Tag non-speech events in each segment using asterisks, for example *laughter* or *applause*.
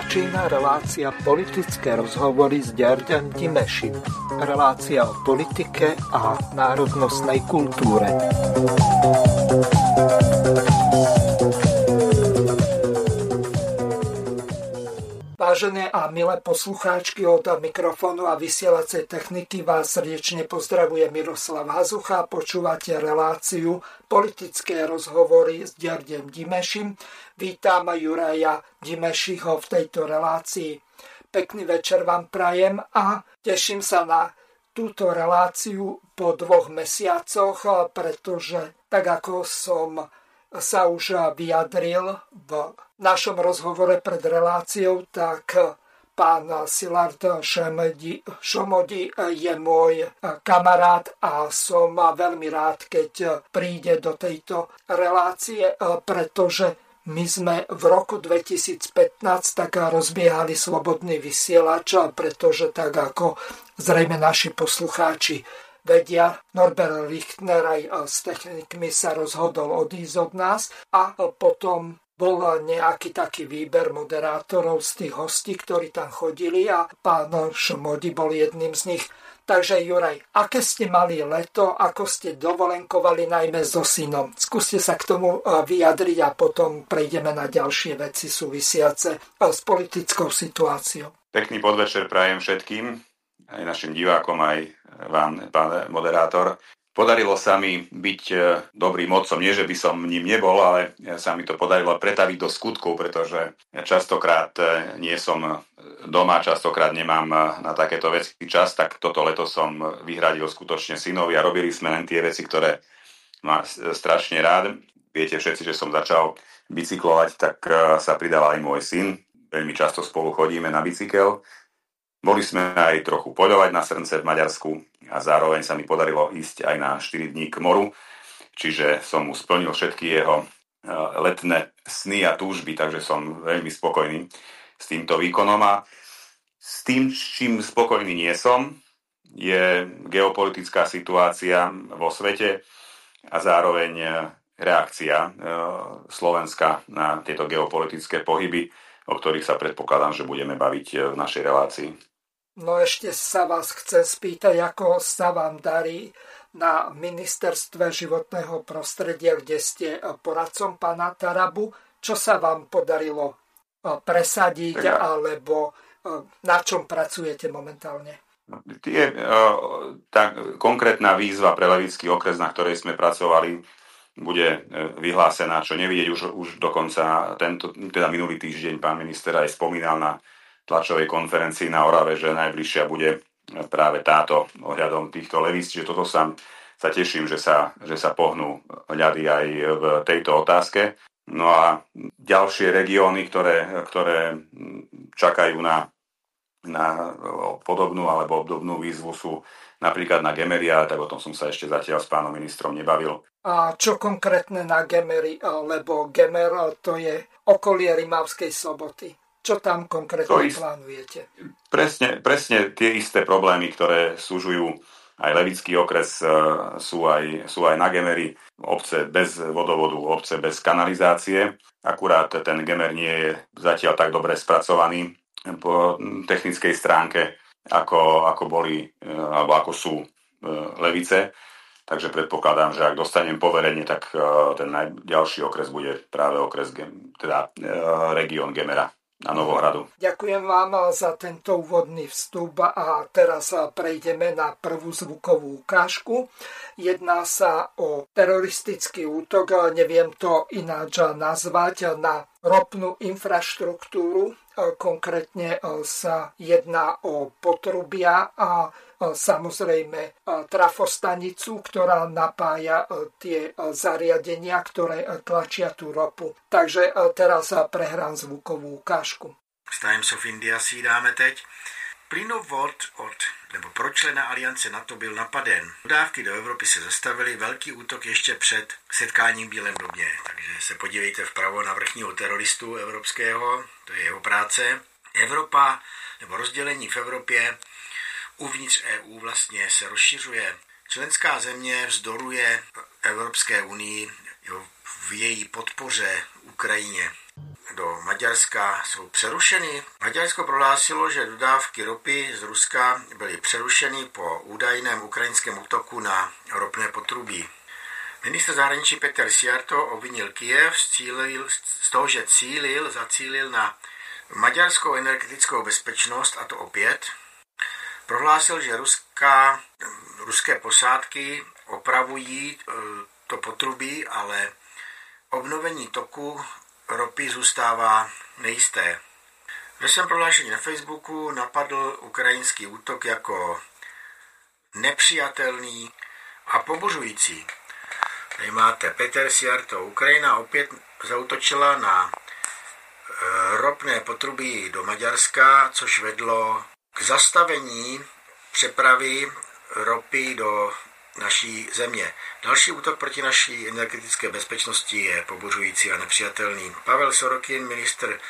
Začína relácia politické rozhovory s Ďarďan Dimešim. Relácia o politike a národnostnej kultúre. Vážené a milé poslucháčky od mikrofónu a vysielacej techniky vás srdečne pozdravuje Miroslav Hazucha. Počúvate reláciu politické rozhovory s Ďardem Dimešim. Vítam Juraja Dimešiho v tejto relácii. Pekný večer vám prajem a teším sa na túto reláciu po dvoch mesiacoch, pretože tak ako som sa už vyjadril v našom rozhovore pred reláciou, tak pán Silard Šomodi, Šomodi je môj kamarát a som veľmi rád, keď príde do tejto relácie, pretože my sme v roku 2015 tak rozbiehali slobodný vysielač, pretože tak ako zrejme naši poslucháči vedia, Norbert Lichtner aj s technikmi sa rozhodol odísť od nás a potom bol nejaký taký výber moderátorov z tých hostí, ktorí tam chodili a pán Šmodi bol jedným z nich. Takže Juraj, aké ste mali leto, ako ste dovolenkovali najmä so synom? Skúste sa k tomu e, vyjadriť a potom prejdeme na ďalšie veci súvisiace s politickou situáciou. Pekný podvečer prajem všetkým, aj našim divákom, aj vám, pán moderátor. Podarilo sa mi byť e, dobrým otcom. Nie, že by som ním nebol, ale sa mi to podarilo pretaviť do skutkov, pretože častokrát e, nie som doma, častokrát nemám e, na takéto veci čas, tak toto leto som vyhradil skutočne synovi a robili sme len tie veci, ktoré má strašne rád. Viete všetci, že som začal bicyklovať, tak sa pridal aj môj syn. Veľmi často spolu chodíme na bicykel boli sme aj trochu poľovať na srnce v Maďarsku a zároveň sa mi podarilo ísť aj na 4 dní k moru, čiže som mu splnil všetky jeho e, letné sny a túžby, takže som veľmi spokojný s týmto výkonom a s tým, čím spokojný nie som, je geopolitická situácia vo svete a zároveň e, reakcia e, Slovenska na tieto geopolitické pohyby, o ktorých sa predpokladám, že budeme baviť v našej relácii. No ešte sa vás chcem spýtať, ako sa vám darí na ministerstve životného prostredia, kde ste poradcom pána Tarabu. Čo sa vám podarilo eh, presadiť, ja. alebo eh, na čom pracujete momentálne? Tie, eh, tá konkrétna výzva pre Levický okres, na ktorej sme pracovali, bude vyhlásená, čo nevidieť už, už dokonca tento, teda minulý týždeň pán minister aj spomínal na tlačovej konferencii na Orave, že najbližšia bude práve táto ohľadom týchto levíc. Čiže toto sa, sa teším, že sa, že sa pohnú ľady aj v tejto otázke. No a ďalšie regióny, ktoré, ktoré čakajú na, na podobnú alebo obdobnú výzvu sú napríklad na Gemeria, tak o tom som sa ešte zatiaľ s pánom ministrom nebavil. A čo konkrétne na Gemery, lebo Gemer to je okolie Rimavskej soboty. Čo tam konkrétne ist... plánujete? Presne, presne tie isté problémy, ktoré súžujú aj Levický okres, e, sú aj, sú aj na Gemery, obce bez vodovodu, obce bez kanalizácie. Akurát ten Gemer nie je zatiaľ tak dobre spracovaný po technickej stránke, ako, ako boli, e, alebo ako sú e, Levice. Takže predpokladám, že ak dostanem poverenie, tak ten ďalší okres bude práve okres, teda región Gemera na Novohradu. Ďakujem vám za tento úvodný vstup a teraz prejdeme na prvú zvukovú ukážku. Jedná sa o teroristický útok, neviem to ináč nazvať, na ropnú infraštruktúru. Konkrétne sa jedná o potrubia a samozrejme trafostanicu, ktorá napája tie zariadenia, ktoré tlačia tú ropu. Takže teraz prehrám zvukovú ukážku. Z Times of India si dáme teď. Plynovod od, nebo pro člena aliance NATO byl napaden. Dodávky do Evropy se zastavily, velký útok ještě před setkáním v Bílém domě. Takže se podívejte vpravo na vrchního teroristu evropského, to je jeho práce. Evropa, nebo rozdělení v Evropě uvnitř EU vlastně se rozšiřuje. Členská země vzdoruje Evropské unii v její podpoře Ukrajině. Do Maďarska jsou přerušeny. Maďarsko prohlásilo, že dodávky ropy z Ruska byly přerušeny po údajném ukrajinském útoku na ropné potrubí. Minister zahraničí Petr Siarto obvinil Kiev z toho, že cílil, zacílil na maďarskou energetickou bezpečnost, a to opět. Prohlásil, že ruská, ruské posádky opravují e, to potrubí, ale obnovení toku ropy zůstává nejisté. Ve svém prohlášení na Facebooku napadl ukrajinský útok jako nepřijatelný a pobožující. Tady máte Peter Siarto. Ukrajina opět zautočila na e, ropné potrubí do Maďarska, což vedlo k zastavení přepravy ropy do naší země. Další útok proti naší energetické bezpečnosti je pobuřující a nepřijatelný. Pavel Sorokin, minister,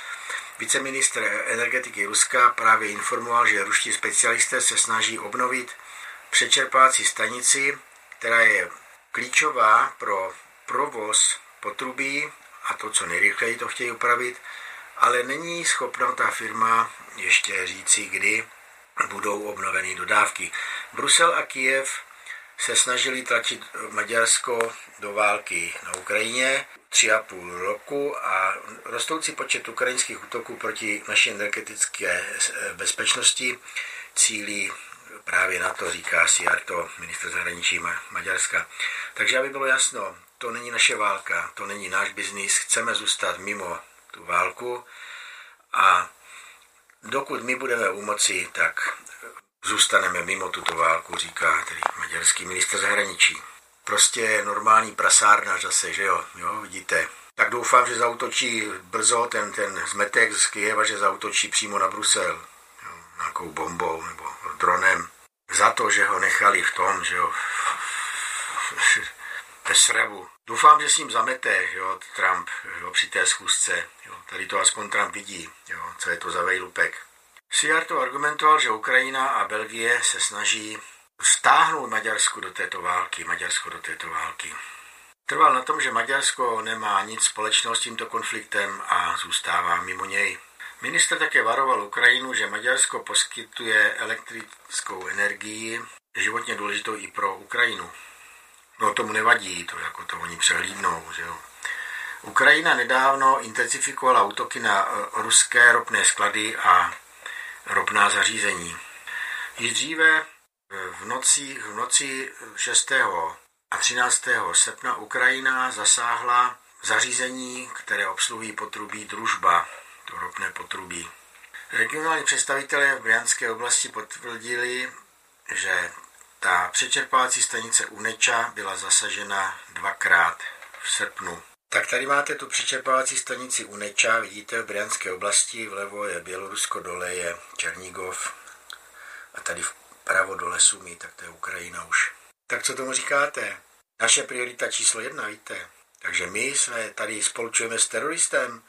viceministr energetiky Ruska, právě informoval, že ruští specialisté se snaží obnovit přečerpácí stanici, která je klíčová pro provoz potrubí a to, co nejrychleji to chtějí upravit, ale není schopna ta firma ještě říci, kdy budou obnoveny dodávky. Brusel a Kiev se snažili tlačit Maďarsko do války na Ukrajině tři a půl roku a rostoucí počet ukrajinských útoků proti naší energetické bezpečnosti cílí právě na to, říká Siarto, minister zahraničí Maďarska. Takže aby bylo jasno, to není naše válka, to není náš biznis, chceme zůstat mimo tu válku a dokud my budeme u moci, tak zůstaneme mimo tuto válku, říká tedy maďarský minister zahraničí. Prostě normální prasárna zase, že jo, jo, vidíte. Tak doufám, že zautočí brzo ten, ten zmetek z Kyjeva, že zautočí přímo na Brusel. Jo, nějakou bombou nebo dronem. Za to, že ho nechali v tom, že jo, *laughs* ve srabu. Doufám, že s ním zamete, jo, Trump, jo, při té schůzce. Jo, tady to aspoň Trump vidí, jo, co je to za vejlupek. Siarto argumentoval, že Ukrajina a Belgie se snaží stáhnout Maďarsku do této války, Maďarsko do této války. Trval na tom, že Maďarsko nemá nic společného s tímto konfliktem a zůstává mimo něj. Minister také varoval Ukrajinu, že Maďarsko poskytuje elektrickou energii, životně důležitou i pro Ukrajinu. No tomu nevadí, to jako to oni přehlídnou, že jo. Ukrajina nedávno intenzifikovala útoky na ruské ropné sklady a ropná zařízení. Již dříve v noci, v noci 6. a 13. srpna Ukrajina zasáhla zařízení, které obsluhují potrubí družba, to ropné potrubí. Regionální představitelé v Brianské oblasti potvrdili, že ta přečerpávací stanice Uneča byla zasažena dvakrát v srpnu. Tak tady máte tu přečerpávací stanici Uneča, vidíte v Brianské oblasti, vlevo je Bělorusko, dole je Černígov a tady vpravo dole Sumy, tak to je Ukrajina už. Tak co tomu říkáte? Naše priorita číslo jedna, víte. Takže my jsme tady spolučujeme s teroristem,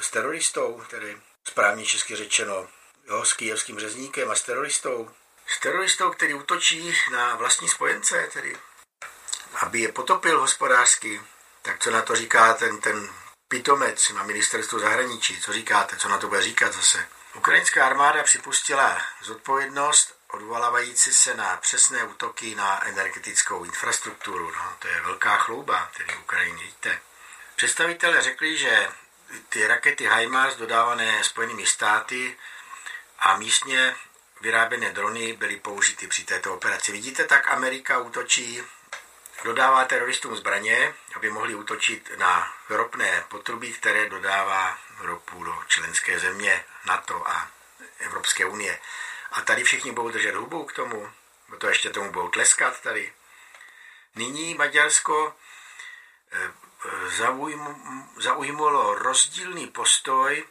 s teroristou, tedy správně česky řečeno, jo, s kijevským řezníkem a s teroristou. S teroristou, který útočí na vlastní spojence, tedy aby je potopil hospodářsky, tak co na to říká ten, ten pitomec na ministerstvu zahraničí? Co říkáte? Co na to bude říkat zase? Ukrajinská armáda připustila zodpovědnost odvolávající se na přesné útoky na energetickou infrastrukturu. No, to je velká chlouba, tedy Ukrajiny, víte. Představitelé řekli, že ty rakety HIMARS dodávané Spojenými státy a místně vyráběné drony byly použity při této operaci. Vidíte, tak Amerika útočí dodává teroristům zbraně, aby mohli útočit na ropné potrubí, které dodává ropu do členské země NATO a Evropské unie. A tady všichni budou držet hubu k tomu, to ještě tomu budou tleskat tady. Nyní Maďarsko eh, zaujmulo rozdílný postoj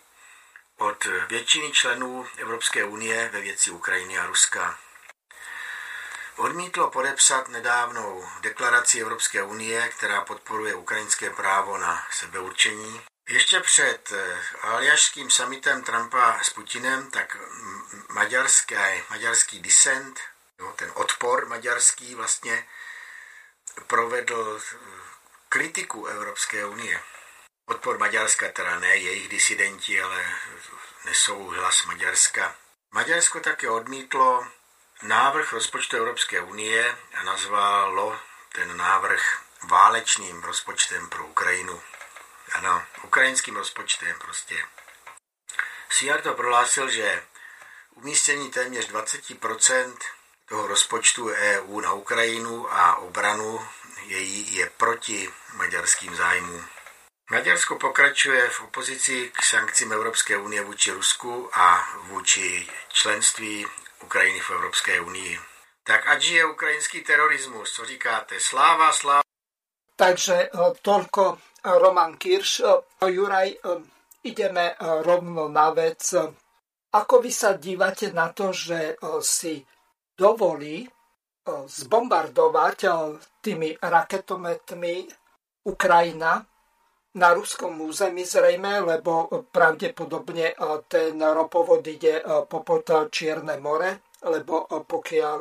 od většiny členů Evropské unie ve věci Ukrajiny a Ruska odmítlo podepsat nedávnou deklaraci Evropské unie, která podporuje ukrajinské právo na sebeurčení. Ještě před eh, aljašským summitem Trumpa s Putinem, tak maďarský, maďarský dissent, jo, ten odpor maďarský vlastně provedl eh, kritiku Evropské unie. odpor Maďarska, teda ne jejich disidenti, ale nesou hlas Maďarska. Maďarsko také odmítlo návrh rozpočtu Evropské unie a nazvalo ten návrh válečným rozpočtem pro Ukrajinu. Ano, ukrajinským rozpočtem prostě. Siar to prohlásil, že umístění téměř 20% toho rozpočtu EU na Ukrajinu a obranu její je proti maďarským zájmům. Maďarsko pokračuje v opozici k sankcím Evropské unie vůči Rusku a vůči členství Ukrajiny v Evropské unii. Tak ať žije ukrajinský terorismus, co říkáte? Sláva, sláva. Takže e, toľko Roman Kirš. E, Juraj, ideme rovno na vec. Ako vy sa dívate na to, že si dovolí zbombardovať tými raketometmi Ukrajina na ruskom území zrejme, lebo pravdepodobne ten ropovod ide popod Čierne more, lebo pokiaľ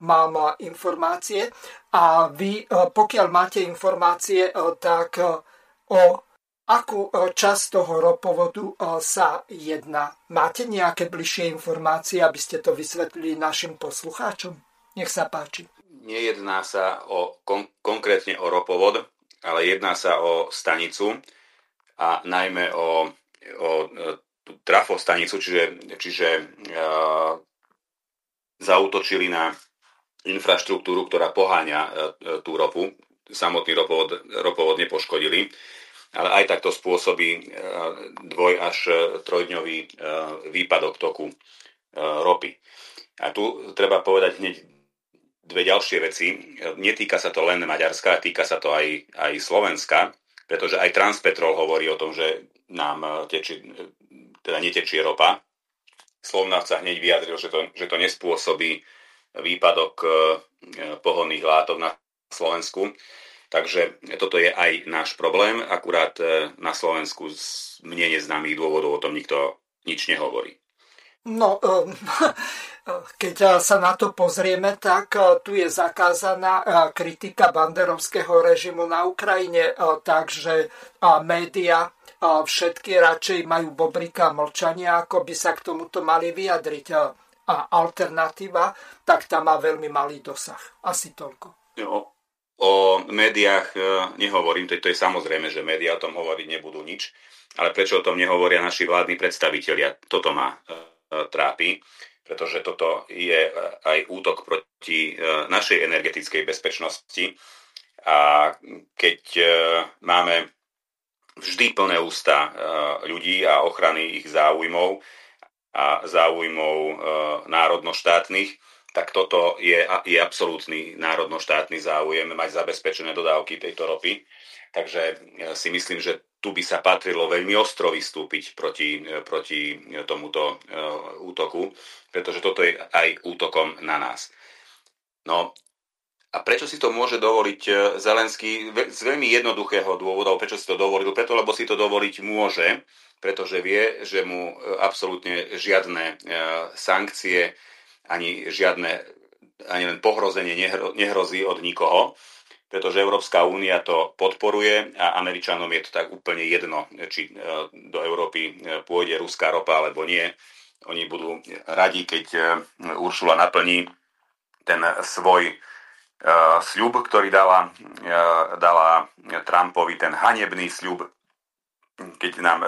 mám informácie a vy, pokiaľ máte informácie, tak o akú časť toho ropovodu sa jedná. Máte nejaké bližšie informácie, aby ste to vysvetlili našim poslucháčom? Nech sa páči. Nejedná sa o, kon- konkrétne o ropovod, ale jedná sa o stanicu a najmä o, o tú trafostanicu, čiže, čiže uh, zautočili na infraštruktúru, ktorá poháňa uh, tú ropu. Samotný ropovod, ropovod nepoškodili, ale aj takto spôsobí dvoj až trojdňový výpadok toku ropy. A tu treba povedať hneď dve ďalšie veci. Netýka sa to len Maďarska, týka sa to aj, aj Slovenska, pretože aj Transpetrol hovorí o tom, že nám e, teči, e, teda netečie ropa. Slovnavca hneď vyjadril, že to, že to nespôsobí výpadok e, pohonných látok na Slovensku. Takže toto je aj náš problém, akurát na Slovensku z mne neznámych dôvodov o tom nikto nič nehovorí. No, *laughs* keď sa na to pozrieme, tak eh, tu je zakázaná eh, kritika banderovského režimu na Ukrajine, eh, takže média všetky radšej majú bobrika mlčania, ako by sa k tomuto mali vyjadriť. A alternatíva, tak tam má veľmi malý dosah. Asi toľko. Jo, o médiách nehovorím, to je samozrejme, že médiá o tom hovoriť nebudú nič, ale prečo o tom nehovoria naši vládni predstavitelia? Toto má trápi, pretože toto je e, aj útok proti e, našej energetickej bezpečnosti. A keď e, máme vždy plné ústa ľudí a ochrany ich záujmov a záujmov národnoštátnych, tak toto je, je absolútny národnoštátny záujem mať zabezpečené dodávky tejto ropy. Takže si myslím, že tu by sa patrilo veľmi ostro vystúpiť proti, e, proti tomuto e, útoku, pretože toto je aj útokom na nás. No a prečo si to môže dovoliť e, Zelenský? Z veľmi jednoduchého dôvodu, prečo si to dovolil? Preto, lebo si to dovoliť môže, pretože vie, že mu absolútne žiadne sankcie ani žiadne ani len pohrozenie nehrozí od nikoho pretože Európska únia to podporuje a Američanom je to tak úplne jedno, či e, do Európy e, pôjde ruská ropa alebo nie. Oni budú radi, keď e, Uršula naplní ten svoj sľub, ktorý dala, dala Trumpovi, ten hanebný sľub, keď nám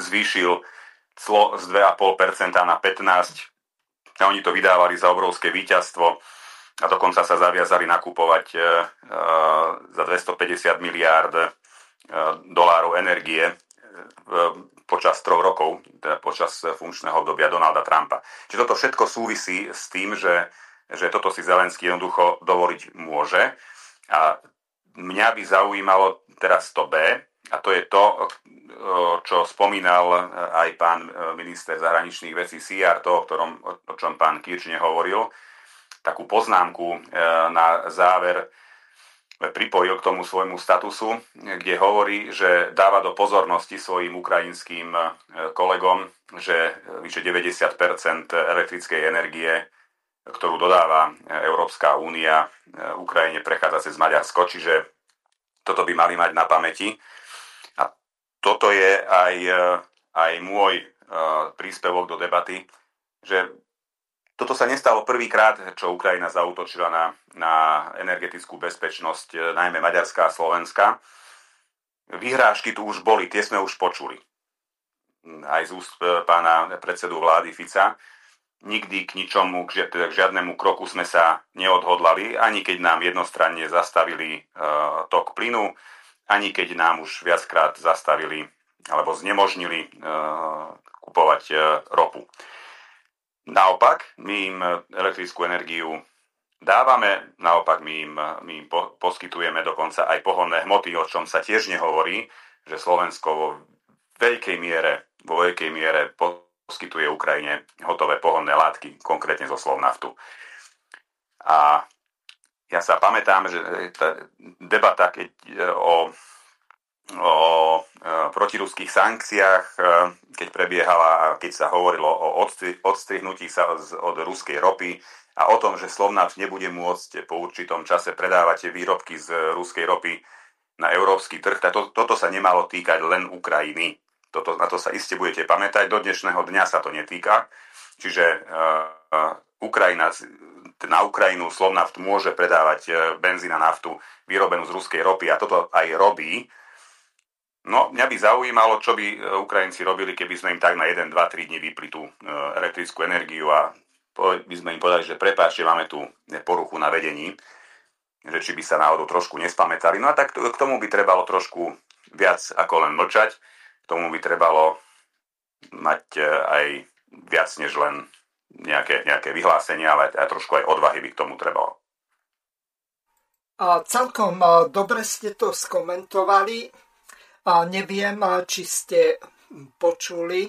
zvýšil clo z 2,5% na 15%, a oni to vydávali za obrovské víťazstvo a dokonca sa zaviazali nakupovať e, e, za 250 miliárd e, dolárov energie počas troch rokov, teda počas funkčného obdobia Donalda Trumpa. Čiže toto všetko súvisí s tým, že, že toto si Zelenský jednoducho dovoliť môže. A mňa by zaujímalo teraz to B, a to je to, čo spomínal aj pán minister zahraničných vecí CR, to, o, ktorom, o čom pán Kirč nehovoril, takú poznámku e, na záver pripojil k tomu svojmu statusu, kde hovorí, že dáva do pozornosti svojim ukrajinským e, kolegom, že vyše 90% elektrickej energie, ktorú dodáva Európska únia e, Ukrajine, prechádza cez Maďarsko, čiže toto by mali mať na pamäti. A toto je aj, aj môj príspevok do debaty, že toto sa nestalo prvýkrát, čo Ukrajina zautočila na, na energetickú bezpečnosť, najmä Maďarská a Slovenska. Vyhrážky tu už boli, tie sme už počuli. Aj z úst pána predsedu vlády Fica nikdy k ničomu, k žiadnemu kroku sme sa neodhodlali, ani keď nám jednostranne zastavili e, tok plynu, ani keď nám už viackrát zastavili alebo znemožnili e, kupovať e, ropu. Naopak, my im elektrickú energiu dávame, naopak my im, my im po, poskytujeme dokonca aj pohonné hmoty, o čom sa tiež nehovorí, že Slovensko vo veľkej miere, vo veľkej miere po, poskytuje Ukrajine hotové pohonné látky, konkrétne zo Slovnaftu. A ja sa pamätám, že tá debata keď e, o, o e, protiruských sankciách, e, keď prebiehala keď sa hovorilo o odstrihnutí sa od ruskej ropy a o tom, že Slovnaft nebude môcť po určitom čase predávať výrobky z ruskej ropy na európsky trh, tak to, toto sa nemalo týkať len Ukrajiny. Toto, na to sa iste budete pamätať. Do dnešného dňa sa to netýka. Čiže uh, Ukrajina, na Ukrajinu Slovnaft môže predávať benzín a naftu vyrobenú z ruskej ropy a toto aj robí. No, mňa by zaujímalo, čo by Ukrajinci robili, keby sme im tak na 1, 2, 3 dní vypli tú elektrickú energiu a by sme im povedali, že prepáčte, máme tu poruchu na vedení, že či by sa náhodou trošku nespamätali. No a tak k tomu by trebalo trošku viac ako len mlčať tomu by trebalo mať e, aj viac než len nejaké, nejaké vyhlásenie, ale aj trošku aj odvahy by k tomu trebalo. A celkom e, dobre ste to skomentovali. A neviem, či ste počuli.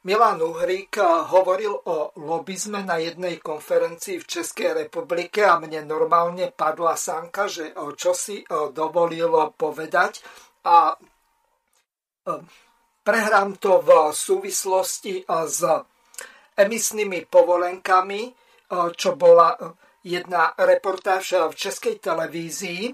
Milan Uhrík hovoril o lobizme na jednej konferencii v Českej republike a mne normálne padla sánka, že čo si dovolil povedať. A prehrám to v súvislosti s emisnými povolenkami, čo bola jedna reportáž v českej televízii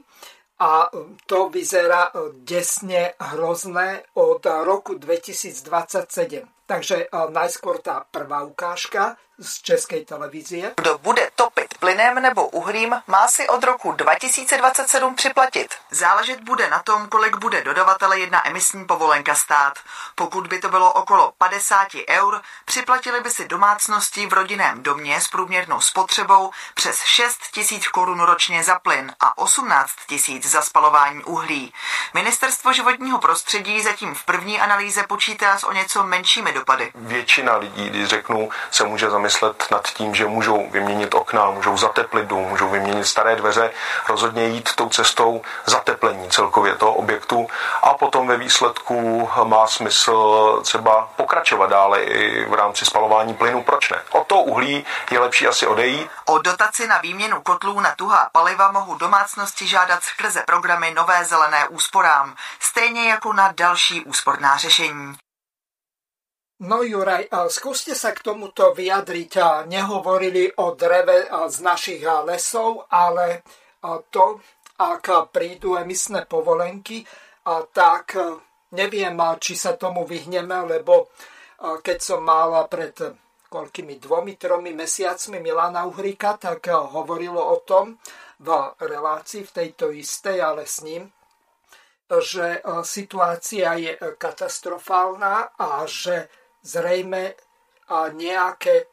a e, to vyzerá desne hrozné od roku 2027. Takže najskôr tá prvá ukážka z českej televízie. Kdo bude topit plynem nebo uhlím, má si od roku 2027 připlatit. Záležet bude na tom, kolik bude dodavatele jedna emisní povolenka stát. Pokud by to bylo okolo 50 eur, připlatili by si domácnosti v rodinném domě s průměrnou spotřebou přes 6 tisíc korun ročně za plyn a 18 tisíc za spalování uhlí. Ministerstvo životního prostředí zatím v první analýze počítá s o něco menšími dopady. Většina lidí, když řeknu, se může zamyslet nad tím, že můžou vyměnit okna, můžou zateplit dům, můžou vyměnit staré dveře, rozhodně jít tou cestou zateplení celkově toho objektu a potom ve výsledku má smysl třeba pokračovat dále i v rámci spalování plynu. Proč ne? O to uhlí je lepší asi odejít. O dotaci na výměnu kotlů na tuhá paliva mohou domácnosti žádat skrze programy Nové zelené úsporám, stejně jako na další úsporná řešení. No Juraj, skúste sa k tomuto vyjadriť. Nehovorili o dreve z našich lesov, ale to, ak prídu emisné povolenky, tak neviem, či sa tomu vyhneme, lebo keď som mal pred koľkými dvomi, tromi mesiacmi Milana Uhrika, tak hovorilo o tom v relácii, v tejto istej, ale s ním, že situácia je katastrofálna a že zrejme nejaké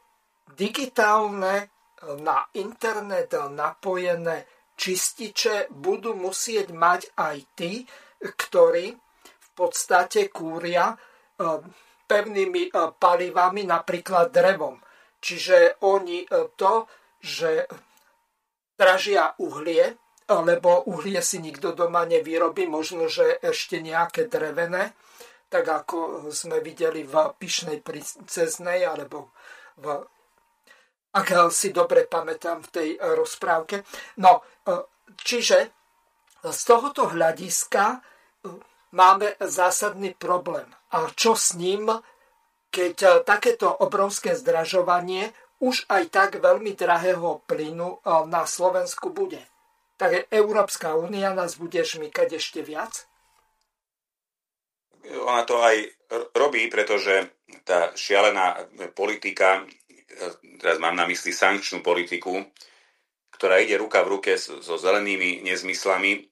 digitálne na internet napojené čističe budú musieť mať aj tí, ktorí v podstate kúria e, pevnými e, palivami, napríklad drevom. Čiže oni e, to, že dražia uhlie, lebo uhlie si nikto doma nevyrobí, možno, že ešte nejaké drevené, tak ako sme videli v Pišnej princeznej, alebo v, ak si dobre pamätám v tej rozprávke. No, čiže z tohoto hľadiska e, máme zásadný problém. A čo s ním, keď e, takéto obrovské zdražovanie už aj tak veľmi drahého plynu e, na Slovensku bude? Tak Európska únia nás bude šmykať ešte viac? Ona to aj robí, pretože tá šialená politika, teraz mám na mysli sankčnú politiku, ktorá ide ruka v ruke so zelenými nezmyslami,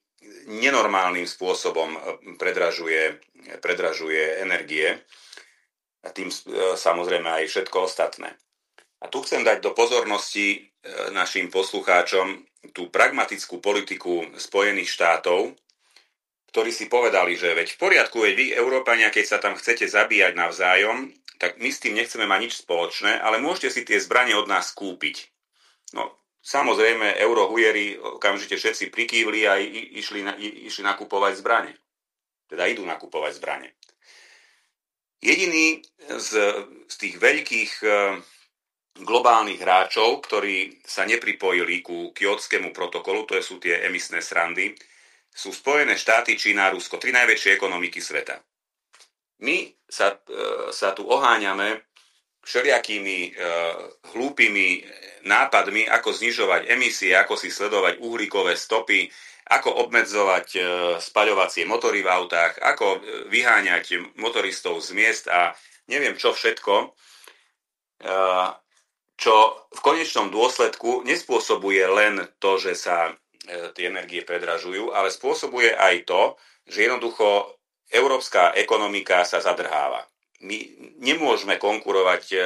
nenormálnym spôsobom predražuje, predražuje energie a tým e, samozrejme aj všetko ostatné. A tu chcem dať do pozornosti e, našim poslucháčom tú pragmatickú politiku Spojených štátov, ktorí si povedali, že veď v poriadku, veď vy, Európania, keď sa tam chcete zabíjať navzájom, tak my s tým nechceme mať nič spoločné, ale môžete si tie zbranie od nás kúpiť. No, samozrejme, eurohujeri okamžite všetci prikývli a išli, na, išli nakupovať zbranie. Teda idú nakupovať zbranie. Jediný z, z tých veľkých e, globálnych hráčov, ktorí sa nepripojili ku kiotskému protokolu, to sú tie emisné srandy, sú Spojené štáty, Čína a Rusko, tri najväčšie ekonomiky sveta. My sa, e, sa tu oháňame všelijakými e, hlúpými nápadmi, ako znižovať emisie, ako si sledovať uhlíkové stopy, ako obmedzovať e, spaľovacie motory v autách, ako vyháňať motoristov z miest a neviem čo všetko, čo v konečnom dôsledku nespôsobuje len to, že sa tie energie predražujú, ale spôsobuje aj to, že jednoducho európska ekonomika sa zadrháva. My nemôžeme konkurovať e,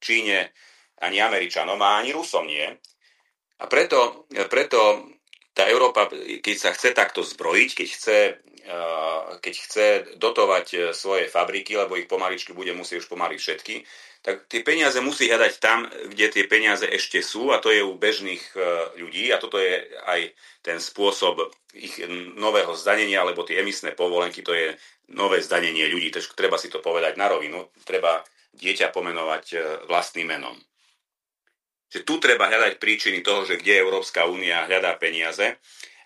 Číne ani Američanom a ani Rusom nie. A preto, preto tá Európa, keď sa chce takto zbrojiť, keď chce, e, keď chce dotovať svoje fabriky, lebo ich pomaličky bude musieť už pomaly všetky, tak tie peniaze musí hľadať tam, kde tie peniaze ešte sú a to je u bežných e, ľudí a toto je aj ten spôsob ich nového zdanenia, alebo tie emisné povolenky, to je nové zdanenie ľudí, takže treba si to povedať na rovinu, treba dieťa pomenovať e, vlastným menom. Že tu treba hľadať príčiny toho, že kde Európska únia hľadá peniaze.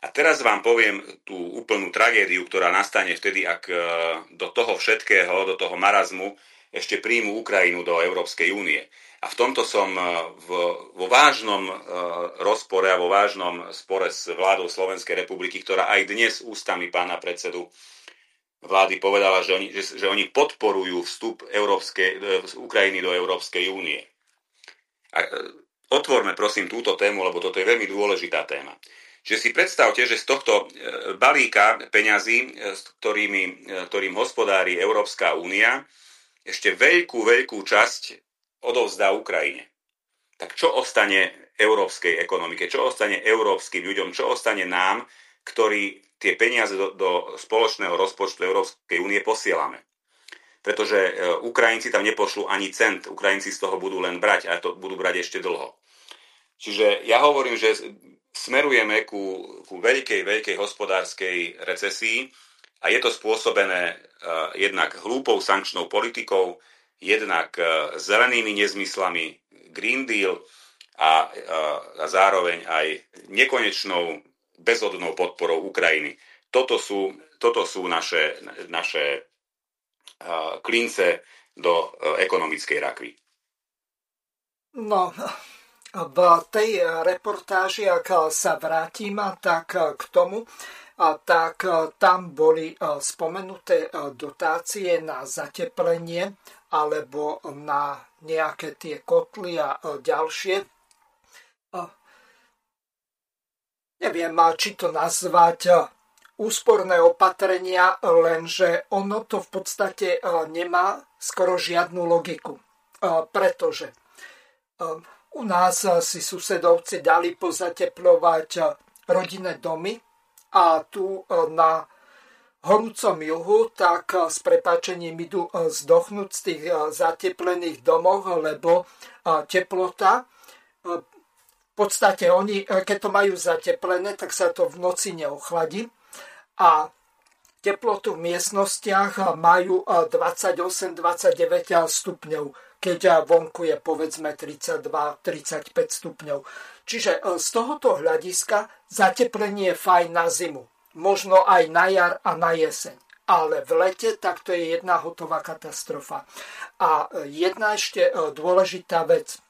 A teraz vám poviem tú úplnú tragédiu, ktorá nastane vtedy, ak e, do toho všetkého, do toho marazmu ešte príjmu Ukrajinu do Európskej únie. A v tomto som e, vo vážnom e, rozpore a vo vážnom spore s vládou Slovenskej republiky, ktorá aj dnes ústami pána predsedu vlády povedala, že oni, že, že oni podporujú vstup Európskej, Ukrajiny do Európskej únie. A otvorme prosím túto tému, lebo toto je veľmi dôležitá téma. Že si predstavte, že z tohto balíka peňazí, s ktorými, ktorým hospodári Európska únia, ešte veľkú, veľkú časť odovzdá Ukrajine. Tak čo ostane európskej ekonomike, čo ostane európskym ľuďom, čo ostane nám, ktorí tie peniaze do, do spoločného rozpočtu Európskej únie posielame. Pretože e, Ukrajinci tam nepošlú ani cent, Ukrajinci z toho budú len brať a to budú brať ešte dlho. Čiže ja hovorím, že smerujeme ku, ku veľkej, veľkej hospodárskej recesii, a je to spôsobené uh, jednak hlúpou sankčnou politikou, jednak uh, zelenými nezmyslami, Green Deal a, uh, a zároveň aj nekonečnou bezodnou podporou Ukrajiny. Toto sú, toto sú naše, naše uh, klince do uh, ekonomickej rakvy. No, v tej reportáži, ak sa vrátim, tak k tomu, tak e, tam boli e, spomenuté e, dotácie na zateplenie alebo na nejaké tie kotly a ďalšie. Neviem, či to nazvať úsporné opatrenia, lenže ono to v podstate nemá skoro žiadnu logiku. Pretože u nás si susedovci dali pozateplovať rodinné domy, a tu e, na horúcom juhu, tak s prepáčením idú zdochnúť z tých zateplených domov, lebo teplota v podstate oni, keď to majú zateplené, tak sa to v noci neochladí a teplotu v miestnostiach majú 28-29 stupňov, keď vonku je povedzme 32-35 stupňov. Čiže z tohoto hľadiska zateplenie je fajn na zimu, možno aj na jar a na jeseň. Ale v lete tak to je jedna hotová katastrofa. A jedna ešte dôležitá vec.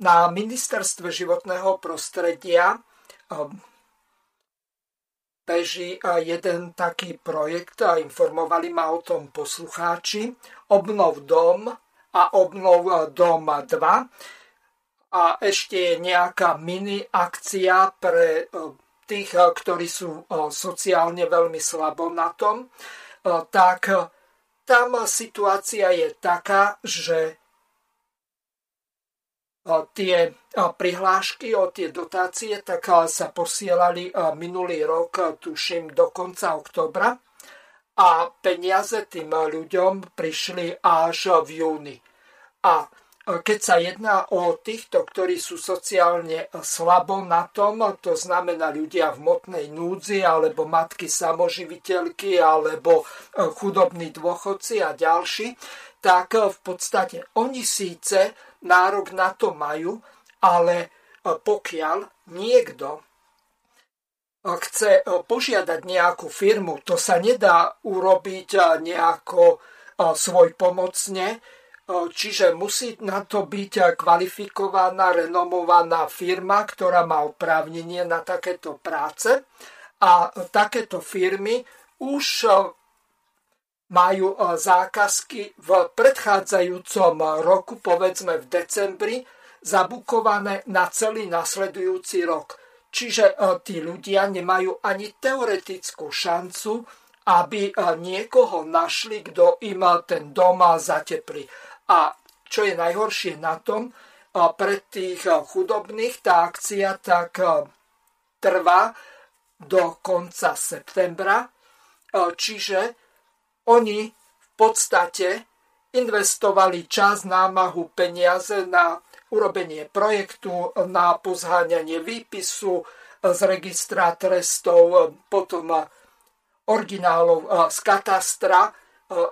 Na ministerstve životného prostredia beží jeden taký projekt a informovali ma o tom poslucháči. Obnov dom a obnov dom 2. A ešte je nejaká mini akcia pre tých, ktorí sú sociálne veľmi slabo na tom. Tak tam situácia je taká, že tie prihlášky o tie dotácie tak sa posielali minulý rok, tuším, do konca oktobra a peniaze tým ľuďom prišli až v júni. A keď sa jedná o týchto, ktorí sú sociálne slabo na tom, to znamená ľudia v motnej núdzi, alebo matky samoživiteľky, alebo chudobní dôchodci a ďalší, tak v podstate oni síce nárok na to majú, ale e, pokiaľ niekto e, chce e, požiadať nejakú firmu, to sa nedá urobiť nejako svoj pomocne, čiže musí na to byť kvalifikovaná, renomovaná firma, ktorá má oprávnenie na takéto práce. A takéto firmy už majú e, zákazky v predchádzajúcom roku, povedzme v decembri, zabukované na celý nasledujúci rok. Čiže e, tí ľudia nemajú ani teoretickú šancu, aby e, niekoho našli, kto im ten dom zateplí. A čo je najhoršie na tom, pre tých chudobných tá akcia tak trvá do konca septembra, čiže oni v podstate investovali čas, námahu, peniaze na urobenie projektu, na pozháňanie výpisu z registra trestov, potom originálov z katastra,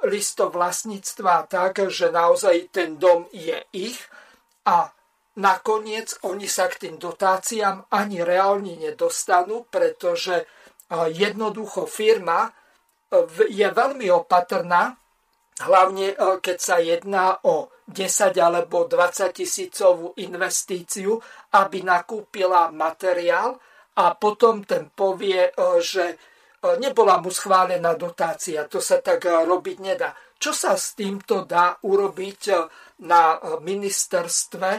listov vlastníctva tak, že naozaj ten dom je ich. A nakoniec oni sa k tým dotáciám ani reálne nedostanú, pretože jednoducho firma je veľmi opatrná, hlavne e, keď sa jedná o 10 alebo 20 tisícovú investíciu, aby nakúpila materiál a potom ten povie, e, že e, nebola mu schválená dotácia. To sa tak robiť nedá. Čo sa s týmto dá urobiť na ministerstve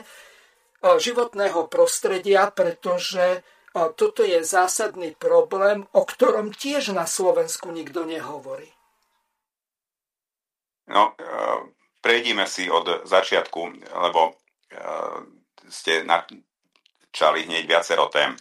životného prostredia, pretože toto je zásadný problém, o ktorom tiež na Slovensku nikto nehovorí. No, e, prejdime si od začiatku, lebo e, ste načali hneď viacero tém.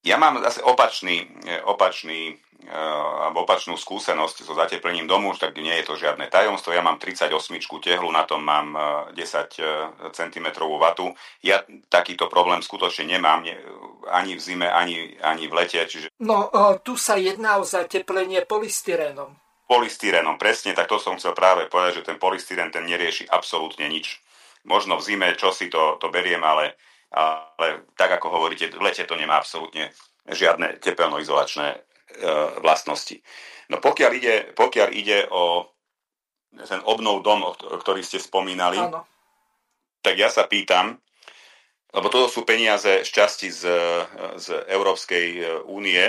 Ja mám zase opačný, e, opačný alebo opačnú skúsenosť so zateplením domu, tak nie je to žiadne tajomstvo. Ja mám 38 tehlu, na tom mám 10 cm vatu. Ja takýto problém skutočne nemám ani v zime, ani, ani v lete. Čiže... No, tu sa jedná o zateplenie polystyrénom. Polystyrénom, presne, tak to som chcel práve povedať, že ten polystyrén ten nerieši absolútne nič. Možno v zime čo si to, to beriem, ale, ale tak ako hovoríte, v lete to nemá absolútne žiadne tepelnoizolačné E, vlastnosti. No pokiaľ ide, pokiaľ ide o ten obnov dom, ktorý ste spomínali, Áno. tak ja sa pýtam, lebo toto sú peniaze z časti z, z Európskej e, únie,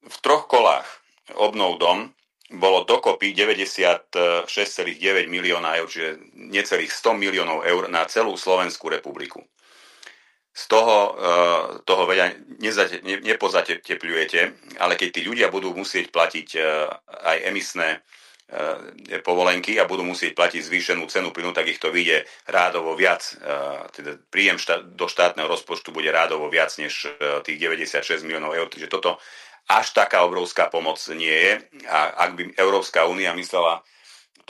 v troch kolách obnov dom bolo dokopy 96,9 milióna eur, čiže necelých 100 miliónov eur na celú Slovenskú republiku z toho, eh, toho veľa nepozatepľujete, ale keď tí ľudia budú musieť platiť eh, aj emisné eh, povolenky a budú musieť platiť zvýšenú cenu plynu, tak ich to vyjde rádovo viac. Teda príjem do štátneho rozpočtu bude rádovo viac než tých 96 miliónov eur. Čiže toto až taká obrovská pomoc nie je. A ak by Európska únia myslela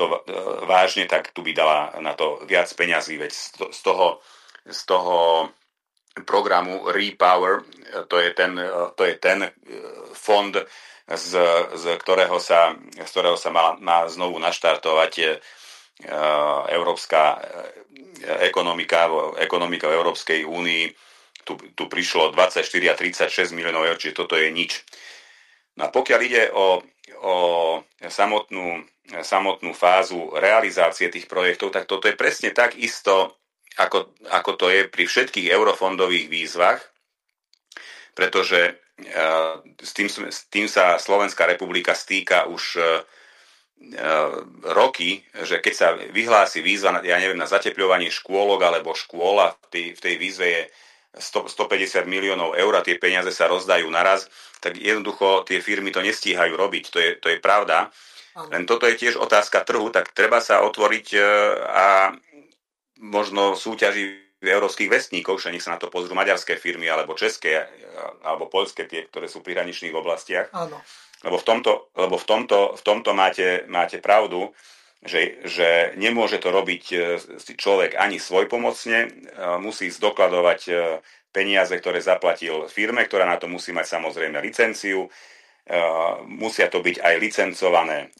to vážne, tak tu by dala na to viac peňazí. Veď z toho, z toho programu Repower, to je ten, to je ten e, fond, z, z ktorého sa, z ktorého sa má, má znovu naštartovať e, európska e, ekonomika, ekonomika v Európskej únii. Tu, tu prišlo 24 a 36 miliónov eur, čiže toto je nič. No a pokiaľ ide o, o samotnú, samotnú fázu realizácie tých projektov, tak toto je presne tak isto ako, ako to je pri všetkých eurofondových výzvach. pretože s tým, s tým sa Slovenská republika stýka už roky, že keď sa vyhlási výzva, ja neviem, na zatepľovanie škôlok alebo škôla, v tej, v tej výzve je 100, 150 miliónov eur a tie peniaze sa rozdajú naraz, tak jednoducho tie firmy to nestíhajú robiť. To je, to je pravda. Len toto je tiež otázka trhu, tak treba sa otvoriť a možno súťaži v európskych vestníkoch, že nech sa na to pozrú maďarské firmy, alebo české, alebo poľské, tie, ktoré sú pri hraničných oblastiach. Áno. Lebo v tomto, lebo v tomto, v tomto máte, máte pravdu, že, že nemôže to robiť e, človek ani svojpomocne, e, musí zdokladovať e, peniaze, ktoré zaplatil firme, ktorá na to musí mať samozrejme licenciu, musia to byť aj licencované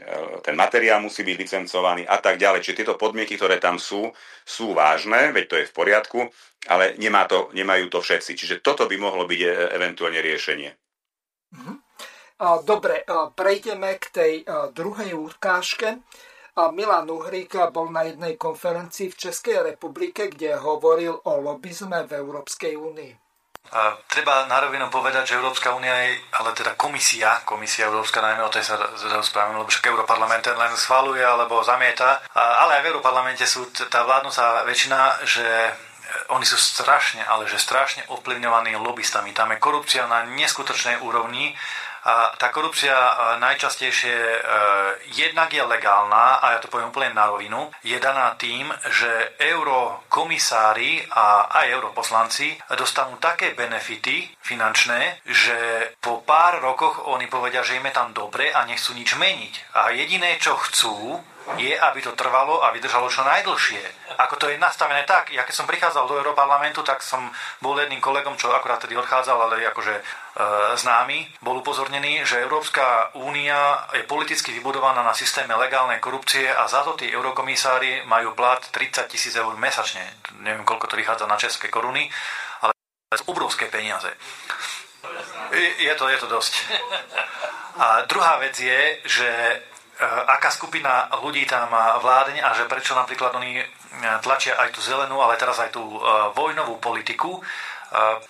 E, ten materiál musí byť licencovaný a tak ďalej. Čiže tieto podmienky, ktoré tam sú, sú vážne, veď to je v poriadku, ale nemá to, nemajú to všetci. Čiže toto by mohlo byť eventuálne riešenie. Mhm. Dobre, prejdeme k tej druhej ukážke. Milan Uhrík bol na jednej konferencii v Českej republike, kde hovoril o lobizme v Európskej únii. A treba na rovinu povedať, že Európska únia je, ale teda komisia, komisia Európska najmä, o tej sa rozprávame, lebo však Európarlament ten len schvaluje alebo zamieta, a, ale aj v Európarlamente sú tá vládnúca väčšina, že oni sú strašne, ale že strašne ovplyvňovaní lobbystami. Tam je korupcia na neskutočnej úrovni tá korupcia najčastejšie e, jednak je legálna, a ja to poviem úplne na rovinu, je daná tým, že eurokomisári a aj europoslanci dostanú také benefity finančné, že po pár rokoch oni povedia, že im je tam dobre a nechcú nič meniť. A jediné, čo chcú, je, aby to trvalo a vydržalo čo najdlhšie. Ako to je nastavené tak, ja keď som prichádzal do Európarlamentu, tak som bol jedným kolegom, čo akurát tedy odchádzal, ale akože e, známy, bol upozornený, že Európska únia je politicky vybudovaná na systéme legálnej korupcie a za to tí eurokomisári majú plat 30 tisíc eur mesačne. Neviem, koľko to vychádza na české koruny, ale obrovské peniaze. Je to, je to dosť. A druhá vec je, že aká skupina ľudí tam vládne a že prečo napríklad oni eh, tlačia aj tú zelenú, ale teraz aj tú eh, vojnovú politiku.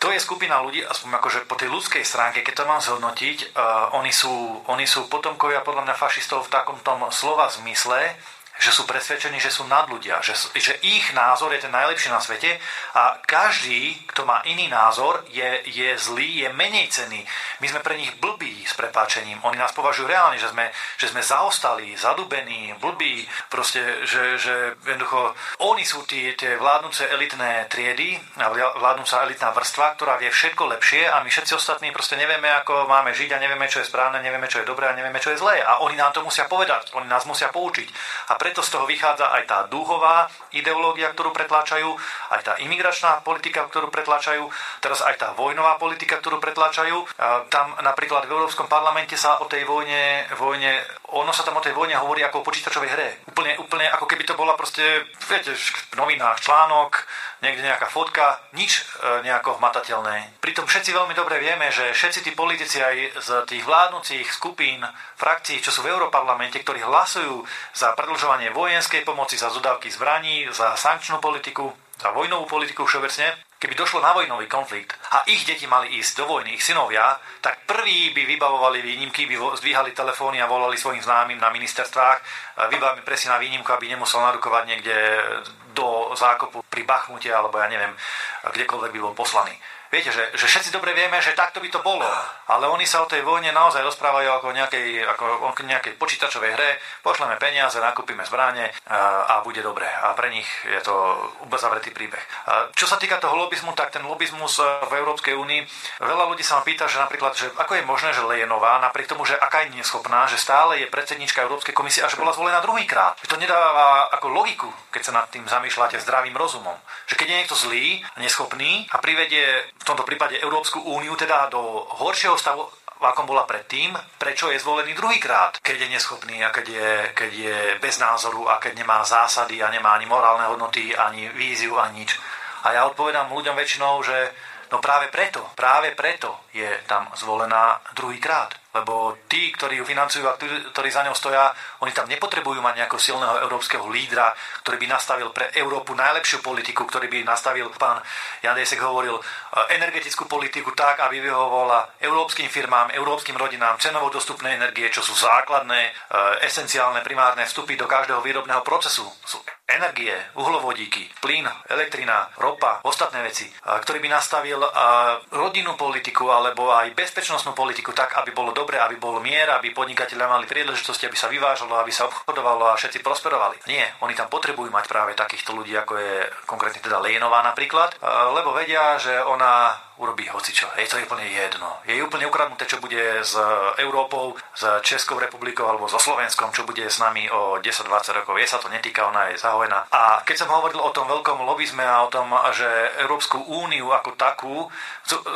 To je skupina ľudí, aspoň akože po tej ľudskej stránke, keď to mám zhodnotiť, oni sú, oni sú potomkovia podľa mňa fašistov v takom tom slova zmysle, že sú presvedčení, že sú nadľudia, že, že ich názor je ten najlepší na svete a každý, kto má iný názor, je, je zlý, je menej cený. My sme pre nich blbí s prepáčením. Oni nás považujú reálne, že sme, že sme zaostali, zadubení, blbí. Proste, že, že jednoducho oni sú tí, tie vládnúce elitné triedy, vládnúca elitná vrstva, ktorá vie všetko lepšie a my všetci ostatní proste nevieme, ako máme žiť a nevieme, čo je správne, nevieme, čo je dobré a nevieme, čo je zlé. A oni nám to musia povedať, oni nás musia poučiť. A pre preto z toho vychádza aj tá dúhová ideológia, ktorú pretláčajú, aj tá imigračná politika, ktorú pretláčajú, teraz aj tá vojnová politika, ktorú pretláčajú. Tam napríklad v Európskom parlamente sa o tej vojne, vojne ono sa tam o tej vojne hovorí ako o počítačovej hre. Úplne, úplne ako keby to bola proste, viete, v novinách článok, niekde nejaká fotka, nič e, nejako hmatateľné. Pritom všetci veľmi dobre vieme, že všetci tí politici aj z tých vládnúcich skupín, frakcií, čo sú v Európarlamente, ktorí hlasujú za predlžovanie vojenskej pomoci, za dodávky zbraní, za sankčnú politiku, za vojnovú politiku všeobecne, keby došlo na vojnový konflikt a ich deti mali ísť do vojny, ich synovia, tak prví by vybavovali výnimky, by zdvíhali telefóny a volali svojim známym na ministerstvách, vybavíme presne na výnimku, aby nemusel narukovať niekde do zákopu pri Bachmute alebo ja neviem, kdekoľvek by bol poslaný. Viete, že, že všetci dobre vieme, že takto by to bolo, ale oni sa o tej vojne naozaj rozprávajú ako nejakej, ako o nejakej počítačovej hre, pošleme peniaze, nakúpime zbranie a, a bude dobre. A pre nich je to uzavretý príbeh. A čo sa týka toho lobizmu, tak ten lobizmus e, v Európskej únii, veľa ľudí sa ma pýta, že napríklad, že ako je možné, že Lejenová, napriek tomu, že aká je neschopná, že stále je predsednička Európskej komisie a že bola zvolená druhýkrát. To nedáva ako logiku, keď sa nad tým zamýšľate zdravým rozumom. Že keď je niekto zlý, neschopný a privedie v tomto prípade Európsku úniu teda do horšieho stavu, v akom bola predtým, prečo je zvolený druhýkrát, keď je neschopný a keď je, keď je bez názoru a keď nemá zásady a nemá ani morálne hodnoty, ani víziu, ani nič. A ja odpovedám ľuďom väčšinou, že no práve preto, práve preto je tam zvolená druhýkrát. lebo tí, ktorí ju financujú a ktorí za ňou stoja, oni tam nepotrebujú mať nejakého silného európskeho lídra, ktorý by nastavil pre Európu najlepšiu politiku, ktorý by nastavil, pán Jan Desek hovoril, e, energetickú politiku tak, aby vyhovovala európskym firmám, európskym rodinám cenovo dostupné energie, čo sú základné, e, esenciálne, primárne vstupy do každého výrobného procesu. Sú energie, uhlovodíky, plyn, elektrina, ropa, ostatné veci, ktorý by nastavil rodinnú politiku alebo aj bezpečnostnú politiku tak, aby bolo dobre, aby bol mier, aby podnikatelia mali príležitosti, aby sa vyvážalo, aby sa obchodovalo a všetci prosperovali. Nie, oni tam potrebujú mať práve takýchto ľudí, ako je konkrétne teda Lejenová napríklad, lebo vedia, že ona urobí hocičo. Je to úplne jedno. Je úplne ukradnuté, čo bude s Európou, s Českou republikou alebo so Slovenskom, čo bude s nami o 10-20 rokov. Je sa to netýka, ona je zahojená. A keď som hovoril o tom veľkom lobizme a o tom, že Európsku úniu ako takú,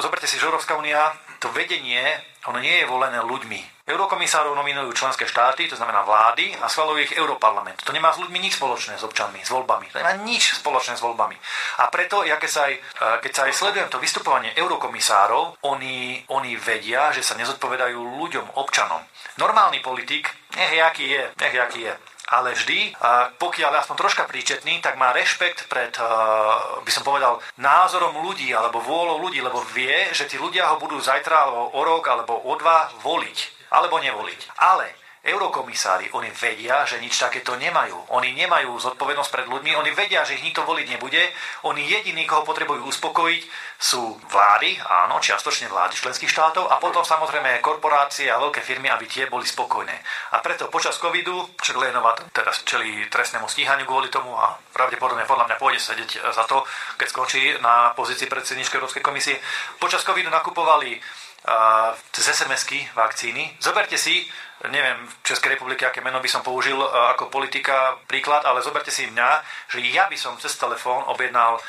zoberte si, že Európska únia, to vedenie, ono nie je volené ľuďmi. Eurokomisárov nominujú členské štáty, to znamená vlády, a schvaluje ich Europarlament. To nemá s ľuďmi nič spoločné, s občanmi, s voľbami. To nemá nič spoločné s voľbami. A preto, ja keď sa aj, e, keď sa aj sledujem to vystupovanie eurokomisárov, oni, oni vedia, že sa nezodpovedajú ľuďom, občanom. Normálny politik, nech je aký je, nech je je ale vždy, pokiaľ aspoň troška príčetný, tak má rešpekt pred, by som povedal, názorom ľudí alebo vôľou ľudí, lebo vie, že tí ľudia ho budú zajtra alebo o rok alebo o dva voliť alebo nevoliť. Ale eurokomisári, oni vedia, že nič takéto nemajú. Oni nemajú zodpovednosť pred ľuďmi, oni vedia, že ich nikto voliť nebude. Oni jediní, koho potrebujú uspokojiť, sú vlády, áno, čiastočne vlády členských štátov a potom samozrejme korporácie a veľké firmy, aby tie boli spokojné. A preto počas covidu, čo Lénová teda čeli trestnému stíhaniu kvôli tomu a pravdepodobne podľa mňa pôjde sedieť za to, keď skončí na pozícii predsedničky Európskej komisie. Počas covidu nakupovali cez SMS-ky vakcíny. Zoberte si, neviem v Českej republike, aké meno by som použil ako politika príklad, ale zoberte si mňa, že ja by som cez telefón objednal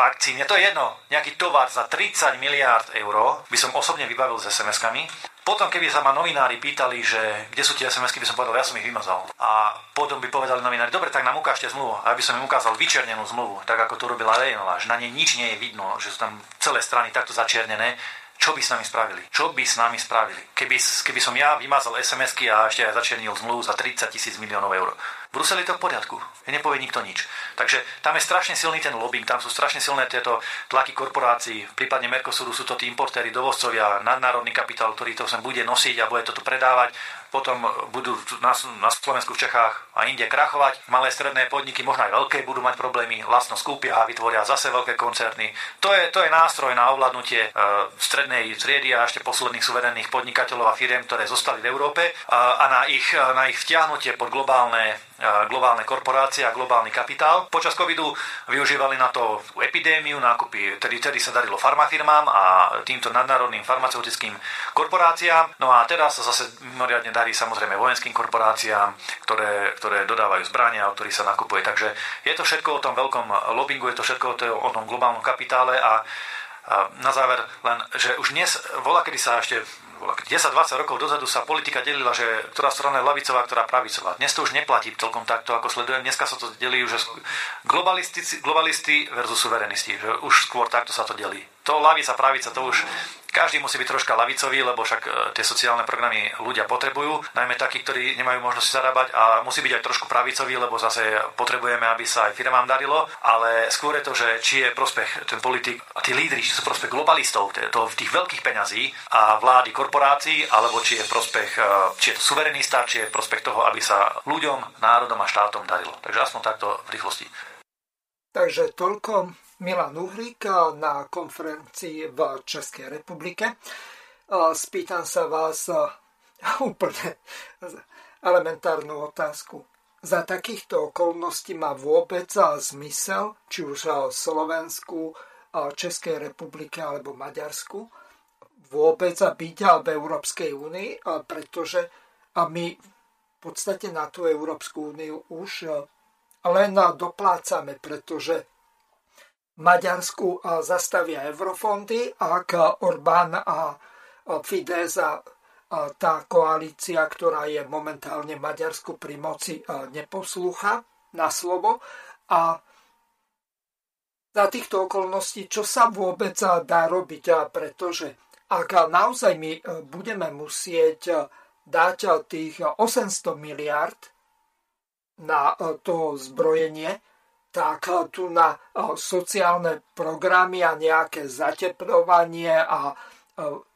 vakcíny. To je jedno, nejaký tovar za 30 miliárd eur by som osobne vybavil s SMS-kami. Potom, keby sa ma novinári pýtali, že kde sú tie sms by som povedal, ja som ich vymazal. A potom by povedali novinári, dobre, tak nám ukážte zmluvu. A aby som im ukázal vyčernenú zmluvu, tak ako to robila Lejenová, že na nej nič nie je vidno, že sú tam celé strany takto začiernené, čo by s nami spravili? Čo by s nami spravili? Keby, keby som ja vymazal SMS-ky a ešte aj začernil zmluvu za 30 tisíc miliónov eur. V Bruseli to v poriadku. Nepovie nikto nič. Takže tam je strašne silný ten lobbying, tam sú strašne silné tieto tlaky korporácií. V prípade Mercosuru sú to tí importéry, dovozcovia, nadnárodný kapitál, ktorý to sem bude nosiť a bude to tu predávať potom budú na, Slovensku, v Čechách a inde krachovať. Malé stredné podniky, možno aj veľké, budú mať problémy, vlastno skúpia a vytvoria zase veľké koncerny. To je, to je nástroj na ovládnutie e, strednej triedy a ešte posledných suverénnych podnikateľov a firiem, ktoré zostali v Európe a, a na, ich, na ich vtiahnutie pod globálne globálne korporácie a globálny kapitál. Počas covidu využívali na to epidémiu, nákupy, tedy, tedy sa darilo farmafirmám a týmto nadnárodným farmaceutickým korporáciám. No a teraz sa zase mimoriadne darí samozrejme vojenským korporáciám, ktoré, ktoré dodávajú zbrania, o ktorých sa nakupuje. Takže je to všetko o tom veľkom lobbingu, je to všetko o, to, o tom globálnom kapitále a a na záver len, že už dnes, vola, kedy sa ešte 10-20 rokov dozadu sa politika delila, že ktorá strana je lavicová, ktorá pravicová. Dnes to už neplatí celkom takto, ako sledujem. Dneska sa to delí už globalisti, globalisti versus suverenisti. Že už skôr takto sa to delí. To lavica, pravica, to už každý musí byť troška lavicový, lebo však e, tie sociálne programy ľudia potrebujú, najmä takí, ktorí nemajú možnosť zarábať a musí byť aj trošku pravicový, lebo zase potrebujeme, aby sa aj firmám darilo, ale skôr je to, že či je prospech ten politik a tí lídry, či sú prospech globalistov, to tých veľkých peňazí a vlády korporácií, alebo či je prospech, e, či je to suverenista, či je prospech toho, aby sa ľuďom, národom a štátom darilo. Takže aspoň takto v rýchlosti. Takže toľko Milan Uhrík na konferencii v Českej republike. Spýtam sa vás úplne elementárnu otázku. Za takýchto okolností má vôbec zmysel, či už v Slovensku, Českej republike alebo Maďarsku, vôbec byť v Európskej únii, pretože my v podstate na tú Európsku úniu už len doplácame, pretože Maďarsku zastavia eurofondy, ak Orbán a Fidesz a tá koalícia, ktorá je momentálne v Maďarsku pri moci, neposlúcha na slovo. A za týchto okolností, čo sa vôbec dá robiť, pretože ak naozaj my budeme musieť dať tých 800 miliard na to zbrojenie, tak tu na sociálne programy a nejaké zateplovanie a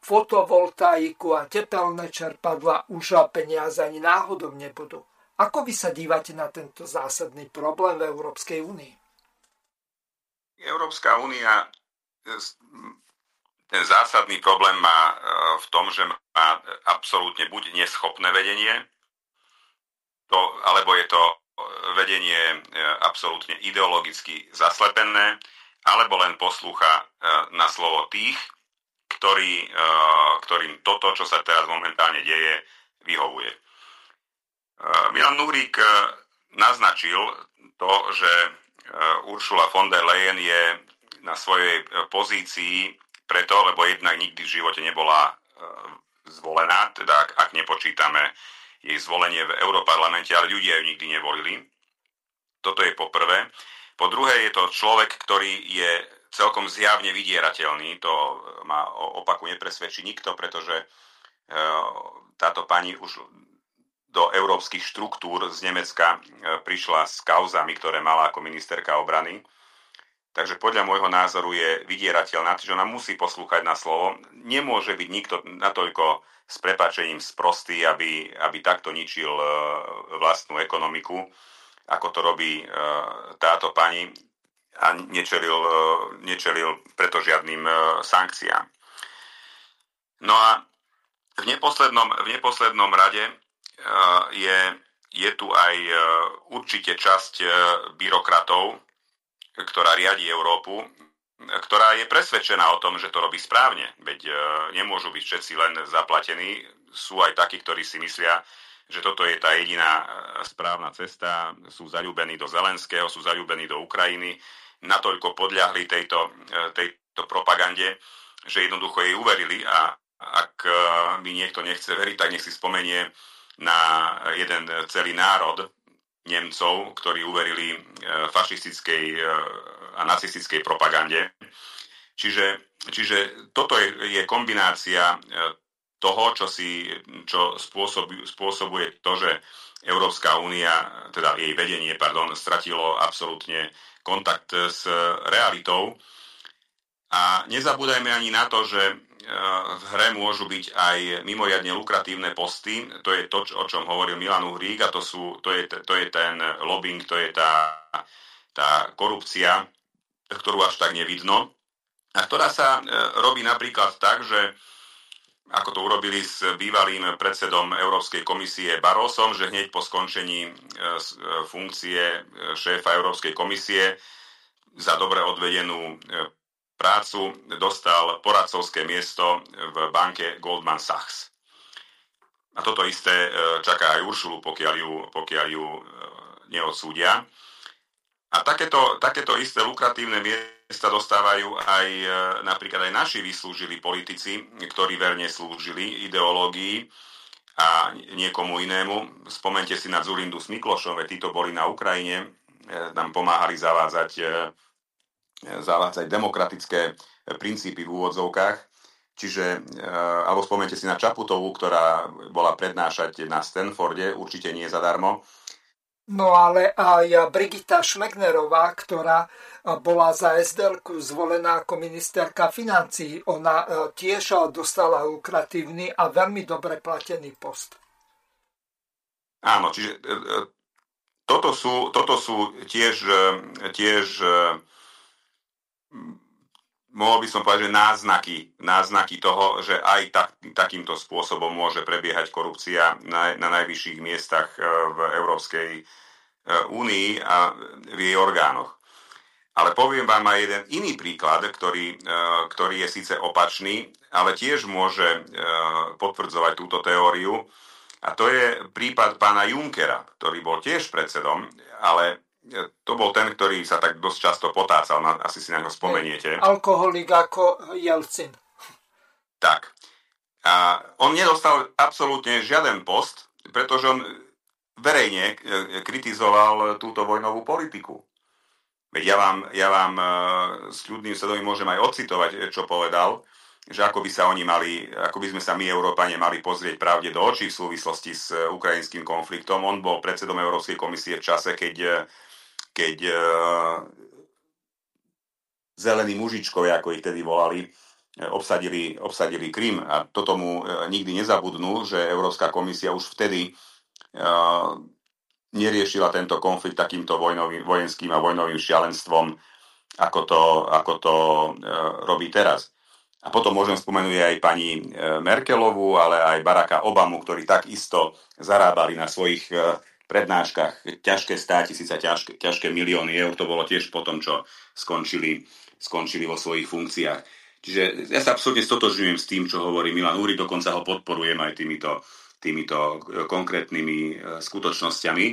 fotovoltaiku a tepelné čerpadla už peniaze ani náhodou nebudú. Ako vy sa dívate na tento zásadný problém v Európskej únii? Európska únia ten zásadný problém má v tom, že má absolútne buď neschopné vedenie, to, alebo je to vedenie e, absolútne ideologicky zaslepené, alebo len poslúcha e, na slovo tých, ktorý, ktorým toto, čo sa teraz momentálne deje, vyhovuje. Milan Nurík naznačil to, že Uršula von der Leyen je na svojej pozícii preto, lebo jednak nikdy v živote nebola e, zvolená, teda ak, ak nepočítame jej zvolenie v Európarlamente, ale ľudia ju nikdy nevolili. Toto je po prvé. Po druhé je to človek, ktorý je celkom zjavne vydierateľný. To ma opaku nepresvedčí nikto, pretože e, táto pani už do európskych štruktúr z Nemecka e, prišla s kauzami, ktoré mala ako ministerka obrany Takže podľa môjho názoru je vydierateľná, že ona musí poslúchať na slovo. Nemôže byť nikto natoľko s prepačením sprostý, aby, aby takto ničil e, vlastnú ekonomiku, ako to robí e, táto pani a nečelil, e, nečelil preto žiadnym sankciám. No a v neposlednom, v neposlednom rade je, je tu aj určite časť byrokratov, ktorá riadi Európu, ktorá je presvedčená o tom, že to robí správne. Veď e, nemôžu byť všetci len zaplatení. Sú aj takí, ktorí si myslia, že toto je tá jediná e, správna cesta. Sú zalúbení do Zelenského, sú zalúbení do Ukrajiny. Natoľko podľahli tejto, e, tejto propagande, že jednoducho jej uverili a ak mi niekto nechce veriť, tak nech si spomenie na jeden celý národ, Nemcov, ktorí uverili e, fašistickej e, a nacistickej propagande. Čiže, čiže toto je, kombinácia e, toho, čo, si, čo spôsob, spôsobuje to, že Európska únia, teda jej vedenie, pardon, stratilo absolútne kontakt s realitou. A nezabúdajme ani na to, že v hre môžu byť aj mimoriadne lukratívne posty. To je to, o čom hovoril Milan Uhrík a to, sú, to, je, to je ten lobbying, to je tá, tá korupcia, ktorú až tak nevidno. A ktorá sa e, robí napríklad tak, že ako to urobili s bývalým predsedom Európskej komisie Barosom, že hneď po skončení e, e, funkcie šéfa Európskej komisie za dobre odvedenú prácu dostal poradcovské miesto v banke Goldman Sachs. A toto isté e, čaká aj Uršulu, pokiaľ ju, pokiaľ ju e, neodsúdia. A takéto, takéto isté lukratívne miesta dostávajú aj e, napríklad aj naši vyslúžili politici, ktorí verne slúžili ideológii a niekomu inému. Spomente si na Zurindu s Miklošom, títo boli na Ukrajine, nám pomáhali zavádzať zavádzať demokratické princípy v úvodzovkách. Čiže, eh, alebo spomente si na Čaputovú, ktorá bola prednášať na Stanforde, určite nie zadarmo. No ale aj Brigita Šmegnerová, ktorá bola za SDL zvolená ako ministerka financí, ona eh, tiež dostala lukratívny a veľmi dobre platený post. Áno, čiže eh, toto sú, toto sú tiež, tiež mohol by som povedať, že náznaky, náznaky toho, že aj tak, takýmto spôsobom môže prebiehať korupcia na, na najvyšších miestach e, v Európskej e, únii a v jej orgánoch. Ale poviem vám aj jeden iný príklad, ktorý, e, ktorý je síce opačný, ale tiež môže potvrdzovať túto teóriu. A to je prípad pána Junkera, ktorý bol tiež predsedom, ale to bol ten, ktorý sa tak dosť často potácal, asi si na ňo spomeniete. Alkoholik ako Jelcin. Tak. A on nedostal absolútne žiaden post, pretože on verejne e, kritizoval túto vojnovú politiku. Veď ja vám, ja vám e, s ľudným svedomím môžem aj ocitovať, čo povedal. že ako by sa oni mali, ako by sme sa my, Európane, mali pozrieť pravde do očí v súvislosti s ukrajinským konfliktom. On bol predsedom Európskej komisie v čase, keď, keď zelení mužičkovia, ako ich tedy volali, obsadili, obsadili Krym. A toto mu nikdy nezabudnú, že Európska komisia už vtedy neriešila tento konflikt takýmto vojnovým, vojenským a vojnovým šialenstvom, ako to, ako to robí teraz. A potom môžem spomenúť aj pani Merkelovú, ale aj Baracka Obamu, ktorí takisto zarábali na svojich prednáškach ťažké stá tisíce, ťažké, ťažké milióny eur. To bolo tiež po tom, čo skončili, skončili vo svojich funkciách. Čiže ja sa absolútne stotožňujem s tým, čo hovorí Milan Úri, dokonca ho podporujem aj týmito týmito e, konkrétnymi e, skutočnosťami.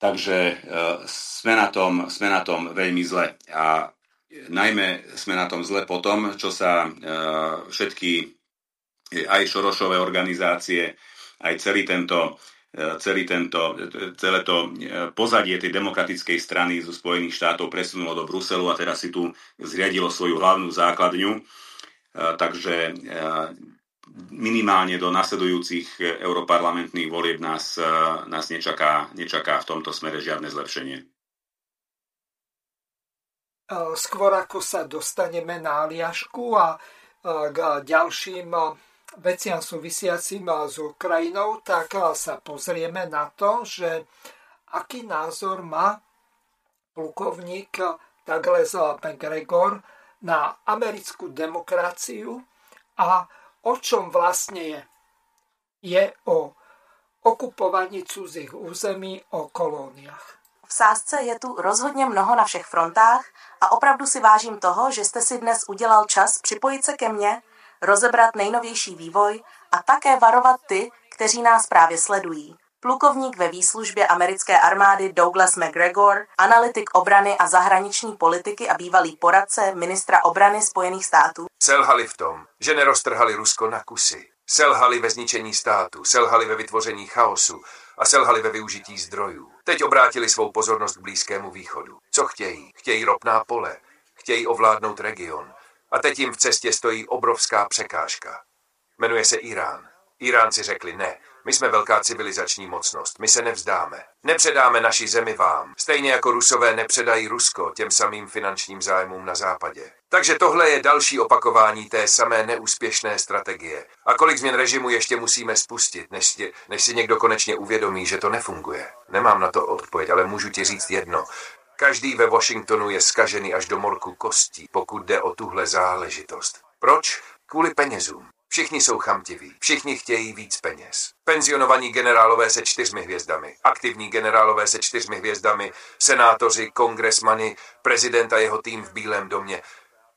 Takže e, sme na, tom, sme na tom veľmi zle. A najmä sme na tom zle po tom, čo sa všetky aj Šorošové organizácie, aj celý tento, celý tento, celé to pozadie tej demokratickej strany zo Spojených štátov presunulo do Bruselu a teraz si tu zriadilo svoju hlavnú základňu. Takže minimálne do nasledujúcich europarlamentných volieb nás, e, nás nečaká, nečaká v tomto smere žiadne zlepšenie. E, skôr ako sa dostaneme na Aliašku a e, k ďalším veciam súvisiacim s Ukrajinou, tak sa pozrieme na to, že aký názor má plukovník Douglas McGregor na americkú demokraciu a o čom vlastne je. Je o okupovaní cudzích území, o kolóniách. V sázce je tu rozhodně mnoho na všech frontách a opravdu si vážím toho, že jste si dnes udělal čas připojit se ke mně, rozebrat nejnovější vývoj a také varovat ty, kteří nás právě sledují. Plukovník ve výslužbě americké armády Douglas McGregor, analytik obrany a zahraniční politiky a bývalý poradce ministra obrany Spojených států. Selhali v tom, že neroztrhali Rusko na kusy. Selhali ve zničení státu, selhali ve vytvoření chaosu a selhali ve využití zdrojů. Teď obrátili svou pozornost k Blízkému východu. Co chtějí? Chtějí ropná pole, chtějí ovládnout region. A teď jim v cestě stojí obrovská překážka. Jmenuje se Irán. Iránci řekli ne, my jsme velká civilizační mocnost, my se nevzdáme. Nepředáme naši zemi vám, stejně jako Rusové nepředají Rusko těm samým finančním zájmům na západě. Takže tohle je další opakování té samé neúspěšné strategie. A kolik změn režimu ještě musíme spustit, než, tě, než si někdo konečně uvědomí, že to nefunguje? Nemám na to odpověď, ale můžu ti říct jedno. Každý ve Washingtonu je skažený až do morku kostí, pokud jde o tuhle záležitost. Proč? Kvůli penězům. Všichni jsou chamtiví, všichni chtějí víc peněz. Penzionovaní generálové se čtyřmi hvězdami, aktivní generálové se čtyřmi hvězdami, senátoři, kongresmany, prezident a jeho tým v Bílém domě.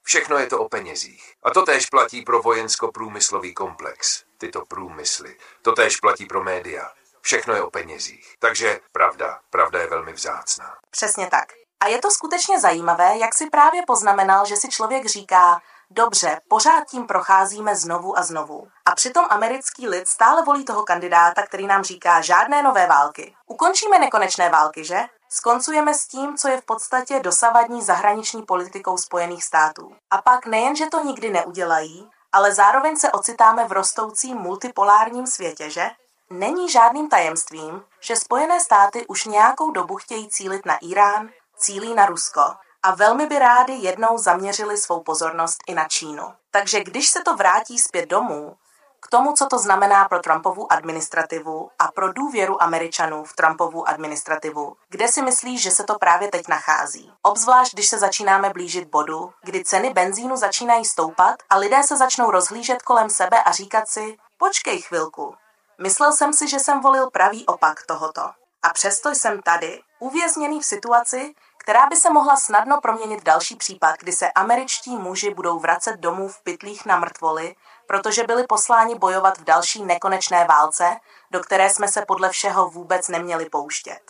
Všechno je to o penězích. A to též platí pro vojensko-průmyslový komplex. Tyto průmysly. To též platí pro média. Všechno je o penězích. Takže pravda, pravda je velmi vzácná. Přesně tak. A je to skutečně zajímavé, jak si právě poznamenal, že si člověk říká, Dobře, pořád tím procházíme znovu a znovu. A přitom americký lid stále volí toho kandidáta, který nám říká žádné nové války. Ukončíme nekonečné války, že? Skoncujeme s tím, co je v podstatě dosavadní zahraniční politikou Spojených států. A pak nejen, že to nikdy neudělají, ale zároveň se ocitáme v rostoucím multipolárním světě, že? Není žádným tajemstvím, že Spojené státy už nějakou dobu chtějí cílit na Irán, cílí na Rusko a velmi by rádi jednou zaměřili svou pozornost i na Čínu. Takže když se to vrátí zpět domů, k tomu, co to znamená pro Trumpovu administrativu a pro důvěru Američanů v Trumpovu administrativu, kde si myslíš, že se to právě teď nachází. Obzvlášť, když se začínáme blížit bodu, kdy ceny benzínu začínají stoupat a lidé se začnou rozhlížet kolem sebe a říkat si, počkej chvilku, myslel jsem si, že jsem volil pravý opak tohoto. A přesto jsem tady, uvězněný v situaci, která by se mohla snadno proměnit další případ, kdy se američtí muži budou vracet domů v pytlích na mrtvoli, protože byli posláni bojovat v další nekonečné válce, do které jsme se podle všeho vůbec neměli pouštět.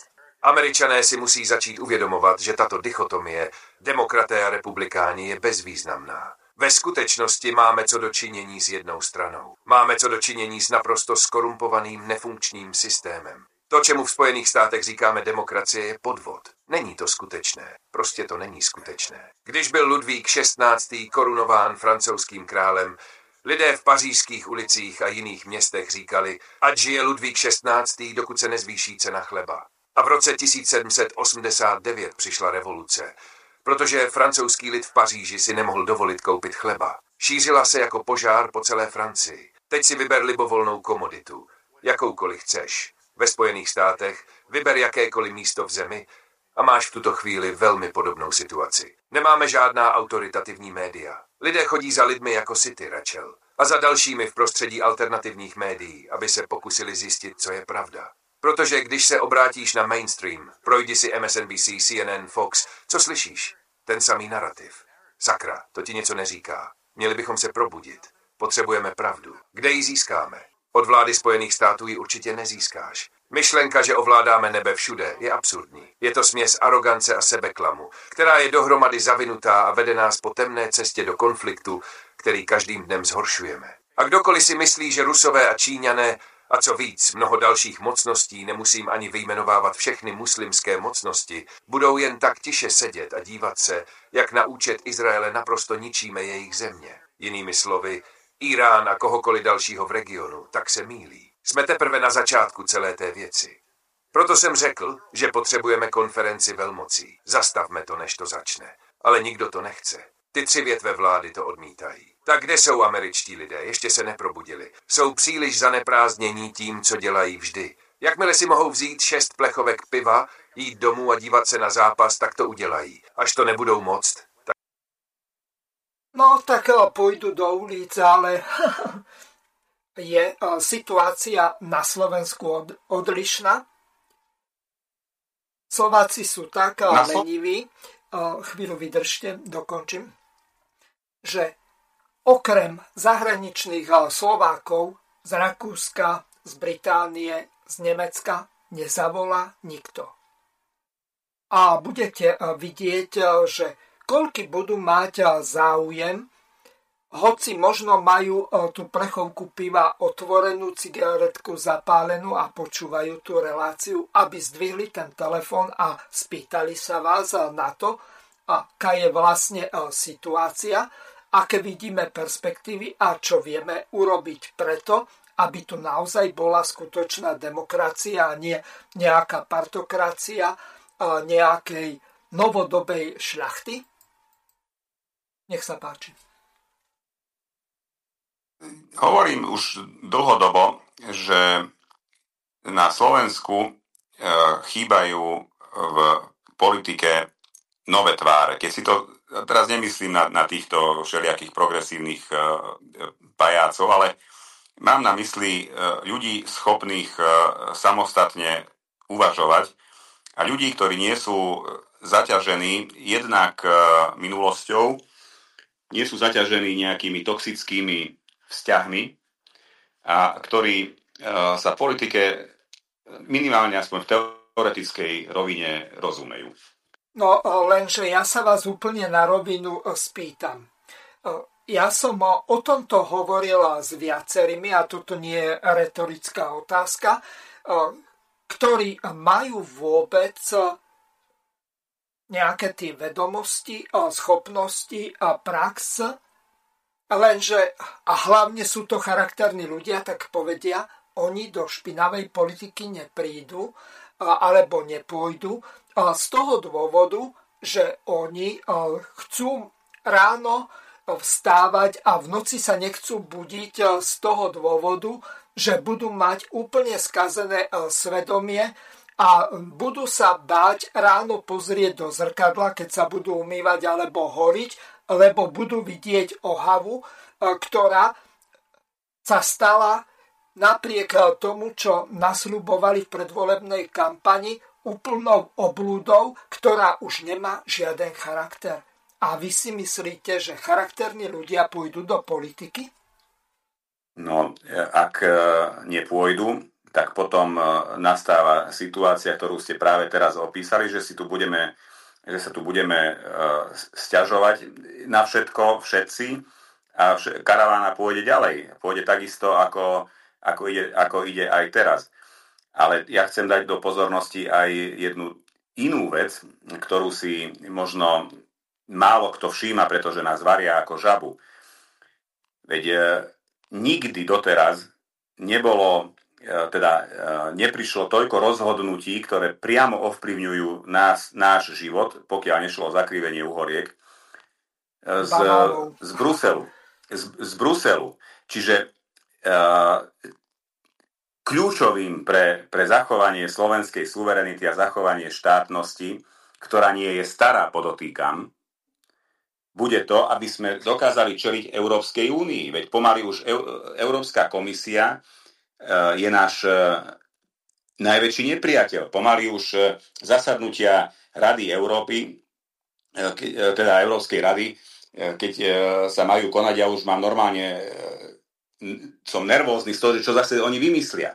Američané si musí začít uvědomovat, že tato dichotomie demokraté a republikáni je bezvýznamná. Ve skutečnosti máme co dočinění s jednou stranou. Máme co dočinění s naprosto skorumpovaným nefunkčním systémem. To, čemu v Spojených státech říkáme demokracie, je podvod. Není to skutečné. Prostě to není skutečné. Když byl Ludvík XVI. korunován francouzským králem, lidé v pařížských ulicích a jiných městech říkali, ať žije Ludvík XVI., dokud se nezvýší cena chleba. A v roce 1789 přišla revoluce, protože francouzský lid v Paříži si nemohl dovolit koupit chleba. Šířila se jako požár po celé Francii. Teď si vyber libovolnou komoditu, jakoukoliv chceš. Ve Spojených státech vyber jakékoliv místo v zemi a máš v tuto chvíli velmi podobnou situaci. Nemáme žádná autoritativní média. Lidé chodí za lidmi jako City, Rachel. A za dalšími v prostředí alternativních médií, aby se pokusili zjistit, co je pravda. Protože když se obrátíš na mainstream, projdi si MSNBC, CNN, Fox, co slyšíš? Ten samý narrativ. Sakra, to ti něco neříká. Měli bychom se probudit. Potřebujeme pravdu. Kde ji získáme? Od vlády Spojených států ji určitě nezískáš. Myšlenka, že ovládáme nebe všude, je absurdní. Je to směs arogance a sebeklamu, která je dohromady zavinutá a vede nás po temné cestě do konfliktu, který každým dnem zhoršujeme. A kdokoliv si myslí, že Rusové a Číňané a co víc, mnoho dalších mocností, nemusím ani vyjmenovávat všechny muslimské mocnosti, budou jen tak tiše sedět a dívat se, jak na účet Izraele naprosto ničíme jejich země. Jinými slovy, Irán a kohokoliv dalšího v regionu, tak se mílí. Jsme teprve na začátku celé té věci. Proto jsem řekl, že potřebujeme konferenci velmocí. Zastavme to, než to začne. Ale nikdo to nechce. Ty tři větve vlády to odmítají. Tak kde jsou američtí lidé? Ještě se neprobudili. Jsou příliš zaneprázdnění tím, co dělají vždy. Jakmile si mohou vzít šest plechovek piva, jít domů a dívat se na zápas, tak to udělají. Až to nebudou moct, tak... No, tak eh, pôjdu do ulic, ale *laughs* je eh, situácia na Slovensku od, odlišná. Slováci sú tak eh, leniví, chvíľu vydržte, dokončím, že Okrem zahraničných Slovákov z Rakúska, z Británie, z Nemecka nezavolá nikto. A budete eh, vidieť, eh, že koľky budú mať záujem, hoci možno majú tú plechovku piva otvorenú, cigaretku zapálenú a počúvajú tú reláciu, aby zdvihli ten telefón a spýtali sa vás na to, aká je vlastne situácia aké vidíme perspektívy a čo vieme urobiť preto, aby tu naozaj bola skutočná demokracia a nie nejaká partokracia nejakej novodobej šľachty? Nech sa páči. Hovorím už dlhodobo, že na Slovensku e, chýbajú v politike nové tváre. Keď si to teraz nemyslím na, na týchto všelijakých progresívnych uh, pajácov, ale mám na mysli uh, ľudí schopných samostatne uvažovať a ľudí, ktorí nie sú zaťažení jednak minulosťou, nie sú zaťažení nejakými toxickými vzťahmi a ktorí sa v politike minimálne aspoň v teoretickej rovine rozumejú. No lenže ja sa vás úplne na rovinu e, spýtam. E, ja som o tomto hovorila s viacerými, a toto nie je retorická otázka, e, ktorí majú vôbec nejaké tie vedomosti, schopnosti a prax, lenže a hlavne sú to charakterní ľudia, tak povedia, oni do špinavej politiky neprídu alebo nepôjdu, z toho dôvodu, že oni chcú ráno vstávať a v noci sa nechcú budiť z toho dôvodu, že budú mať úplne skazené svedomie a budú sa báť ráno pozrieť do zrkadla, keď sa budú umývať alebo horiť, lebo budú vidieť ohavu, ktorá sa stala napriek tomu, čo nasľubovali v predvolebnej kampani, úplnou oblúdou, ktorá už nemá žiaden charakter. A vy si myslíte, že charakterní ľudia pôjdu do politiky? No, ak e, nepôjdu, tak potom e, nastáva situácia, ktorú ste práve teraz opísali, že si tu budeme, že sa tu budeme e, sťažovať na všetko, všetci a karavána pôjde ďalej. Pôjde takisto, ako, ako, ide, ako ide aj teraz. Ale ja chcem dať do pozornosti aj jednu inú vec, ktorú si možno málo kto všíma, pretože nás varia ako žabu. Veď e, nikdy doteraz nebolo, e, teda e, neprišlo toľko rozhodnutí, ktoré priamo ovplyvňujú nás, náš život, pokiaľ nešlo o zakrivenie uhoriek, z, z Bruselu. Z, z Bruselu. Čiže kľúčovým pre, pre zachovanie slovenskej suverenity a zachovanie štátnosti, ktorá nie je stará, podotýkam, bude to, aby sme dokázali čeliť Európskej únii. Veď pomaly už Európska komisia e, je náš e, najväčší nepriateľ. Pomaly už e, zasadnutia Rady Európy, teda Európskej rady, keď sa majú konať, ja už mám normálne som nervózny z toho, že čo zase oni vymyslia.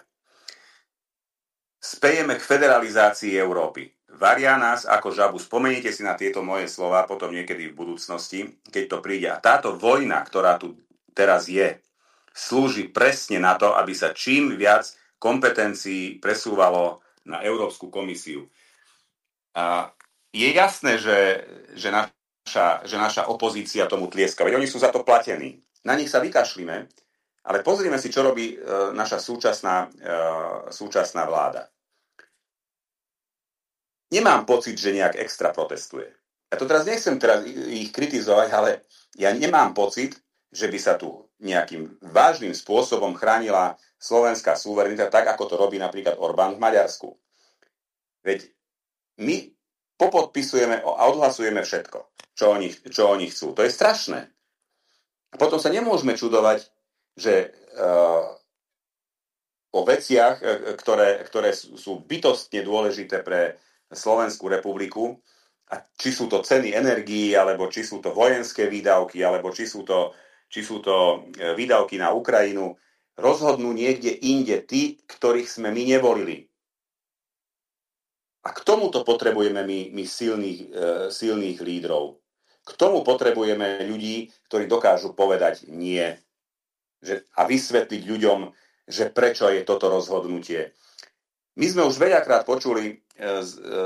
Spejeme k federalizácii Európy. Varia nás ako žabu. Spomeniete si na tieto moje slova potom niekedy v budúcnosti, keď to príde. A táto vojna, ktorá tu teraz je, slúži presne na to, aby sa čím viac kompetencií presúvalo na Európsku komisiu. A je jasné, že, že, naša, že naša opozícia tomu tlieska. Veď oni sú za to platení. Na nich sa vykašlíme, ale pozrieme si, čo robí e, naša súčasná, e, súčasná vláda. Nemám pocit, že nejak extra protestuje. Ja to teraz nechcem teraz ich kritizovať, ale ja nemám pocit, že by sa tu nejakým vážnym spôsobom chránila slovenská suverenita, tak ako to robí napríklad Orbán v Maďarsku. Veď my popodpisujeme a odhlasujeme všetko, čo oni, čo oni chcú. To je strašné. A potom sa nemôžeme čudovať, že uh, o veciach, e, ktoré, ktoré sú bytostne dôležité pre Slovenskú republiku, a či sú to ceny energií, alebo či sú to vojenské výdavky, alebo či sú to, či sú to e, výdavky na Ukrajinu, rozhodnú niekde inde tí, ktorých sme my nevolili. A k tomuto potrebujeme my, my silných, e, silných lídrov. K tomu potrebujeme ľudí, ktorí dokážu povedať nie že, a vysvetliť ľuďom, že prečo je toto rozhodnutie. My sme už veľakrát počuli e, z, e,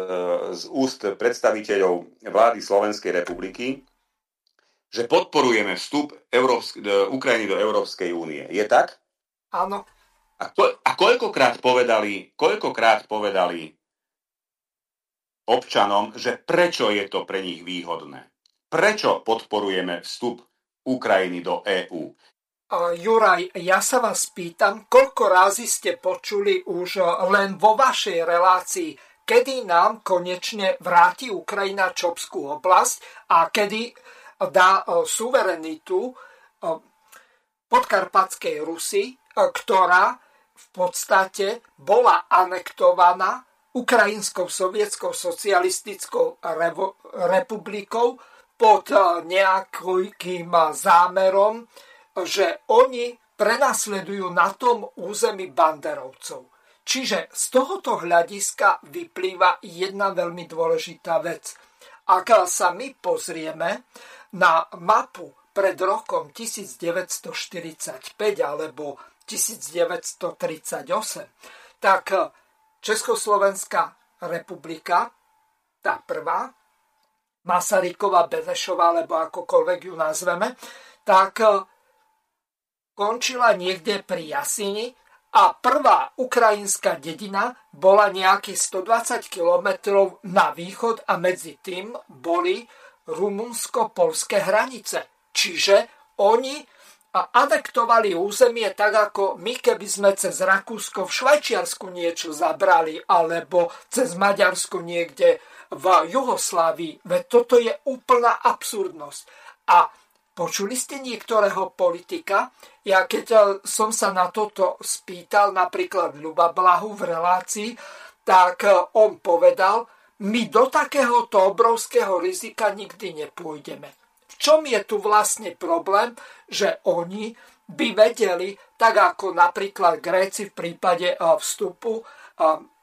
z úst predstaviteľov vlády Slovenskej republiky, že podporujeme vstup Európsk- Ukrajiny do Európskej únie. Je tak? Áno. A, ko- a koľkokrát povedali, koľkokrát povedali občanom, že prečo je to pre nich výhodné? Prečo podporujeme vstup Ukrajiny do EÚ? Juraj, ja sa vás pýtam, koľko razy ste počuli už len vo vašej relácii, kedy nám konečne vráti Ukrajina Čopskú oblasť a kedy dá suverenitu podkarpatskej Rusy, ktorá v podstate bola anektovaná Ukrajinskou sovietskou socialistickou republikou pod nejakým zámerom že oni prenasledujú na tom území banderovcov. Čiže z tohoto hľadiska vyplýva jedna veľmi dôležitá vec. Ak sa my pozrieme na mapu pred rokom 1945 alebo 1938, tak Československá republika, tá prvá, Masaryková, Benešová, alebo akokoľvek ju nazveme, tak končila niekde pri Jasini a prvá ukrajinská dedina bola nejakých 120 kilometrov na východ a medzi tým boli rumunsko-polské hranice. Čiže oni adektovali územie tak, ako my, keby sme cez Rakúsko v Švajčiarsku niečo zabrali, alebo cez Maďarsko niekde v Juhoslávii. Veď toto je úplná absurdnosť. A Počuli ste niektorého politika? Ja keď eh, som sa na toto spýtal, napríklad Ľuba Blahu v relácii, tak eh, on povedal, my do takéhoto obrovského rizika nikdy nepôjdeme. V čom je tu vlastne problém, že oni by vedeli, tak ako napríklad Gréci v prípade eh, vstupu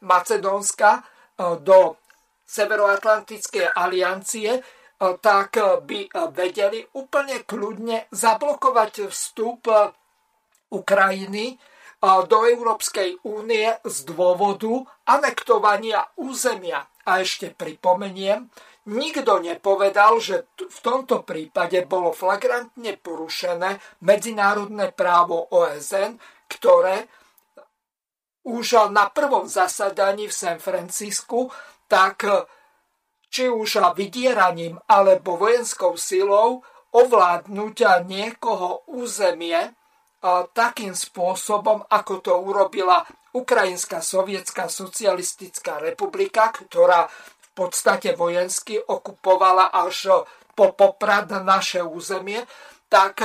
Macedónska do Severoatlantickej aliancie, tak by vedeli úplne kľudne zablokovať vstup Ukrajiny do Európskej únie z dôvodu anektovania územia. A ešte pripomeniem, nikto nepovedal, že v tomto prípade bolo flagrantne porušené medzinárodné právo OSN, ktoré už na prvom zasadaní v San Francisku, tak či už vydieraním alebo vojenskou silou ovládnuť niekoho územie takým spôsobom, ako to urobila Ukrajinská sovietská socialistická republika, ktorá v podstate vojensky okupovala až po poprad naše územie, tak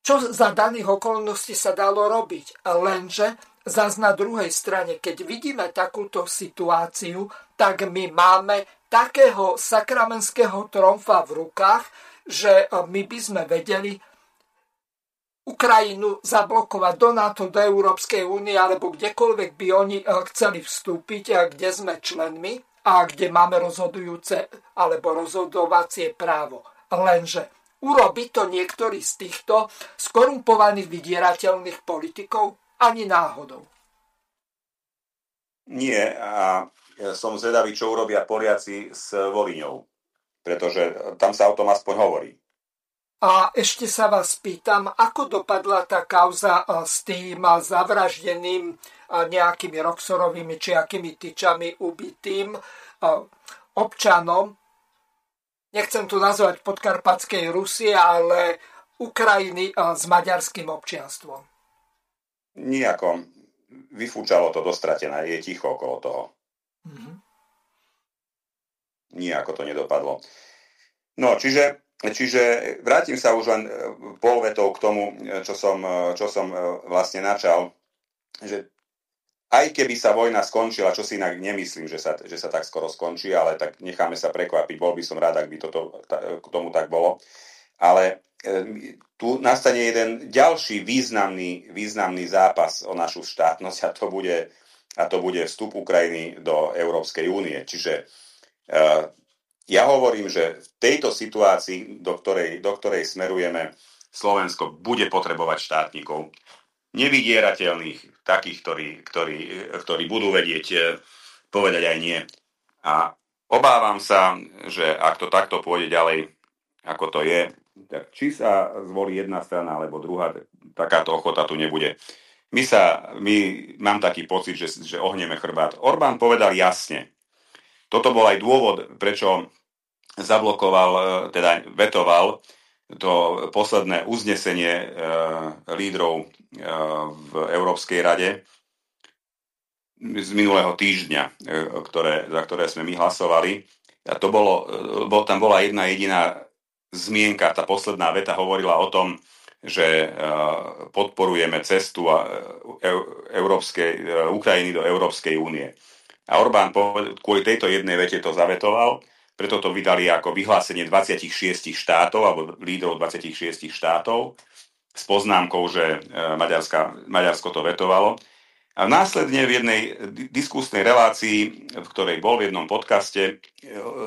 čo za daných okolností sa dalo robiť? Lenže zase na druhej strane, keď vidíme takúto situáciu, tak my máme takého sakramenského tromfa v rukách, že my by sme vedeli Ukrajinu zablokovať do NATO, do Európskej únie alebo kdekoľvek by oni chceli vstúpiť, kde sme členmi a kde máme rozhodujúce alebo rozhodovacie právo. Lenže urobi to niektorý z týchto skorumpovaných vydierateľných politikov ani náhodou. Nie a som zvedavý, čo urobia Poliaci s Voliňou, pretože tam sa o tom aspoň hovorí. A ešte sa vás pýtam, ako dopadla tá kauza s tým zavraždeným nejakými Roxorovými či akými tyčami ubitým občanom, nechcem tu nazvať podkarpatskej Rusie, ale Ukrajiny s maďarským občianstvom. Nijako. Vyfúčalo to dostratené, je ticho okolo toho. Nijako to nedopadlo. No, čiže, čiže vrátim sa už len e, pol vetou k tomu, e, čo som, e, čo som vlastne načal, že aj keby sa vojna skončila, čo si inak nemyslím, že sa, že sa tak skoro skončí, ale tak necháme sa prekvapiť. Bol by som rád, ak by toto, k tomu tak bolo. Ale tu nastane jeden ďalší významný, významný zápas o našu štátnosť a to bude, a to bude vstup Ukrajiny do Európskej únie. Čiže ja hovorím, že v tejto situácii, do ktorej, do ktorej smerujeme, Slovensko bude potrebovať štátnikov, nevydierateľných, takých, ktorí, ktorí, ktorí budú vedieť uh, povedať aj nie. A obávam sa, že ak to takto pôjde ďalej, ako to je, tak či sa zvolí jedna strana alebo druhá, takáto ochota tu nebude. My sa, my, mám taký pocit, že, že ohneme chrbát. Orbán povedal jasne. Toto bol aj dôvod, prečo zablokoval, e, teda vetoval to posledné uznesenie e, lídrov e, v Európskej rade z minulého týždňa, ktoré, za ktoré sme my hlasovali. A to bolo, bol, tam bola jedna jediná zmienka, tá posledná veta hovorila o tom, že podporujeme cestu Európskej, Ukrajiny do Európskej únie. A Orbán kvôli tejto jednej vete to zavetoval, preto to vydali ako vyhlásenie 26 štátov alebo lídrov 26 štátov s poznámkou, že Maďarska, Maďarsko to vetovalo. A následne v jednej diskusnej relácii, v ktorej bol v jednom podcaste,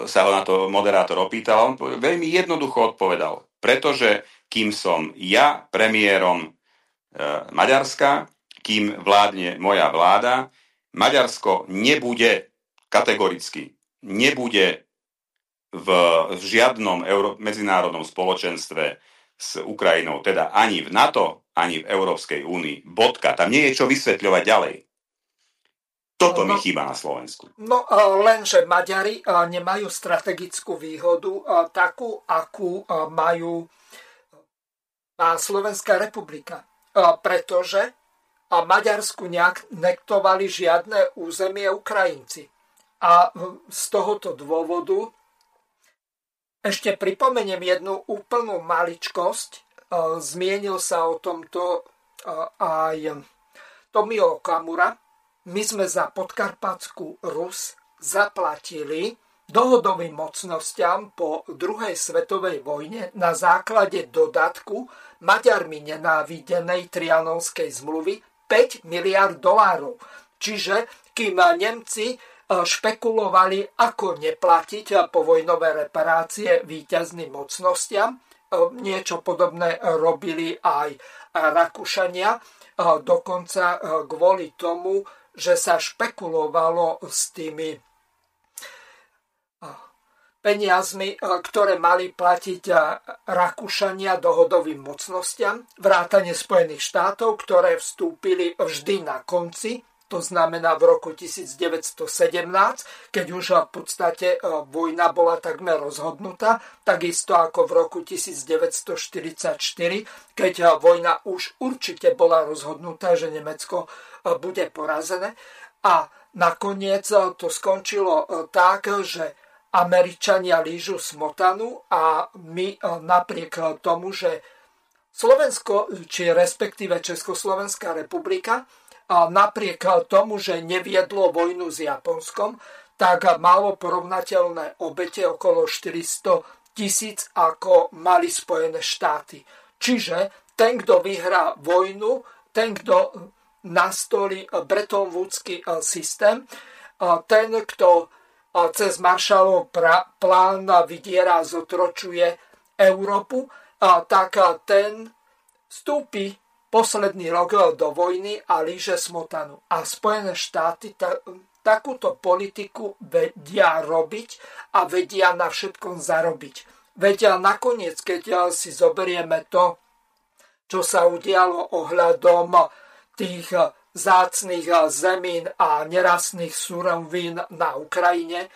sa ho na to moderátor opýtal. On veľmi jednoducho odpovedal. Pretože kým som ja premiérom e, Maďarska, kým vládne moja vláda, Maďarsko nebude kategoricky, nebude v žiadnom euro, medzinárodnom spoločenstve s Ukrajinou, teda ani v NATO, ani v Európskej únii. Bodka. Tam nie je čo vysvetľovať ďalej. Toto no, mi chýba na Slovensku. No lenže Maďari nemajú strategickú výhodu takú, akú majú Slovenská republika. Pretože Maďarsku nektovali žiadne územie Ukrajinci. A z tohoto dôvodu ešte pripomeniem jednu úplnú maličkosť. E, zmienil sa o tomto e, aj Tomio Kamura. My sme za podkarpatskú Rus zaplatili dohodovým mocnostiam po druhej svetovej vojne na základe dodatku Maďarmi nenávidenej trianonskej zmluvy 5 miliard dolárov. Čiže kým Nemci E, špekulovali, ako neplatiť povojnové reparácie víťazným mocnostiam. E, niečo podobné robili aj Rakúšania. dokonca kvôli tomu, že sa špekulovalo s tými peniazmi, ktoré mali platiť Rakúšania dohodovým mocnostiam, vrátane Spojených štátov, ktoré vstúpili vždy na konci to znamená v roku 1917, keď už v podstate e, vojna bola takmer rozhodnutá, takisto ako v roku 1944, keď e, vojna už určite bola rozhodnutá, že Nemecko e, bude porazené. A nakoniec to skončilo tak, že Američania lížu smotanu a my napriek tomu, že Slovensko, či respektíve Československá republika, napriek tomu, že neviedlo vojnu s Japonskom, tak malo porovnateľné obete okolo 400 tisíc, ako mali Spojené štáty. Čiže ten, kto vyhrá vojnu, ten, kto nastolí Bretton Woodsky e, systém, ten, kto cez Marshallov plán vydiera a zotročuje Európu, tak ten vstúpi posledný rok do vojny a líže smotanu. A Spojené štáty ta, takúto politiku vedia robiť a vedia na všetkom zarobiť. Vedia nakoniec, keď si zoberieme to, čo sa udialo ohľadom tých zácných zemín a nerastných surovín na Ukrajine,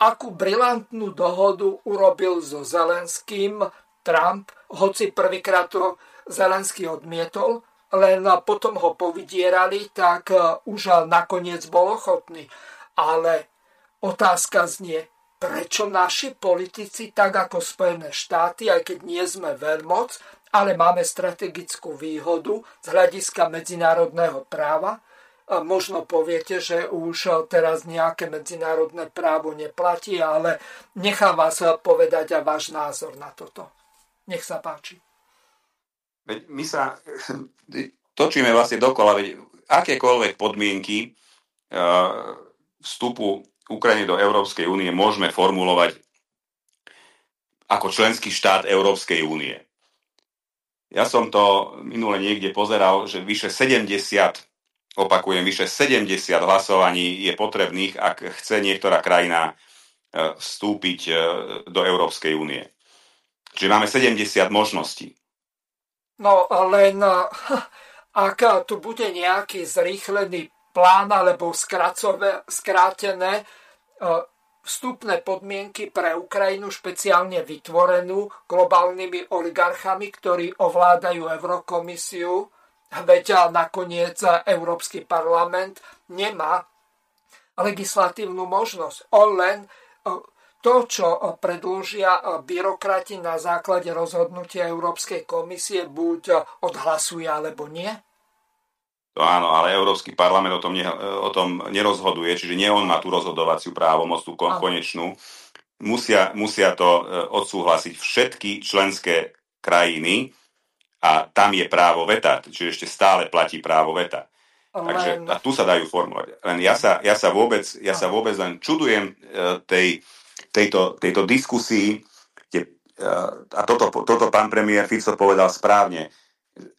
akú brilantnú dohodu urobil so Zelenským Trump, hoci prvýkrát to Zelenský odmietol, len potom ho povidierali, tak už nakoniec bol ochotný. Ale otázka znie, prečo naši politici, tak ako Spojené štáty, aj keď nie sme veľmoc, ale máme strategickú výhodu z hľadiska medzinárodného práva, možno poviete, že už teraz nejaké medzinárodné právo neplatí, ale nechám vás povedať a váš názor na toto. Nech sa páči. My sa *laughs* točíme vlastne dokola, veď akékoľvek podmienky uh, vstupu Ukrajiny do Európskej únie môžeme formulovať ako členský štát Európskej únie. Ja som to minule niekde pozeral, že vyše 70, opakujem, vyše 70 hlasovaní je potrebných, ak chce niektorá krajina vstúpiť do Európskej únie. Čiže máme 70 možností. No len *laughs* ak tu bude nejaký zrýchlený plán alebo skrátené vstupné podmienky pre Ukrajinu špeciálne vytvorenú globálnymi oligarchami, ktorí ovládajú Eurokomisiu, veď nakoniec Európsky parlament nemá legislatívnu možnosť. On len to, čo predlžia byrokrati na základe rozhodnutia Európskej komisie, buď odhlasuje alebo nie? To áno, ale Európsky parlament o tom, ne, o tom nerozhoduje, čiže nie on má tú rozhodovaciu právomoc, tú kon, konečnú. Musia, musia to e, odsúhlasiť všetky členské krajiny a tam je právo veta, čiže ešte stále platí právo veta. Takže a tu sa dajú formulovať. Len ja sa, ja sa, vôbec, ja sa vôbec len čudujem e, tej, tejto, tejto diskusii, eh, a toto, toto pán premiér Fico povedal správne,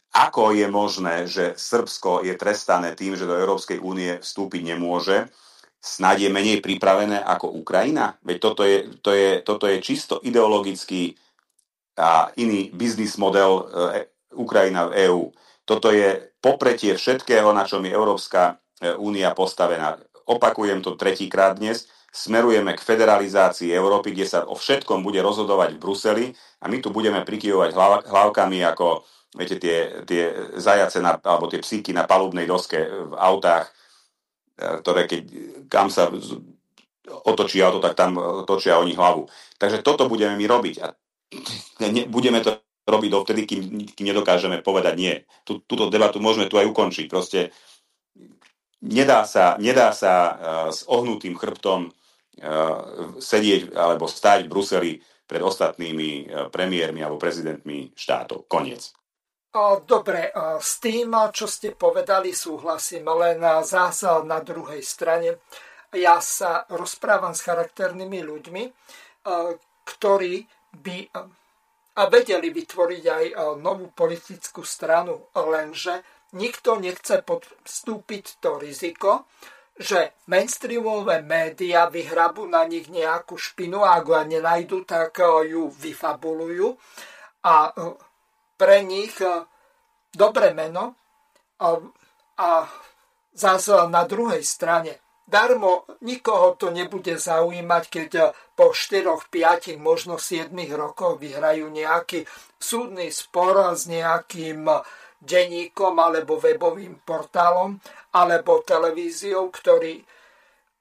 ako je možné, že Srbsko je trestané tým, že do Európskej únie vstúpiť nemôže, snad je menej pripravené ako Ukrajina? Veď toto je, to je, toto je čisto ideologický a iný biznis model e, Ukrajina v EÚ. Toto je popretie všetkého, na čom je Európska eh, únia postavená. Opakujem to tretíkrát dnes smerujeme k federalizácii Európy, kde sa o všetkom bude rozhodovať v Bruseli a my tu budeme prikyvovať hlav, hlavkami ako viete, tie, tie zajace na, alebo tie psíky na palubnej doske v autách, e, ktoré keď kam sa otočí auto, tak tam točia oni hlavu. Takže toto budeme my robiť a ne, budeme to robiť dovtedy, kým, kým nedokážeme povedať nie. Tú, túto debatu môžeme tu aj ukončiť. Proste nedá sa, nedá sa uh, s ohnutým chrbtom sedieť alebo stať v Bruseli pred ostatnými premiérmi alebo prezidentmi štátov. Koniec. Dobre, s tým, čo ste povedali, súhlasím, len zás na druhej strane. Ja sa rozprávam s charakternými ľuďmi, ktorí by a vedeli vytvoriť aj novú politickú stranu, lenže nikto nechce podstúpiť to riziko, že mainstreamové médiá vyhrabú na nich nejakú špinu a ak ho nenajdu, tak ju vyfabulujú a pre nich dobre meno a, a zase na druhej strane Darmo nikoho to nebude zaujímať, keď po 4, 5, možno 7 rokoch vyhrajú nejaký súdny spor s nejakým denníkom alebo webovým portálom alebo televíziou, ktorý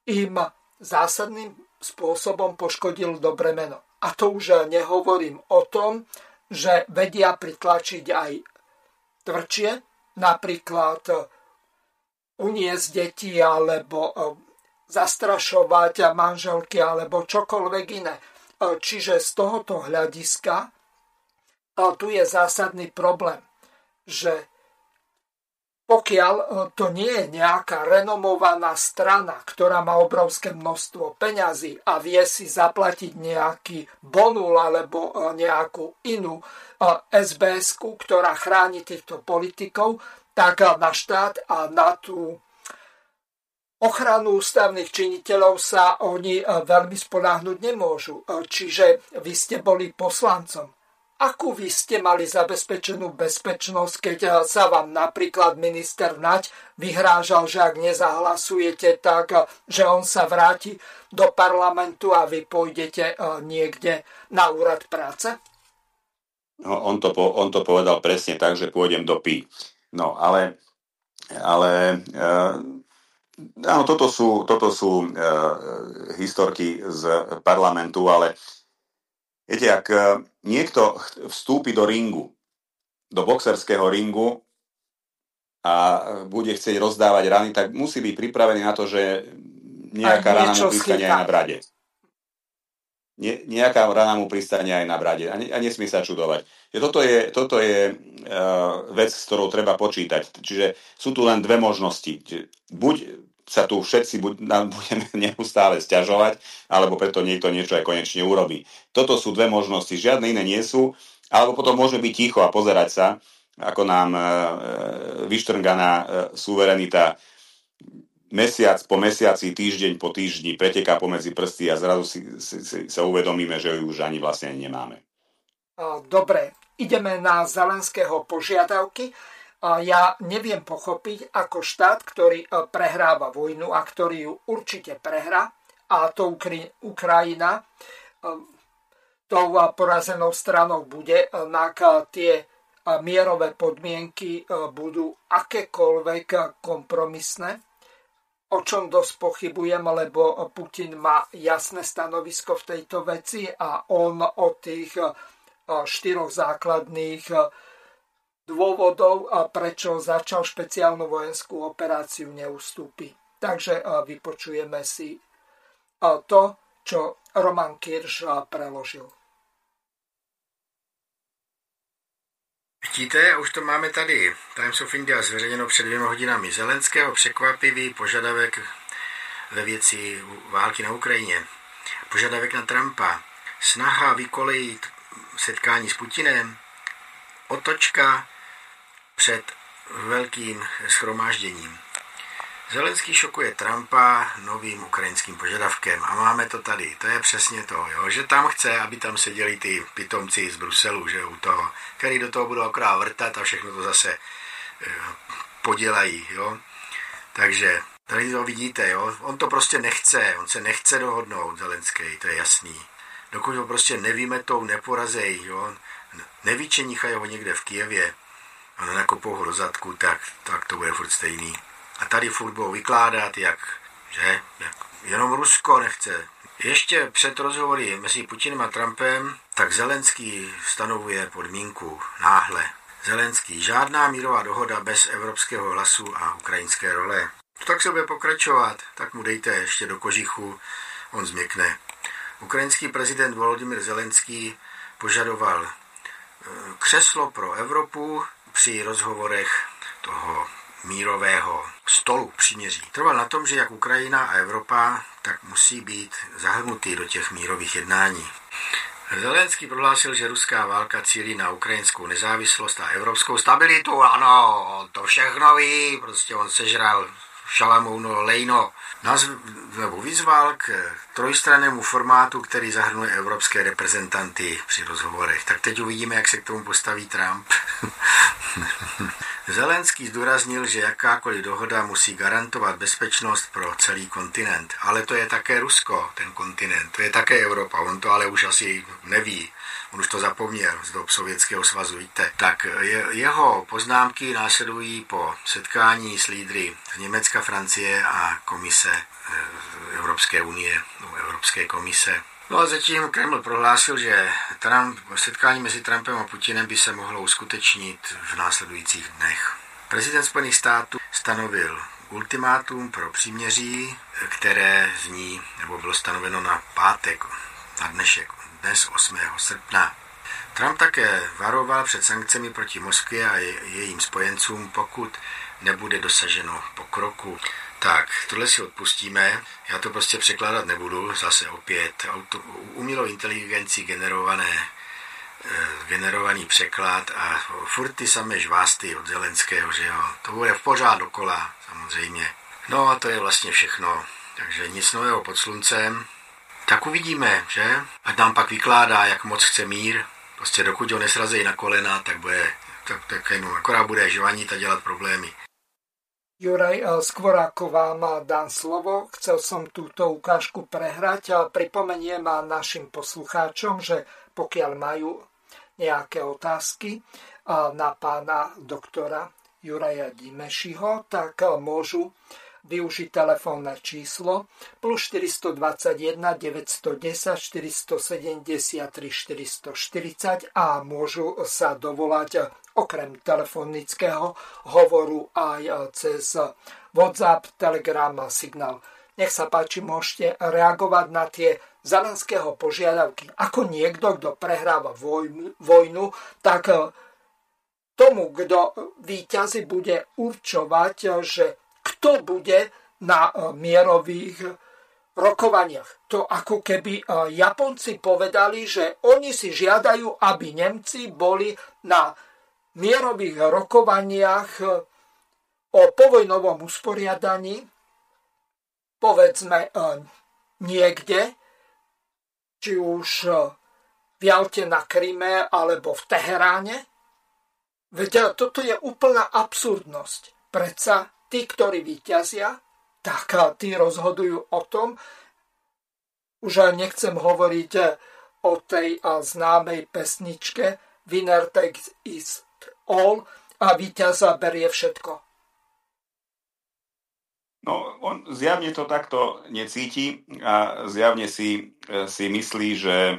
im zásadným spôsobom poškodil dobre meno. A to už nehovorím o tom, že vedia pritlačiť aj tvrdšie, napríklad uniesť deti alebo e, zastrašovať manželky alebo čokoľvek iné. E, čiže z tohoto hľadiska e, tu je zásadný problém, že pokiaľ to nie je nejaká renomovaná strana, ktorá má obrovské množstvo peňazí a vie si zaplatiť nejaký bonul alebo nejakú inú sbs ktorá chráni týchto politikov, tak na štát a na tú ochranu ústavných činiteľov sa oni e, veľmi spoláhnuť nemôžu. E, čiže vy ste boli poslancom. Akú vy ste mali zabezpečenú bezpečnosť, keď e, sa vám napríklad minister Nať vyhrážal, že ak nezahlasujete, tak že on sa vráti do parlamentu a vy pôjdete niekde na úrad práce? No, on, to po, on to povedal presne tak, že pôjdem do PI. No, ale, ale uh, áno, toto sú, toto sú uh, historky z parlamentu, ale viete, ak uh, niekto vstúpi do ringu, do boxerského ringu a bude chcieť rozdávať rany, tak musí byť pripravený na to, že nejaká rana mu pristane aj na brade. Nie, nejaká rana mu pristane aj na brade a, ne, a nesmie sa čudovať. Toto je, toto je uh, vec, s ktorou treba počítať. Čiže sú tu len dve možnosti. Buď sa tu všetci *laughs* budeme neustále stiažovať, alebo preto niekto niečo aj konečne urobí. Toto sú dve možnosti, žiadne iné nie sú, alebo potom môžeme byť ticho a pozerať sa, ako nám uh, vyštrnganá uh, suverenita mesiac po mesiaci, týždeň po týždni preteká pomedzi prsty a zrazu si, si, si sa uvedomíme, že ju už ani vlastne nemáme. Dobre, ideme na Zelenského požiadavky. Ja neviem pochopiť, ako štát, ktorý e, prehráva vojnu a ktorý ju určite prehrá, a to Ukrajina, e, tou porazenou stranou bude, e, na tie mierové podmienky budú akékoľvek kompromisné, o čom dosť pochybujem, lebo Putin má jasné stanovisko v tejto veci a on o tých štyroch základných dôvodov, prečo začal špeciálnu vojenskú operáciu neustúpi. Takže vypočujeme si to, čo Roman Kirš preložil. Vidíte, už to máme tady. Times of India zveřejněno před dvěma hodinami. Zelenského překvapivý požadavek ve věci války na Ukrajině. Požadavek na Trumpa. Snaha vykolejit setkání s Putinem, otočka před velkým schromážděním. Zelenský šokuje Trumpa novým ukrajinským požadavkem a máme to tady. To je přesně to, jo? že tam chce, aby tam seděli ty pitomci z Bruselu, že u toho, který do toho budou akorát vrtat a všechno to zase e, podělají. Jo? Takže tady to vidíte, jo? on to prostě nechce, on se nechce dohodnout, Zelenský, to je jasný dokud ho prostě nevymetou, neporazej, jo, nevyčenichají ho někde v Kijevě a nenakopou ho do zadku, tak, tak to bude furt stejný. A tady furt budou vykládat, jak, že, jak jenom Rusko nechce. Ještě před rozhovory mezi Putinem a Trumpem, tak Zelenský stanovuje podmínku náhle. Zelenský, žádná mírová dohoda bez evropského hlasu a ukrajinské role. Tak se bude pokračovat, tak mu dejte ještě do kožichu, on změkne. Ukrajinský prezident Volodymyr Zelenský požadoval e, křeslo pro Evropu při rozhovorech toho mírového stolu příměří. Trval na tom, že jak Ukrajina a Evropa, tak musí být zahrnutý do těch mírových jednání. Zelenský prohlásil, že ruská válka cílí na ukrajinskou nezávislost a evropskou stabilitu. Ano, to všechno ví, prostě on sežral Šalamouno Lejno nebo vyzval k trojstrannému formátu, který zahrnuje evropské reprezentanty při rozhovorech. Tak teď uvidíme, jak se k tomu postaví Trump. *laughs* Zelenský zdůraznil, že jakákoliv dohoda musí garantovat bezpečnost pro celý kontinent. Ale to je také Rusko, ten kontinent. To je také Evropa. On to ale už asi neví. On už to zapomněl z dob Sovětského svazu, víte. Tak je, jeho poznámky následují po setkání s lídry z Německa, Francie a komise eh, Evropské unie, no, Evropské komise No a zatím Kreml prohlásil, že Trump, setkání mezi Trumpem a Putinem by se mohlo uskutečnit v následujících dnech. Prezident Spojených států stanovil ultimátum pro příměří, které zní, nebo bylo stanoveno na pátek, na dnešek, dnes 8. srpna. Trump také varoval před sankcemi proti Moskvě a jejím spojencům, pokud nebude dosaženo pokroku. Tak, tohle si odpustíme. Já to prostě překládat nebudu. Zase opět auto, umělou inteligenci generované eh, generovaný překlad a furt ty samé žvásty od Zelenského, že jo. To bude v pořád dokola, samozřejmě. No a to je vlastně všechno. Takže nic nového pod sluncem. Tak uvidíme, že? Ať nám pak vykládá, jak moc chce mír. Prostě dokud ho nesrazejí na kolena, tak bude, tak, tak jenom akorát bude žvanit a dělat problémy. Juraj, eh, ako vám dám slovo, chcel som túto ukážku prehrať a pripomeniem našim poslucháčom, že pokiaľ majú nejaké otázky eh, na pána doktora Juraja Dimešiho, tak eh, môžu využiť telefónne číslo plus 421 910 473 440 a môžu sa dovolať okrem telefonického hovoru aj cez WhatsApp, Telegram a Signál. Nech sa páči, môžete reagovať na tie Zelenského požiadavky. Ako niekto, kto prehráva vojnu, tak tomu, kto výťazí, bude určovať, že kto bude na mierových rokovaniach. To ako keby Japonci povedali, že oni si žiadajú, aby Nemci boli na mierových rokovaniach e, o povojnovom usporiadaní, povedzme e, niekde, či už e, v Jalte na Kryme alebo v Teheráne. Veď toto je úplná absurdnosť. Predsa tí, ktorí vyťazia, tak tí rozhodujú o tom, už nechcem hovoriť o tej známej pesničke Winner takes is all a víťaza berie všetko. No, on zjavne to takto necíti a zjavne si, si myslí, že e,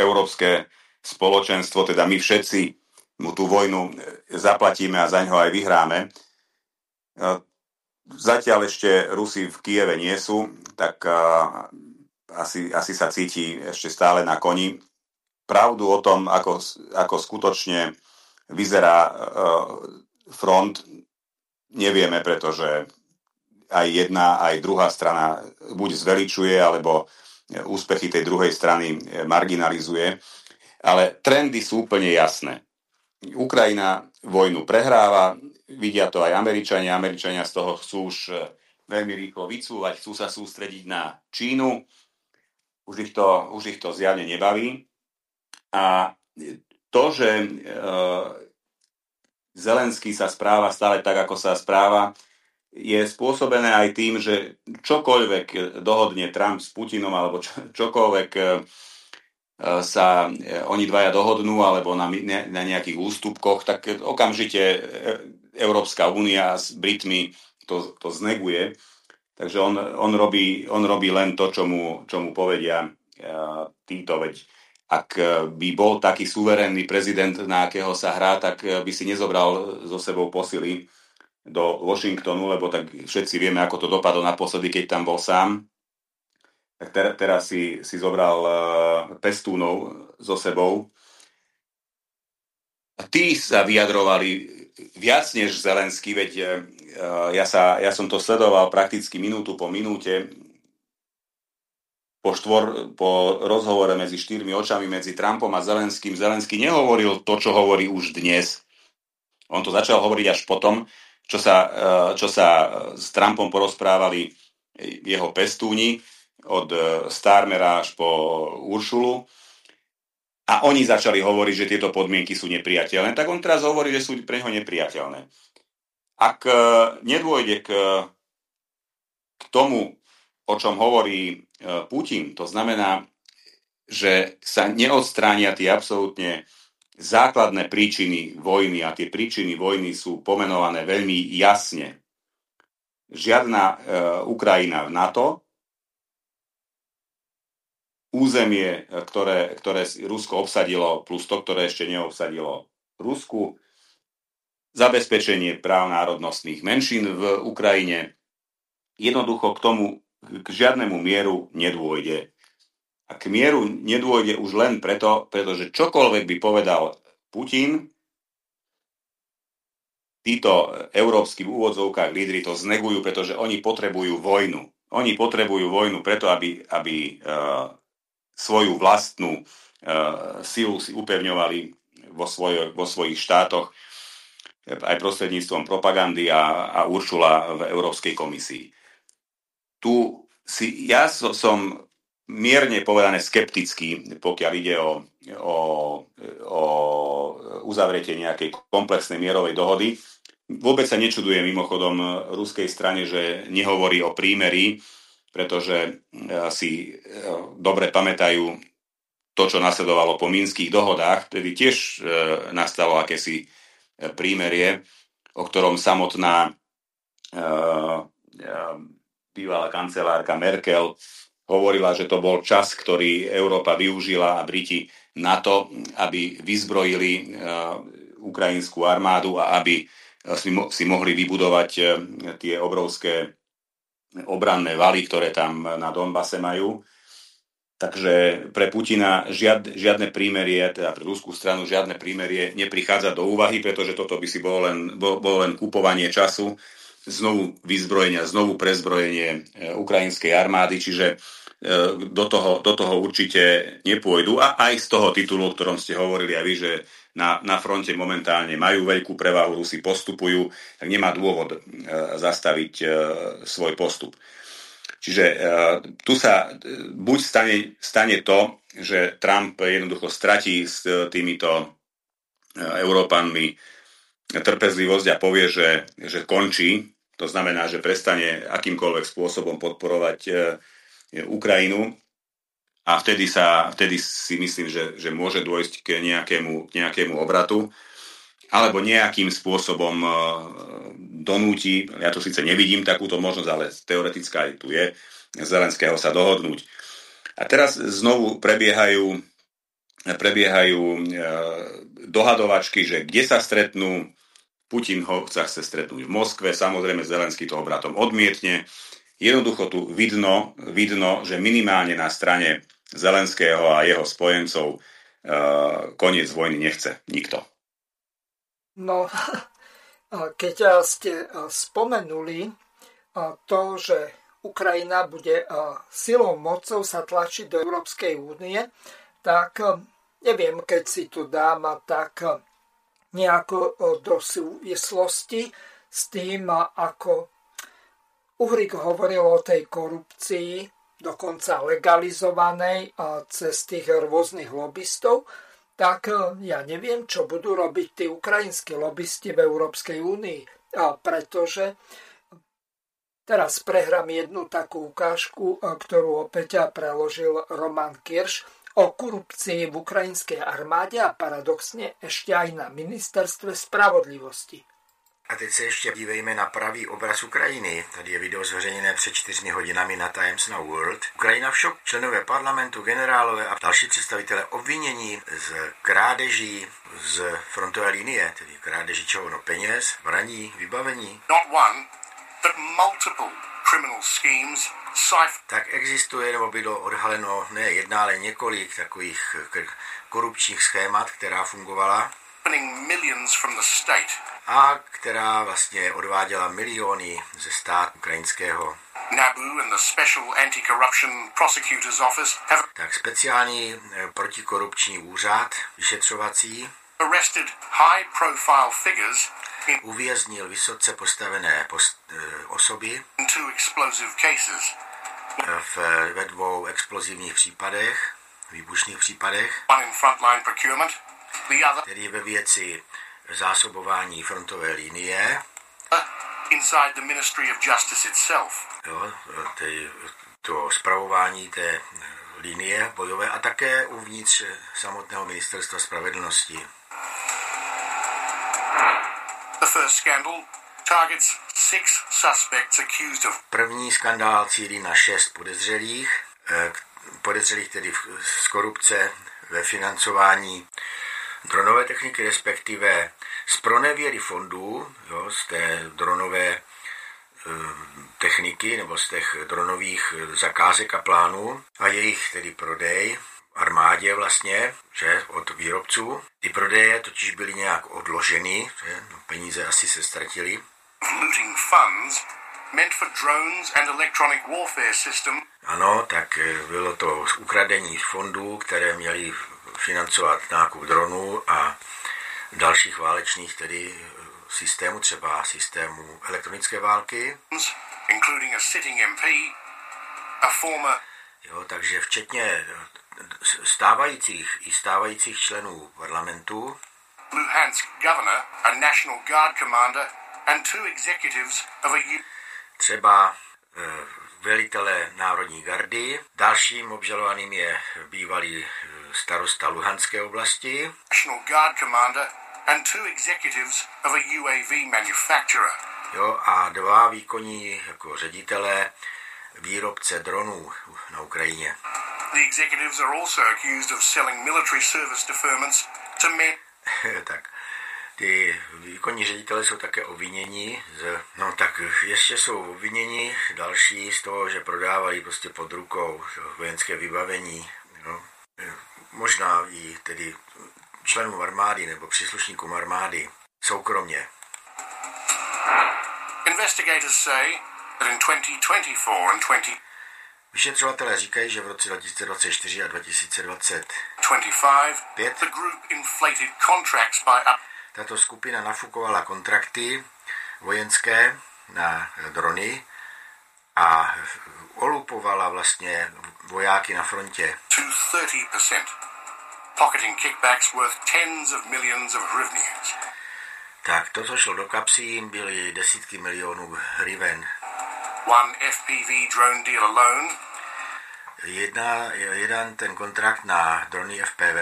európske spoločenstvo, teda my všetci mu tú vojnu zaplatíme a za ňo aj vyhráme. Zatiaľ ešte Rusi v Kieve nie sú, tak asi, asi sa cíti ešte stále na koni. Pravdu o tom, ako, ako skutočne vyzerá e, front, nevieme, pretože aj jedna, aj druhá strana buď zveličuje, alebo úspechy tej druhej strany marginalizuje. Ale trendy sú úplne jasné. Ukrajina vojnu prehráva, vidia to aj Američania. Američania z toho chcú už veľmi rýchlo vycúvať, chcú sa sústrediť na Čínu. Už ich to, už ich to zjavne nebaví. A to, že e, Zelenský sa správa stále tak, ako sa správa, je spôsobené aj tým, že čokoľvek dohodne Trump s Putinom alebo čo, čokoľvek e, sa oni dvaja dohodnú alebo na, na nejakých ústupkoch, tak okamžite Európska únia s Britmi to, to zneguje. Takže on, on, robí, on robí len to, čo mu, čo mu povedia títo, veď ak eh, by bol taký suverénny prezident, na akého sa hrá, tak eh, by si nezobral so sebou posily do Washingtonu, lebo tak všetci vieme, ako to dopadlo naposledy, keď tam bol sám. Tak ter- teraz si, si zobral pestúnov so sebou. A tí sa vyjadrovali viac než Zelenský, veď uh, ja, sa, ja som to sledoval prakticky minútu po minúte po, štvor, po rozhovore medzi štyrmi očami medzi Trumpom a Zelenským Zelenský nehovoril to, čo hovorí už dnes. On to začal hovoriť až potom, čo sa, eh, čo sa s Trumpom porozprávali jeho pestúni od Starmera až po Uršulu. A oni začali hovoriť, že tieto podmienky sú nepriateľné. Tak on teraz hovorí, že sú pre neho nepriateľné. Ak eh, nedôjde k, k tomu, o čom hovorí E, Putin. To znamená, že sa neodstránia tie absolútne základné príčiny vojny a tie príčiny vojny sú pomenované veľmi jasne. Žiadna e, Ukrajina v NATO, územie, ktoré, ktoré Rusko obsadilo, plus to, ktoré ešte neobsadilo Rusku, zabezpečenie práv národnostných menšín v Ukrajine. Jednoducho k tomu k žiadnemu mieru nedôjde. A k mieru nedôjde už len preto, pretože čokoľvek by povedal Putin, títo európsky v úvodzovkách lídry to znegujú, pretože oni potrebujú vojnu. Oni potrebujú vojnu preto, aby, aby svoju vlastnú uh, silu si upevňovali vo, svoj, vo svojich štátoch aj prostredníctvom propagandy a, a Uršula v Európskej komisii tu si, ja so, som mierne povedané skeptický, pokiaľ ide o, o, o uzavretie nejakej komplexnej mierovej dohody. Vôbec sa nečudujem mimochodom ruskej strane, že nehovorí o prímeri, pretože e, si e, dobre pamätajú to, čo nasledovalo po minských dohodách, tedy tiež e, nastalo akési prímerie, o ktorom samotná bývalá kancelárka Merkel hovorila, že to bol čas, ktorý Európa využila a Briti na to, aby vyzbrojili ukrajinskú armádu a aby si, mo- si mohli vybudovať tie obrovské obranné valy, ktoré tam na Donbase majú. Takže pre Putina žiad, žiadne prímerie, teda pre ruskú stranu žiadne prímerie neprichádza do úvahy, pretože toto by si bolo len, bol, bol len kupovanie času znovu vyzbrojenia, znovu prezbrojenie e, ukrajinskej armády, čiže e, do toho, do toho určite nepôjdu. A aj z toho titulu, o ktorom ste hovorili aj vy, že na, na fronte momentálne majú veľkú prevahu, Rusi postupujú, tak nemá dôvod e, zastaviť svoj postup. Čiže tu sa buď stane, stane to, že Trump jednoducho stratí s týmito Európanmi trpezlivosť a povie, že, že končí. To znamená, že prestane akýmkoľvek spôsobom podporovať e, Ukrajinu a vtedy, sa, vtedy si myslím, že, že môže dôjsť k nejakému, k nejakému obratu alebo nejakým spôsobom e, donúti, ja to síce nevidím takúto možnosť, ale teoretická aj tu je, Zelenského sa dohodnúť. A teraz znovu prebiehajú, prebiehajú e, dohadovačky, že kde sa stretnú, Putin ho sa chce stretnúť v Moskve, samozrejme Zelenský to obratom odmietne. Jednoducho tu vidno, vidno, že minimálne na strane Zelenského a jeho spojencov uh, koniec vojny nechce nikto. No, *laughs* keď ste spomenuli to, že Ukrajina bude silou mocou sa tlačiť do Európskej únie, tak neviem, keď si tu dám tak nejako do súvislosti s tým, ako Uhrik hovoril o tej korupcii, dokonca legalizovanej cez tých rôznych lobbystov, tak ja neviem, čo budú robiť tí ukrajinskí lobbysti v Európskej únii, pretože teraz prehrám jednu takú ukážku, ktorú opäť preložil Roman Kirš, o korupcii v ukrajinskej armáde a paradoxně ešte aj na ministerstve spravodlivosti. A teď se ještě dívejme na pravý obraz Ukrajiny. Tady je video zveřejněné před čtyřmi hodinami na Times Now World. Ukrajina v šok. Členové parlamentu, generálové a další představitelé obvinění z krádeží z frontové linie, tedy krádeží čeho? No peněz, braní, vybavení. Not one, but multiple criminal schemes tak existuje, nebo bylo odhaleno ne jedna, ale několik takových korupčních schémat, která fungovala a která vlastně odváděla miliony ze stát ukrajinského. NABU and the Special Anti-Corruption Prosecutor's Office have Tak speciální eh, protikorupční úřad vyšetřovací arrested high-profile figures in uvěznil vysoce postavené post, eh, osoby two explosive cases. eh, v, ve dvou explozivních případech, výbušných případech, One in frontline procurement, the other tedy ve věci zásobování frontové linie, inside the Ministry of Justice itself. jo, tedy to zpravování té linie bojové a také uvnitř samotného ministerstva spravedlnosti. The first scandal targets six suspects accused of První skandál cílí na šest podezřelých, eh, podezřelých tedy z korupce ve financování dronové techniky, respektive z pronevěry fondů, jo, z té dronové eh, techniky nebo z těch dronových eh, zakázek a plánů a jejich tedy prodej armádě vlastně, že, od výrobců. Ty prodeje totiž byly nějak odloženy, že, no, peníze asi se ztratily Ano, tak eh, bylo to z ukradení fondů, které měly financovat nákup dronů a dalších válečných tedy eh, systémů, třeba systému elektronické války. including a sitting MP, a former Jo, takže včetně eh, stávajících i stávajících členů parlamentu, Luhansk governor, a National Guard commander, and two executives of a třeba eh, velitele Národní gardy. Dalším obžalovaným je bývalý starosta Luhanské oblasti. Jo, a dva výkonní jako ředitelé výrobce dronů na Ukrajině. The executives are also accused of selling military service deferments to men *laughs* tak ty výkonní ředitelé jsou také obviněni, z, no tak ještě jsou obviněni další z toho, že prodávají prostě pod rukou vojenské vybavení. Možná i tedy členům armády nebo příslušníkům armády soukromně. Investigators say that in 2024 and 2025, Vyšetřovatelé říkají, že v roce 2024 a 2025 Pět. the group inflated contracts by up tato skupina nafukovala kontrakty vojenské na drony a olupovala vlastně vojáky na frontě. to 30%, pocketing kickbacks worth tens of millions of hryvnias. Tak to, co šlo do kapsí, byly desítky milionů hryven. One FPV drone deal alone Jedna, jeden ten kontrakt na drony FPV,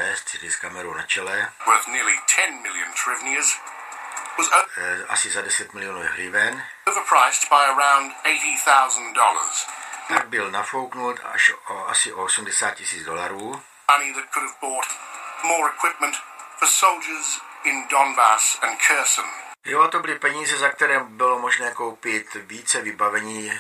s kamerou na čele, worth nearly 10 million hryvnias, was eh, asi za 10 milionů hryven, overpriced by around $80,000, tak byl nafouknut až o asi o 80 tisíc dolarů. money that could have bought more equipment for soldiers in Donbass and Kherson. Jo, to byly peníze, za které bylo možné koupit více vybavení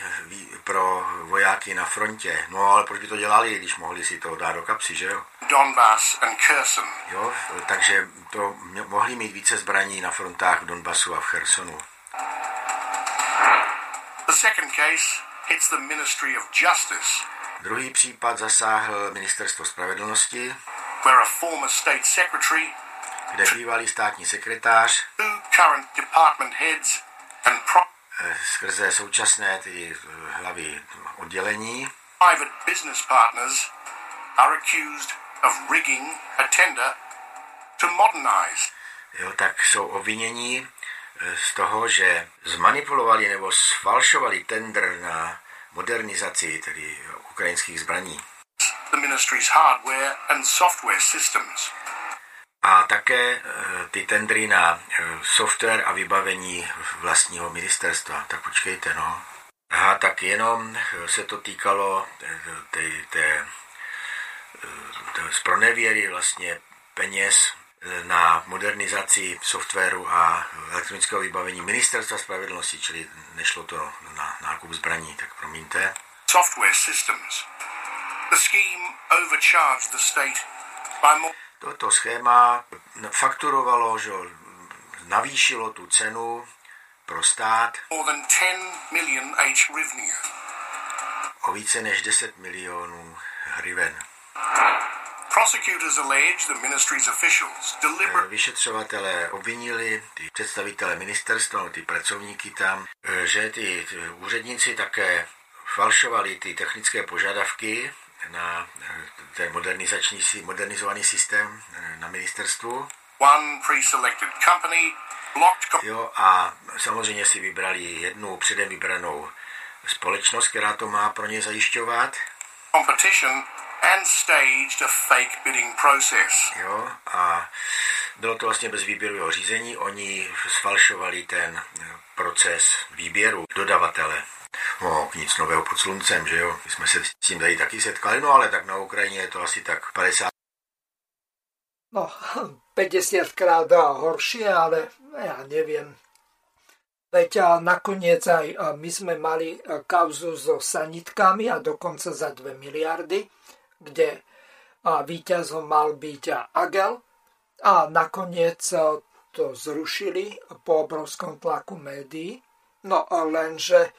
pro vojáky na frontě. No ale proč by to dělali, když mohli si to dát do kapsy, že jo? Donbass and Kherson. Jo, takže to mohli mít více zbraní na frontách v Donbasu a v Chersonu. The second case hits the Ministry of Justice, Druhý případ zasáhl ministerstvo spravedlnosti, where a former state secretary, kde bývalý státní sekretář current department heads, and pro- eh, skrze současné tedy eh, hlavy oddělení. private business partners are accused of rigging a tender to modernize. Jo, tak jsou obvinění z toho, že zmanipulovali nebo sfalšovali tender na modernizaci tedy ukrajinských zbraní. A také eh, ty tendry na eh, software a vybavení vlastního ministerstva. Tak počkejte, no. Aha, tak jenom eh, se to týkalo té, té, vlastně peněz na modernizaci softwaru a elektronického vybavení ministerstva spravedlnosti, čili nešlo to na nákup zbraní, tak promiňte. Software systems. The scheme overcharged the state by more Toto schéma fakturovalo, že navýšilo tu cenu pro stát more than 10 million H hryvnia. o více než 10 milionů hryven. Deliberately Vyšetřovatelé obvinili ty představitele ministerstva, no, ty pracovníky tam, eh, že ty úředníci také falšovali ty technické požadavky na eh, ten modernizační, modernizovaný systém eh, na ministerstvu. one pre-selected company blocked co- Jo, a samozřejmě si vybrali jednu předem vybranou společnost, která to má pro ně zajišťovat. competition and staged a fake bidding process. Jo, a bylo to vlastně bez výběrového řízení. Oni sfalšovali ten proces výběru dodavatele. No, nic nového pod sluncem, že jo. My jsme se s tím tady taky setkali, no ale tak na Ukrajině je to asi tak 50 No, *laughs* 50 krát horšie, ale ja neviem. Veď a nakoniec aj a my sme mali a, kauzu so sanitkami a dokonca za 2 miliardy, kde víťazom mal byť Agel a nakoniec a, to zrušili po obrovskom tlaku médií. No lenže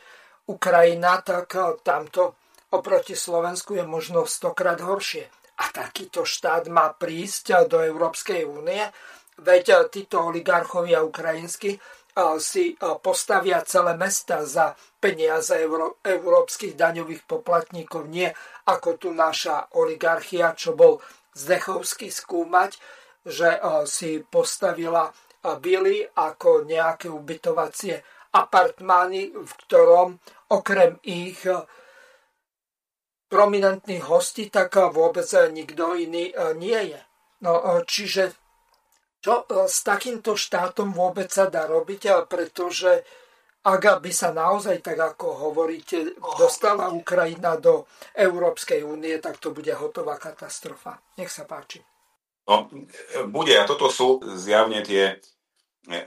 Ukrajina, tak a, tamto oproti Slovensku je možno stokrát horšie. A takýto štát má prísť do Európskej únie, veď títo oligarchovia ukrajinskí si postavia celé mesta za peniaze euró- európskych daňových poplatníkov, nie ako tu naša oligarchia, čo bol Zdechovský skúmať, že si postavila Billy ako nejaké ubytovacie apartmány, v ktorom okrem ich prominentných hostí, tak vôbec nikto iný nie je. No, čiže čo s takýmto štátom vôbec sa dá robiť, pretože ak by sa naozaj, tak ako hovoríte, dostala Ukrajina do Európskej únie, tak to bude hotová katastrofa. Nech sa páči. No, bude a toto sú zjavne tie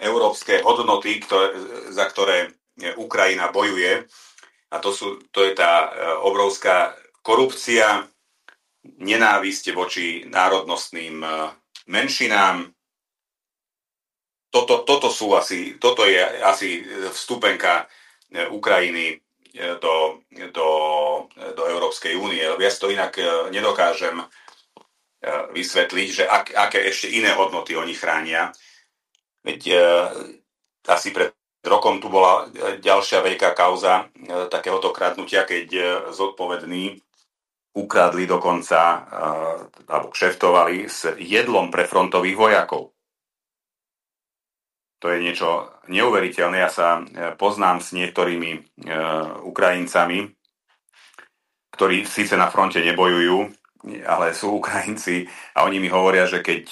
európske hodnoty, ktoré, za ktoré Ukrajina bojuje. A to, sú, to je tá obrovská korupcia, nenávisť voči národnostným menšinám. Toto, toto, sú asi, toto je asi vstupenka Ukrajiny do, do, do Európskej únie. Ja si to inak nedokážem vysvetliť, že ak, aké ešte iné hodnoty oni chránia. Veď asi pred rokom tu bola ďalšia veľká kauza takéhoto kradnutia, keď zodpovední ukradli dokonca, alebo kšeftovali s jedlom pre frontových vojakov. To je niečo neuveriteľné. Ja sa poznám s niektorými Ukrajincami, ktorí síce na fronte nebojujú, ale sú Ukrajinci a oni mi hovoria, že keď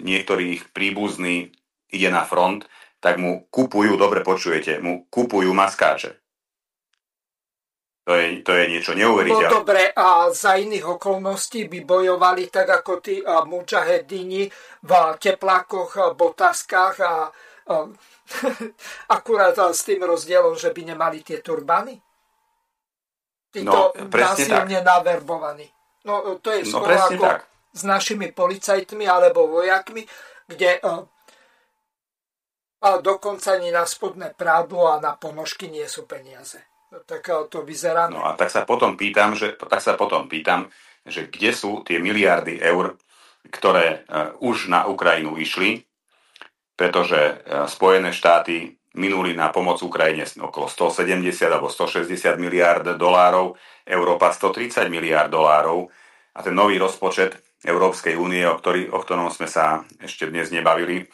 niektorý ich príbuzný ide na front, tak mu kupujú, dobre počujete, mu kupujú maskáče. To je, to je niečo neuveriteľné. No dobre, a za iných okolností by bojovali tak ako tí a, mučahedini v teplákoch, botaskách a, a *laughs* akurát s tým rozdielom, že by nemali tie turbany? Títo No, násilne naverbovaní. No to je No skoro presne ako tak. s našimi policajtmi alebo vojakmi, kde a, a dokonca ani na spodné prádlo a na ponožky nie sú peniaze. Tak to vyzerá. No a tak sa potom pýtam, že, tak sa potom pýtam, že kde sú tie miliardy eur, ktoré uh, už na Ukrajinu išli, pretože uh, Spojené štáty minuli na pomoc Ukrajine okolo 170 alebo 160 miliárd dolárov, Európa 130 miliárd dolárov a ten nový rozpočet Európskej únie, o, ktorý, o ktorom sme sa ešte dnes nebavili,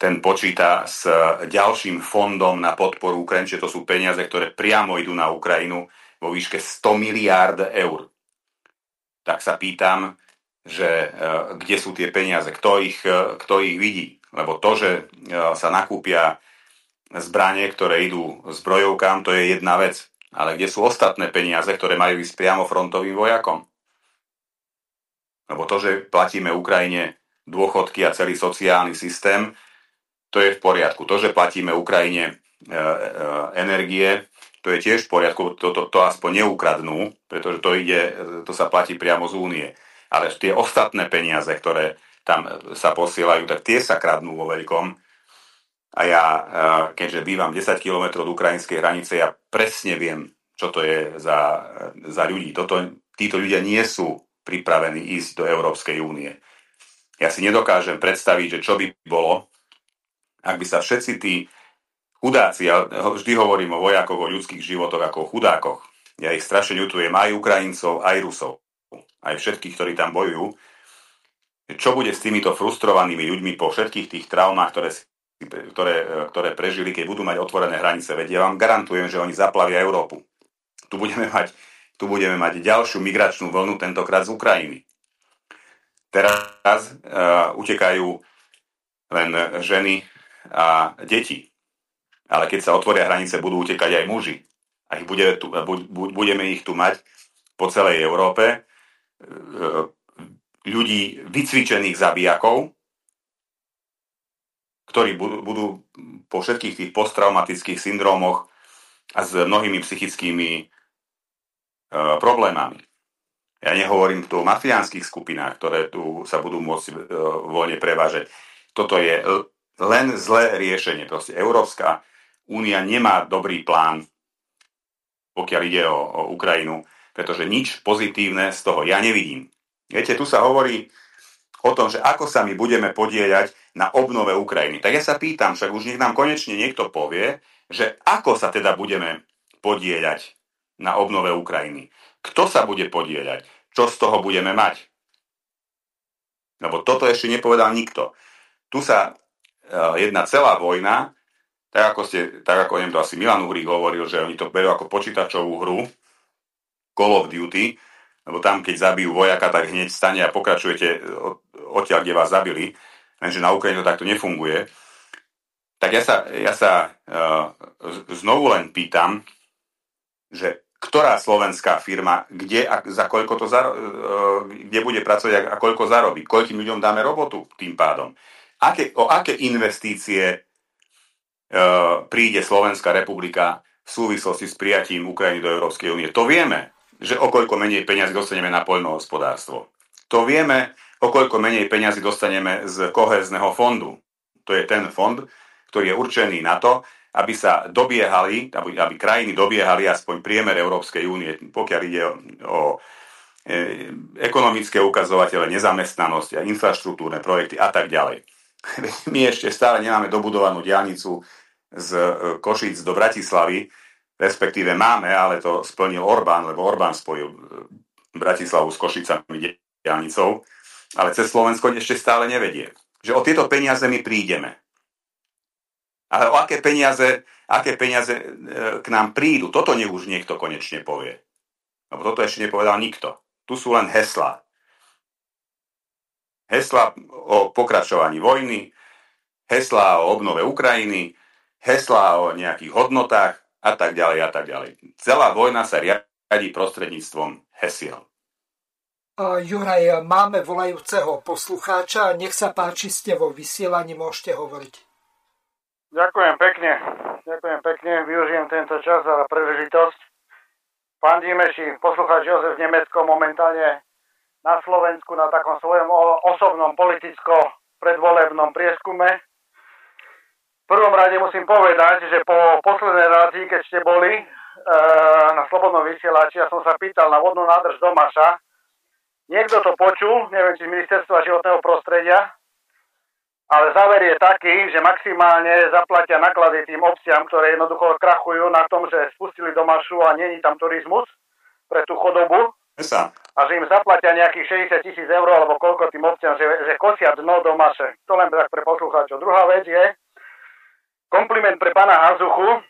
ten počíta s ďalším fondom na podporu Ukrajiny, čiže to sú peniaze, ktoré priamo idú na Ukrajinu vo výške 100 miliárd eur. Tak sa pýtam, že e, kde sú tie peniaze, kto ich, e, kto ich vidí. Lebo to, že e, sa nakúpia zbranie, ktoré idú zbrojovkám, to je jedna vec. Ale kde sú ostatné peniaze, ktoré majú ísť priamo frontovým vojakom? Lebo to, že platíme Ukrajine dôchodky a celý sociálny systém, to je v poriadku. To, že platíme Ukrajine e, e, energie, to je tiež v poriadku, to, to, to aspoň neukradnú, pretože to ide, to sa platí priamo z únie. Ale tie ostatné peniaze, ktoré tam sa posielajú, tak tie sa kradnú vo veľkom. A ja, e, keďže bývam 10 km od ukrajinskej hranice, ja presne viem, čo to je za, za ľudí. Toto, títo ľudia nie sú pripravení ísť do Európskej únie. Ja si nedokážem predstaviť, že čo by bolo, ak by sa všetci tí chudáci, ja vždy hovorím o vojakoch, o ľudských životoch ako o chudákoch. Ja ich strašne ľutujem aj Ukrajincov, aj Rusov, aj všetkých, ktorí tam bojujú. Čo bude s týmito frustrovanými ľuďmi po všetkých tých traumách, ktoré, ktoré, ktoré prežili, keď budú mať otvorené hranice? Veď ja vám garantujem, že oni zaplavia Európu. Tu budeme mať, tu budeme mať ďalšiu migračnú vlnu, tentokrát z Ukrajiny. Teraz uh, utekajú len ženy a deti. Ale keď sa otvoria hranice, budú utekať aj muži. A ich bude tu, budeme ich tu mať po celej Európe. E, ľudí vycvičených zabijakov, ktorí budú, po všetkých tých posttraumatických syndrómoch a s mnohými psychickými e, problémami. Ja nehovorím tu o mafiánskych skupinách, ktoré tu sa budú môcť e, voľne prevážať. Toto je len zlé riešenie. Proste Európska únia nemá dobrý plán, pokiaľ ide o, o Ukrajinu, pretože nič pozitívne z toho ja nevidím. Viete, tu sa hovorí o tom, že ako sa my budeme podieľať na obnove Ukrajiny. Tak ja sa pýtam, však už nech nám konečne niekto povie, že ako sa teda budeme podieľať na obnove Ukrajiny. Kto sa bude podieľať? Čo z toho budeme mať? Lebo toto ešte nepovedal nikto. Tu sa jedna celá vojna, tak ako, ste, tak ako neviem, to asi Milan Uhrík hovoril, že oni to berú ako počítačovú hru, Call of Duty, lebo tam, keď zabijú vojaka, tak hneď stane a pokračujete odtiaľ, kde vás zabili, lenže na Ukrajine to takto nefunguje. Tak ja sa, ja sa uh, znovu len pýtam, že ktorá slovenská firma, kde a za koľko to zaro- e, kde bude pracovať a koľko zarobí, koľkým ľuďom dáme robotu tým pádom. Aké, o aké investície e, príde Slovenská republika v súvislosti s prijatím Ukrajiny do Európskej únie. To vieme, že o koľko menej peniazy dostaneme na poľnohospodárstvo. To vieme, o koľko menej peniazy dostaneme z kohezného fondu. To je ten fond, ktorý je určený na to, aby sa dobiehali, aby, aby krajiny dobiehali aspoň priemer Európskej únie, pokiaľ ide o, o e, ekonomické ukazovatele, nezamestnanosť infraštruktúrne projekty a tak ďalej. My ešte stále nemáme dobudovanú diálnicu z e, Košíc do Bratislavy, respektíve máme, ale to splnil Orbán, lebo Orbán spojil e, Bratislavu s Košicami diálnicou, ale cez Slovensko ešte stále nevedie. Že o tieto peniaze my prídeme. Ale o aké peniaze, aké peniaze e, k nám prídu, toto nech už niekto konečne povie. Lebo toto ešte nepovedal nikto. Tu sú len hesla. Hesla o pokračovaní vojny, hesla o obnove Ukrajiny, hesla o nejakých hodnotách a tak ďalej a tak ďalej. Celá vojna sa riadi prostredníctvom hesiel. Juraj, máme volajúceho poslucháča. Nech sa páči, ste vo vysielaní, môžete hovoriť. Ďakujem pekne. Ďakujem pekne. Využijem tento čas a príležitosť. Pán Dimeši, poslucháč Jozef Nemecko momentálne na Slovensku na takom svojom osobnom politicko-predvolebnom prieskume. V prvom rade musím povedať, že po poslednej relácii, keď ste boli e, na Slobodnom vysielači, ja som sa pýtal na vodnú nádrž Domaša, niekto to počul, neviem, či z Ministerstva životného prostredia, ale záver je taký, že maximálne zaplatia náklady tým obciam, ktoré jednoducho krachujú na tom, že spustili domašu a není tam turizmus pre tú chodobu. A že im zaplatia nejakých 60 tisíc eur alebo koľko tým obciam, že, že kosia dno domaše. To len tak pre poslucháčov. Druhá vec je kompliment pre pána Hazuchu.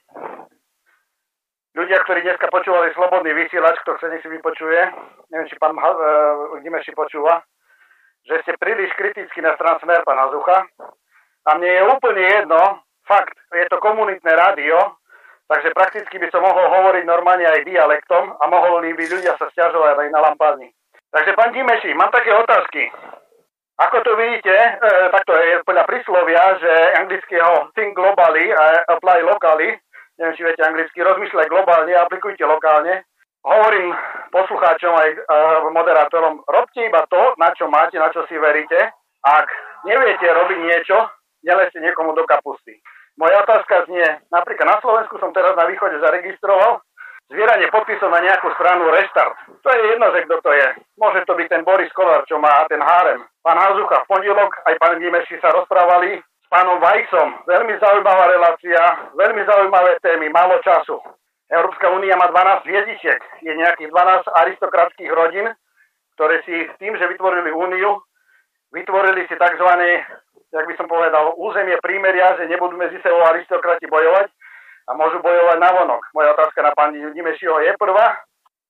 Ľudia, ktorí dneska počúvali Slobodný vysielač, kto chce, nech si vypočuje. Neviem, či pán uh, Dimeši počúva že ste príliš kritickí na stran Smer, pán Hazucha. A mne je úplne jedno, fakt, je to komunitné rádio, takže prakticky by som mohol hovoriť normálne aj dialektom a mohli by ľudia sa stiažovať aj na lampárni. Takže pán Dimeši, mám také otázky. Ako to vidíte, e, takto je podľa príslovia, že anglického think globally a apply locally, neviem, či viete anglicky, rozmýšľaj globálne aplikujte lokálne hovorím poslucháčom aj uh, moderátorom, robte iba to, na čo máte, na čo si veríte. Ak neviete robiť niečo, neleste niekomu do kapusty. Moja otázka znie, napríklad na Slovensku som teraz na východe zaregistroval zbieranie podpisov na nejakú stranu Restart. To je jedno, že kto to je. Môže to byť ten Boris Kolar, čo má ten hárem. Pán Hazucha v pondelok, aj pán Dimeši sa rozprávali s pánom Vajsom. Veľmi zaujímavá relácia, veľmi zaujímavé témy, málo času. Európska únia má 12 hviezdičiek. Je nejakých 12 aristokratských rodín, ktoré si tým, že vytvorili úniu, vytvorili si tzv. Jak by som povedal, územie prímeria, že nebudú medzi sebou aristokrati bojovať, a môžu bojovať na vonok. Moja otázka na pani Dimešiho je prvá.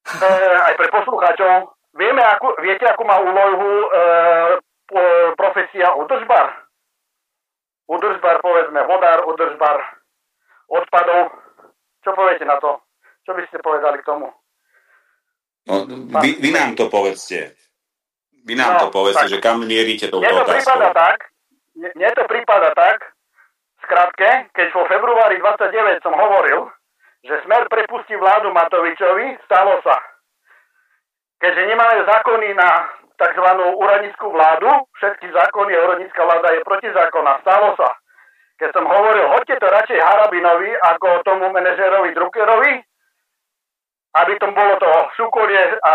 E, aj pre poslucháčov. Vieme, akú, viete, akú má úlohu e, profesia udržbar? Udržbar, povedzme, vodár, udržbar odpadov. Čo poviete na to? Čo by ste povedali k tomu? No, vy, vy nám to povedzte. Vy nám no, to povedzte, tak, že kam mierite touto otázkou. to prípada tak, mne to prípada tak, Skratke, keď vo februári 29 som hovoril, že Smer prepustí vládu Matovičovi, stalo sa. Keďže nemáme zákony na tzv. úradnickú vládu, všetky zákony a úradnická vláda je protizákonná, stalo sa. Keď som hovoril, hoďte to radšej Harabinovi ako tomu manažerovi Druckerovi, aby tom bolo to súkolie a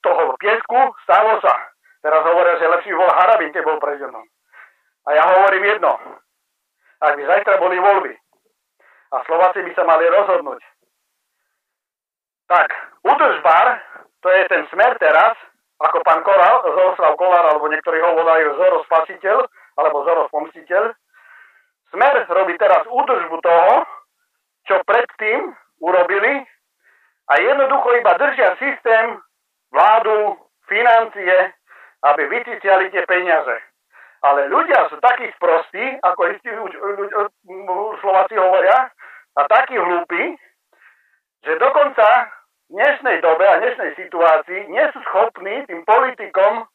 toho piesku, stalo sa. Teraz hovoria, že lepší bol Harabin, keď bol prezidentom. A ja hovorím jedno, ak by zajtra boli voľby a Slováci by sa mali rozhodnúť. Tak, udržbar, to je ten smer teraz, ako pán Koral, Zoroslav Kolár, alebo niektorí ho volajú Zoro Spasiteľ, alebo Zoro Pomstiteľ. Smer robí teraz údržbu toho, čo predtým urobili a jednoducho iba držia systém, vládu, financie, aby vyciciali tie peniaze. Ale ľudia sú takí sprostí, ako istí Slováci hovoria, a takí hlúpi, že dokonca v dnešnej dobe a dnešnej situácii nie sú schopní tým politikom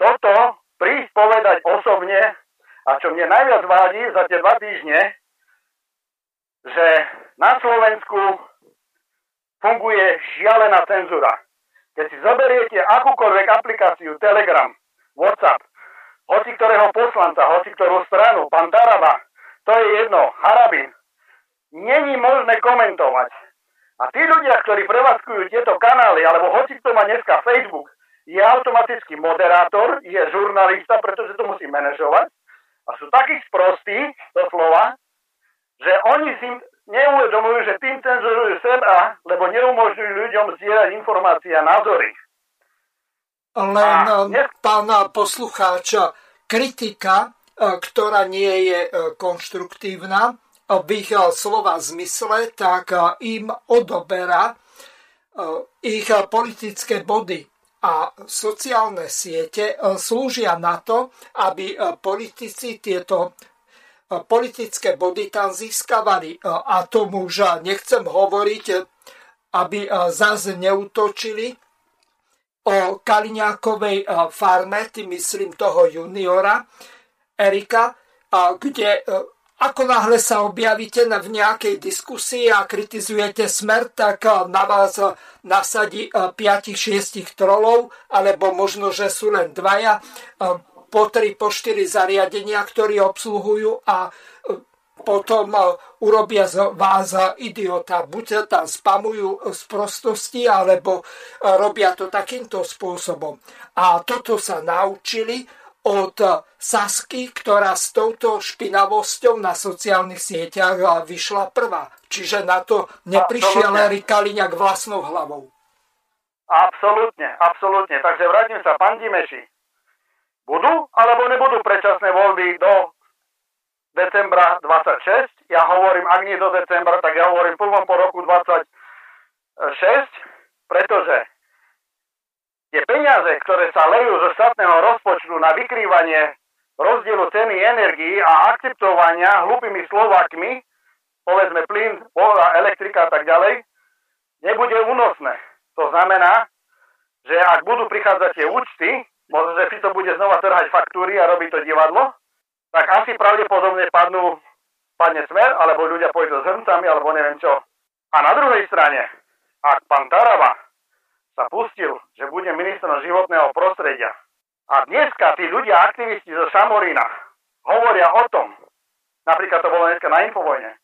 toto prísť povedať osobne a čo mne najviac vádi za tie dva týždne, že na Slovensku funguje šialená cenzúra. Keď si zoberiete akúkoľvek aplikáciu Telegram, WhatsApp, hoci ktorého poslanca, hoci ktorú stranu, pán Taraba, to je jedno, Harabin, není možné komentovať. A tí ľudia, ktorí prevádzkujú tieto kanály, alebo hoci kto má dneska Facebook, je automaticky moderátor, je žurnalista, pretože to musí manažovať. A sú takí sprostí, doslova, že oni si neuvedomujú, že tým cenzurujú seba, lebo neumožňujú ľuďom zdieľať informácie a názory. Len dnes... pán poslucháč, kritika, e, ktorá nie je e, konštruktívna v ich slova zmysle, tak im odoberá ich politické body. A sociálne siete slúžia na to, aby politici tieto politické body tam získavali. A tomu už nechcem hovoriť, aby zase neutočili o Kaliňákovej farme, tým myslím toho juniora Erika, kde ako náhle sa objavíte v nejakej diskusii a kritizujete smer, tak na vás nasadí 5-6 trolov, alebo možno, že sú len dvaja, po 3, po 4 zariadenia, ktorí obsluhujú a potom e, urobia z vás idiota. Buď tam spamujú z prostosti, alebo e, robia to takýmto spôsobom. A toto sa naučili od Sasky, ktorá s touto špinavosťou na sociálnych sieťach e, vyšla prvá. Čiže na to neprišiel Erik Kaliňák vlastnou hlavou. Absolútne, absolútne. Takže vrátim sa, pán Dimeši. Budú alebo nebudú predčasné voľby do decembra 26. Ja hovorím, ak nie do decembra, tak ja hovorím prvom po roku 26, pretože tie peniaze, ktoré sa lejú zo štátneho rozpočtu na vykrývanie rozdielu ceny energii a akceptovania hlupými Slovákmi, povedzme plyn, voda, elektrika a tak ďalej, nebude únosné. To znamená, že ak budú prichádzať tie účty, možno, že Fico bude znova trhať faktúry a robiť to divadlo, tak asi pravdepodobne padnú, padne smer, alebo ľudia pôjdu s hrncami, alebo neviem čo. A na druhej strane, ak pán Taraba sa pustil, že bude ministrom životného prostredia, a dneska tí ľudia, aktivisti zo Šamorína, hovoria o tom, napríklad to bolo dneska na Infovojne,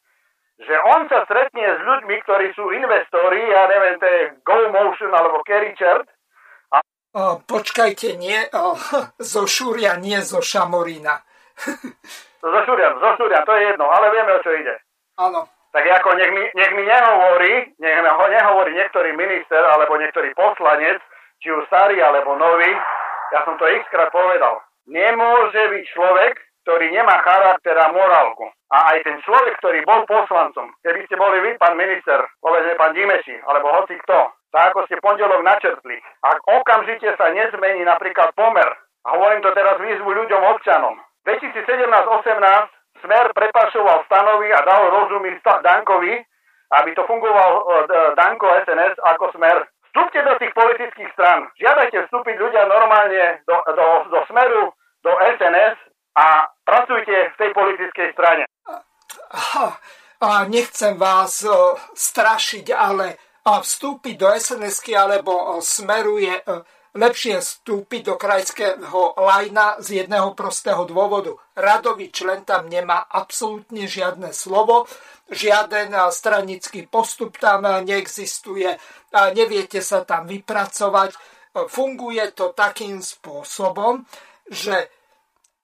že on sa stretne s ľuďmi, ktorí sú investori, ja neviem, to je GoMotion alebo Kerrychert. A... Počkajte, nie, o, *laughs* zo Šúria, nie zo Šamorína. Zo Šúria, zo Šúria, to je jedno, ale vieme, o čo ide. Áno. Tak ako nech mi, nech mi nehovorí, nech mi nehovorí niektorý minister alebo niektorý poslanec, či už starý alebo nový, ja som to xkrát povedal, nemôže byť človek, ktorý nemá charakter a morálku. A aj ten človek, ktorý bol poslancom, keby ste boli vy, pán minister, povedzme pán Dimeši, alebo hoci kto, tak ako ste pondelok načrtli, ak okamžite sa nezmení napríklad pomer, a hovorím to teraz výzvu ľuďom, občanom, 2017-18 Smer prepašoval stanovy a dal rozumy Dankovi, aby to fungoval e, Danko SNS ako Smer. Vstúpte do tých politických stran. Žiadajte vstúpiť ľudia normálne do, do, do Smeru, do SNS a pracujte v tej politickej strane. A nechcem vás strašiť, ale vstúpiť do sns alebo smeruje lepšie vstúpiť do krajského lajna z jedného prostého dôvodu. Radový člen tam nemá absolútne žiadne slovo, žiaden stranický postup tam neexistuje, neviete sa tam vypracovať. Funguje to takým spôsobom, že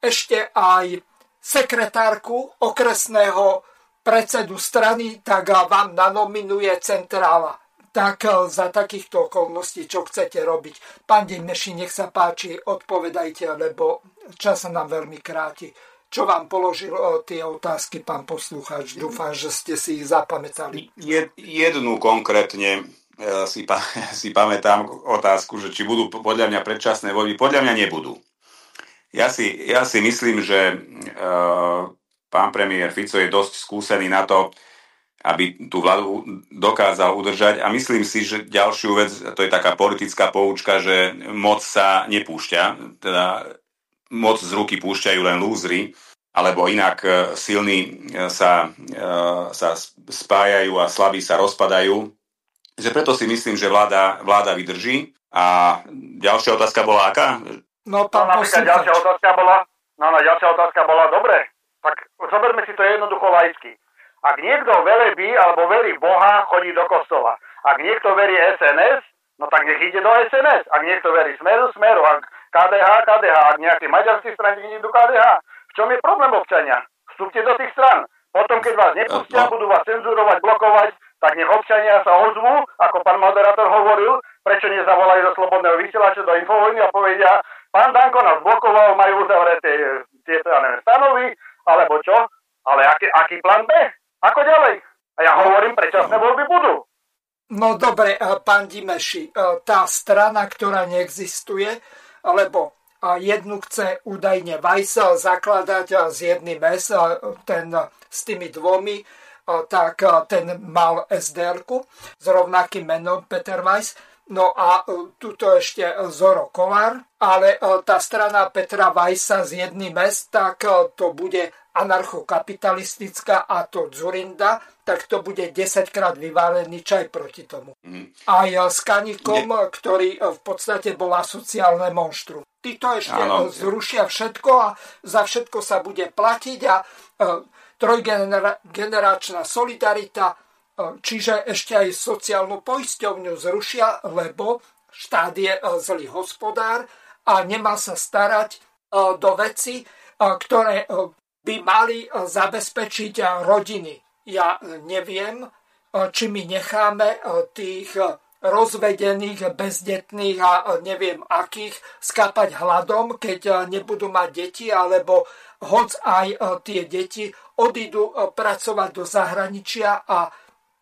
ešte aj sekretárku okresného predsedu strany, tak vám nanominuje centrála. Tak za takýchto okolností, čo chcete robiť. Pán Demeši, nech sa páči, odpovedajte, lebo čas sa nám veľmi kráti. Čo vám položil o tie otázky, pán poslucháč? Dúfam, že ste si ich zapamätali. Jednu konkrétne eh, si, pa, *laughs* si pamätám otázku, že či budú podľa mňa predčasné voľby. Podľa mňa nebudú. Ja si, ja si myslím, že uh, pán premiér Fico je dosť skúsený na to, aby tú vládu dokázal udržať. A myslím si, že ďalšiu vec, to je taká politická poučka, že moc sa nepúšťa, teda moc z ruky púšťajú len lúzry, alebo inak e, silní e, sa, sa spájajú a slabí sa rozpadajú. Že preto si myslím, že vláda, vláda vydrží. A ďalšia otázka bola aká? No, no, napríklad ďalšia otázka bola, no, no, ďalšia otázka bola, dobre, tak zoberme si to jednoducho laicky. Ak niekto velebí alebo verí Boha, chodí do kostola. Ak niekto verí SNS, no tak nech ide do SNS. Ak niekto verí Smeru, Smeru. Ak KDH, KDH. Ak maďarský strany ide do KDH. V čom je problém občania? Vstúpte do tých stran. Potom, keď vás nepustia, budú vás cenzurovať, blokovať, tak nech občania sa ozvú, ako pán moderátor hovoril, prečo nezavolajú do slobodného vysielača do infovojny a povedia, Pán Danko nás blokoval, majú uzavreté tieto, ja neviem, stanovy, alebo čo, ale aký, aký plán B? Ako ďalej? A ja hovorím, predčasné voľby budú. No dobre, pán Dimeši, tá strana, ktorá neexistuje, lebo jednu chce údajne Vajsa zakladať z jedným S, ten s tými dvomi, tak ten mal sdr s rovnakým menom Peter Weiss No a e, tuto ešte Zoro Kolár, ale e, tá strana Petra Vajsa z jedným mest, tak e, to bude anarchokapitalistická a to Zurinda, tak to bude 10 krát vyválený čaj proti tomu. Mm. Aj s Kanikom, Nie. ktorý v podstate bola sociálne monštrum. Títo ešte ano. zrušia všetko a za všetko sa bude platiť a trojgeneračná solidarita Čiže ešte aj sociálnu poisťovňu zrušia, lebo štát je e, zlý hospodár a nemá sa starať e, do veci, e, ktoré by mali zabezpečiť rodiny. Ja neviem, či my necháme tých rozvedených, bezdetných a neviem akých skápať hladom, keď nebudú mať deti, alebo hoc aj tie deti odídu pracovať do zahraničia a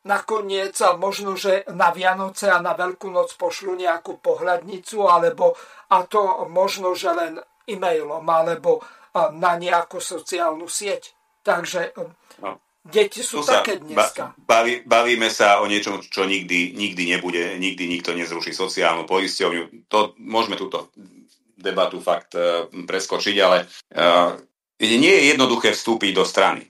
nakoniec možno, že na Vianoce a na Veľkú noc pošlu nejakú pohľadnicu, alebo a to možno, že len e-mailom, alebo na nejakú sociálnu sieť. Takže no. deti sú tu také dneska. Baví, bavíme sa o niečom, čo nikdy, nikdy nebude, nikdy nikto nezruší sociálnu poisťovňu. To môžeme túto debatu fakt uh, preskočiť, ale uh, nie je jednoduché vstúpiť do strany.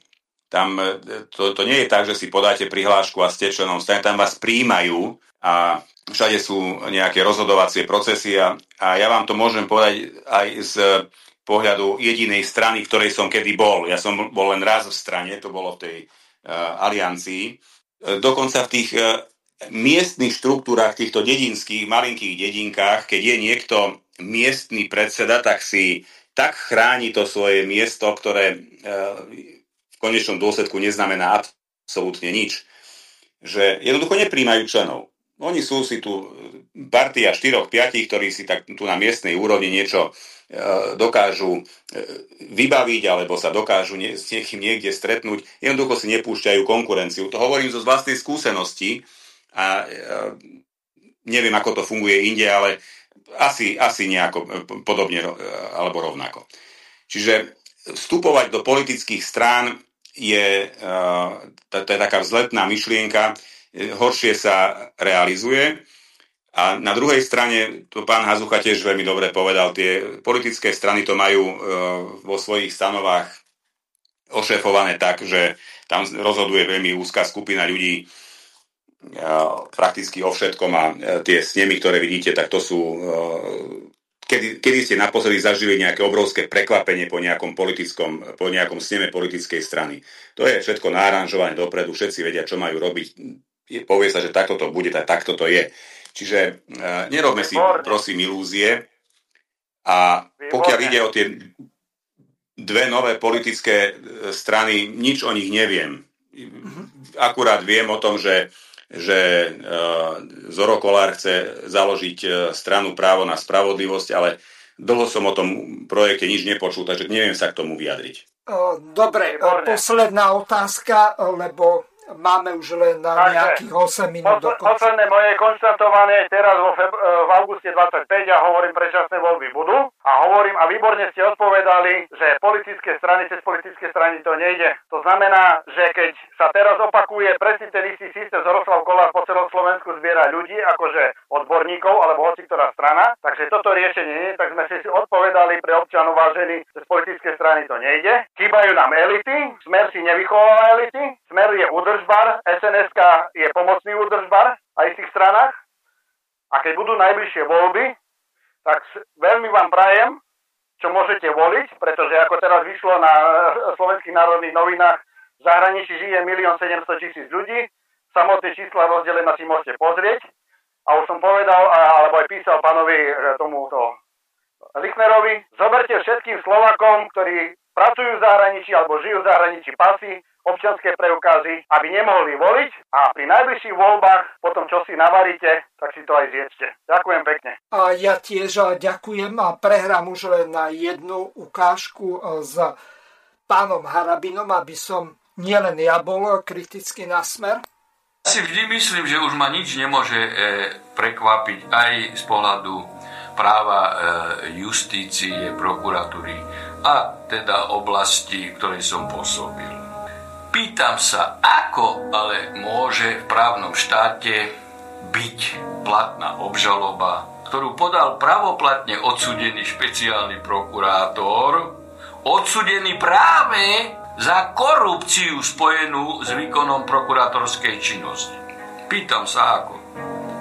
Tam e, to, to nie je tak, že si podáte prihlášku a ste členom strany, tam vás príjmajú a všade sú nejaké rozhodovacie procesy a, a ja vám to môžem povedať aj z pohľadu jedinej strany, v ktorej som kedy bol. Ja som bol len raz v strane, to bolo v tej aliancií. Dokonca v tých miestnych štruktúrach, týchto dedinských, malinkých dedinkách, keď je niekto miestny predseda, tak si tak chráni to svoje miesto, ktoré v konečnom dôsledku neznamená absolútne nič, že jednoducho nepríjmajú členov. Oni sú si tu partia 4-5, ktorí si tak tu na miestnej úrovni niečo E, dokážu e, vybaviť alebo sa dokážu s niekým niekde stretnúť, jednoducho si nepúšťajú konkurenciu. To hovorím zo vlastnej skúsenosti a e, neviem, ako to funguje inde, ale asi, asi nejako podobne alebo rovnako. Čiže vstupovať do politických strán je, to je taká vzletná myšlienka, horšie sa realizuje. A na druhej strane, to pán Hazucha tiež veľmi dobre povedal, tie politické strany to majú e, vo svojich stanovách ošefované tak, že tam rozhoduje veľmi úzka skupina ľudí e, prakticky o všetkom a tie snemy, ktoré vidíte, tak to sú... E, kedy, kedy ste naposledy zažili nejaké obrovské prekvapenie po nejakom politickom, po nejakom sneme politickej strany. To je všetko náranžované dopredu, všetci vedia, čo majú robiť. Povie sa, že takto to bude, tak takto to je. Čiže uh, nerobme si, prosím, ilúzie. A pokiaľ ide o tie dve nové politické e, strany, nič o nich neviem. Akurát viem o tom, že, že uh, Zoro Kolár chce založiť uh, stranu právo na spravodlivosť, ale dlho som o tom projekte nič nepočul, takže neviem sa k tomu vyjadriť. Dobre, posledná otázka, lebo máme už len na Takže, nejakých 8 minút do konca. Posledné moje konštatovanie teraz vo e, v auguste 25 ja hovorím, predčasné voľby budú a hovorím a výborne ste odpovedali, že politické strany cez politické strany to nejde. To znamená, že keď sa teraz opakuje presne ten istý systém, Zoroslav Kolár po celom Slovensku zbiera ľudí, akože odborníkov alebo hoci ktorá strana, takže toto riešenie nie, tak sme si odpovedali pre občanov vážení, cez politické strany to nejde. Chýbajú nám elity, smer si nevychováva elity, smer je udrž údržbar, sns je pomocný údržbar aj v tých stranách. A keď budú najbližšie voľby, tak veľmi vám prajem, čo môžete voliť, pretože ako teraz vyšlo na slovenských národných novinách, v zahraničí žije 1 700 tisíc ľudí, samotné čísla rozdelené si môžete pozrieť. A už som povedal, alebo aj písal pánovi e, tomuto Lichnerovi, zoberte všetkým Slovakom, ktorí pracujú v zahraničí alebo žijú v zahraničí pasy, občianské preukazy, aby nemohli voliť a pri najbližších voľbách potom, čo si navaríte, tak si to aj zjedzte. Ďakujem pekne. A ja tiež ďakujem a prehrám už len na jednu ukážku e, s pánom Harabinom, aby som nielen ja bol kriticky na smer. Si vždy myslím, že už ma nič nemôže e, prekvapiť aj z pohľadu práva e, justície, prokuratúry a teda oblasti, v ktorej som pôsobil. Pýtam sa, ako ale môže v právnom štáte byť platná obžaloba, ktorú podal pravoplatne odsudený špeciálny prokurátor, odsudený práve za korupciu spojenú s výkonom prokurátorskej činnosti. Pýtam sa ako.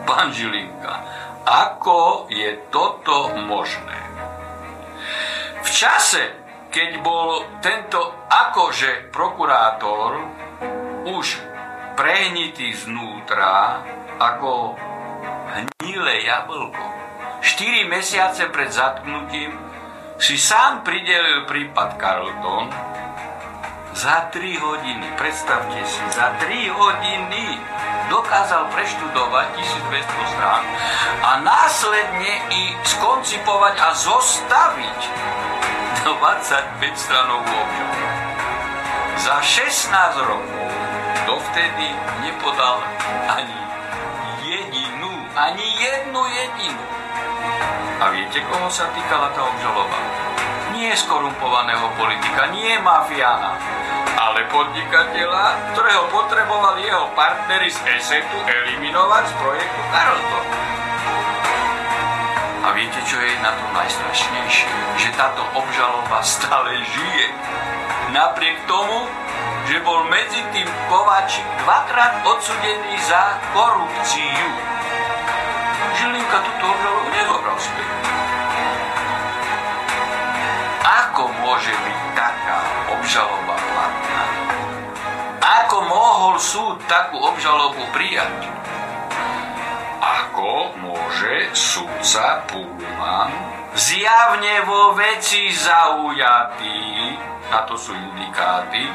Pán Žilinka, ako je toto možné? V čase, keď bol tento akože prokurátor už prehnitý znútra ako hnilé jablko. 4 mesiace pred zatknutím si sám pridelil prípad Carlton za 3 hodiny, predstavte si, za 3 hodiny dokázal preštudovať 1200 strán a následne i skoncipovať a zostaviť 25 stranovú obžalobu. Za 16 rokov dovtedy nepodal ani jedinú, ani jednu jedinu. A viete, koho sa týkala tá obžaloba? Nie skorumpovaného politika, nie mafiána, ale podnikateľa, ktorého potrebovali jeho partnery z ESETu eliminovať z projektu Carlton. A viete, čo je na tom najstrašnejšie? Že táto obžaloba stále žije. Napriek tomu, že bol medzi tým Kováčik dvakrát odsudený za korupciu. Žilinka túto obžalobu nezobral späť. Ako môže byť taká obžaloba platná? Ako súd takú obžalobu prijať? Ako môže súdca Pullman zjavne vo veci zaujatý, na to sú indikáty,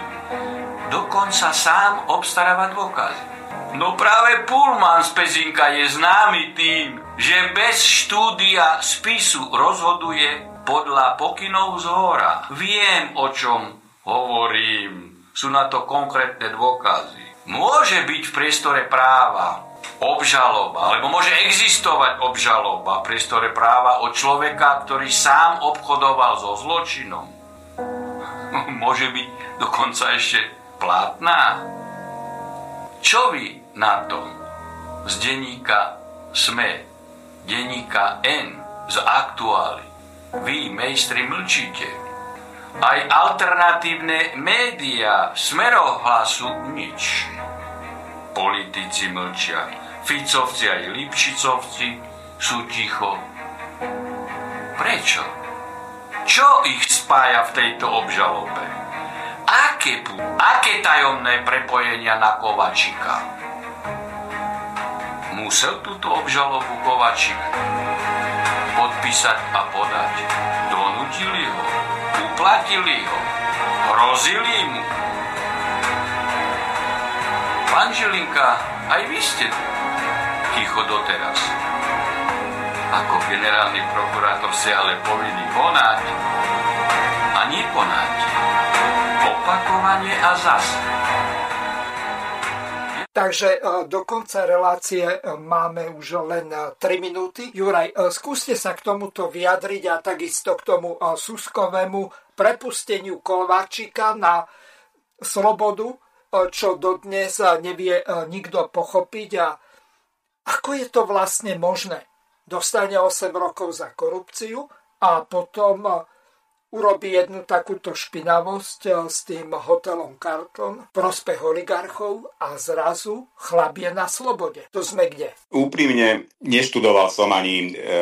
dokonca sám obstaráva dôkazy? No práve Pullman z Pezinka je známy tým, že bez štúdia spisu rozhoduje podľa pokynov z hora. Viem, o čom hovorím. Sú na to konkrétne dôkazy. Môže byť v priestore práva obžaloba, alebo môže existovať obžaloba v priestore práva od človeka, ktorý sám obchodoval so zločinom. *laughs* Môže byť dokonca ešte platná. Čo vy na tom z denníka SME, denníka N, z aktuály. Vy, mejstri, mlčíte. Aj alternatívne médiá smerohlasu nič. Politici mlčia. Ficovci aj Lipšicovci sú ticho. Prečo? Čo ich spája v tejto obžalobe? Aké, aké tajomné prepojenia na Kovačika? musel túto obžalobu Kovačík podpísať a podať. Donutili ho, uplatili ho, hrozili mu. Pán Žilinka, aj vy ste ticho doteraz. Ako generálny prokurátor ste ale povinný konať a nekonať. Opakovanie a zase. Takže e, do konca relácie e, máme už len 3 e, minúty. Juraj, skúste sa k tomuto vyjadriť a takisto k tomu Suskovému prepusteniu Kováčika na slobodu, čo dodnes nevie nikto pochopiť a ako je to vlastne možné. Dostane 8 rokov za korupciu a potom urobí jednu takúto špinavosť eh, s tým hotelom Carlton, prospech oligarchov a zrazu chlapie na slobode. To sme kde? Úprimne neštudoval som ani e,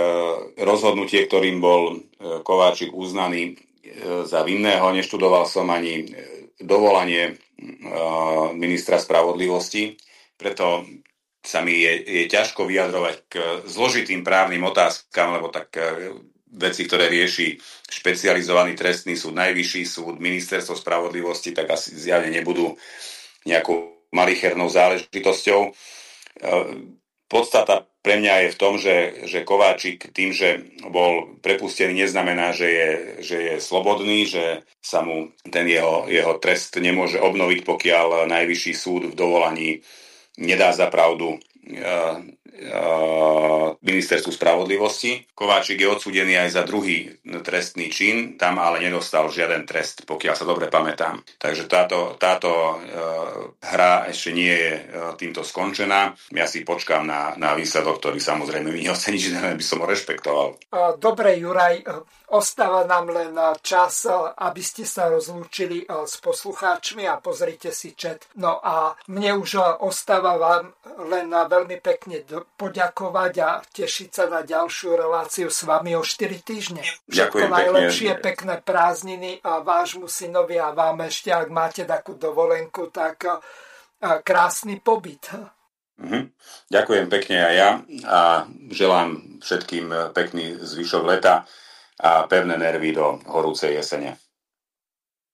rozhodnutie, ktorým bol e, Kováčik uznaný e, za vinného. Neštudoval som ani dovolanie e, ministra spravodlivosti. Preto sa mi je, je ťažko vyjadrovať k zložitým právnym otázkam, lebo tak veci, ktoré rieši špecializovaný trestný súd, najvyšší súd, ministerstvo spravodlivosti, tak asi zjavne nebudú nejakou malichernou záležitosťou. E, podstata pre mňa je v tom, že, že Kováčik tým, že bol prepustený, neznamená, že je, že je slobodný, že sa mu ten jeho, jeho trest nemôže obnoviť, pokiaľ najvyšší súd v dovolaní nedá za pravdu ministerstvu spravodlivosti. Kováčik je odsudený aj za druhý trestný čin, tam ale nedostal žiaden trest, pokiaľ sa dobre pamätám. Takže táto, táto hra ešte nie je týmto skončená. Ja si počkám na, na výsledok, ktorý samozrejme mi neocení, by som ho rešpektoval. Dobre, Juraj, Ostáva nám len čas, aby ste sa rozlúčili s poslucháčmi a pozrite si čet. No a mne už ostáva vám len veľmi pekne poďakovať a tešiť sa na ďalšiu reláciu s vami o 4 týždne. Všetko najlepšie, pekne. pekné prázdniny a vášmu synovi a vám ešte, ak máte takú dovolenku, tak krásny pobyt. Mhm. Ďakujem pekne aj ja a želám všetkým pekný zvyšok leta a pevné nervy do horúcej jesene.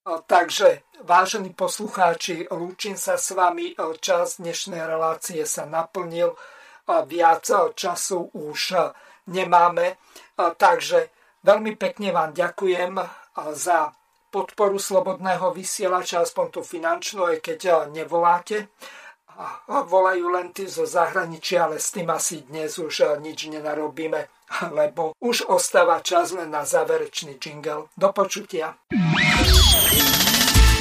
Takže, vážení poslucháči, lúčim sa s vami. Čas dnešnej relácie sa naplnil. Viac času už nemáme. Takže veľmi pekne vám ďakujem za podporu slobodného vysielača, aspoň tú finančnú, aj keď nevoláte. Volajú len tí zo zahraničia, ale s tým asi dnes už nič nenarobíme lebo už ostáva čas len na záverečný jingle. Do počutia.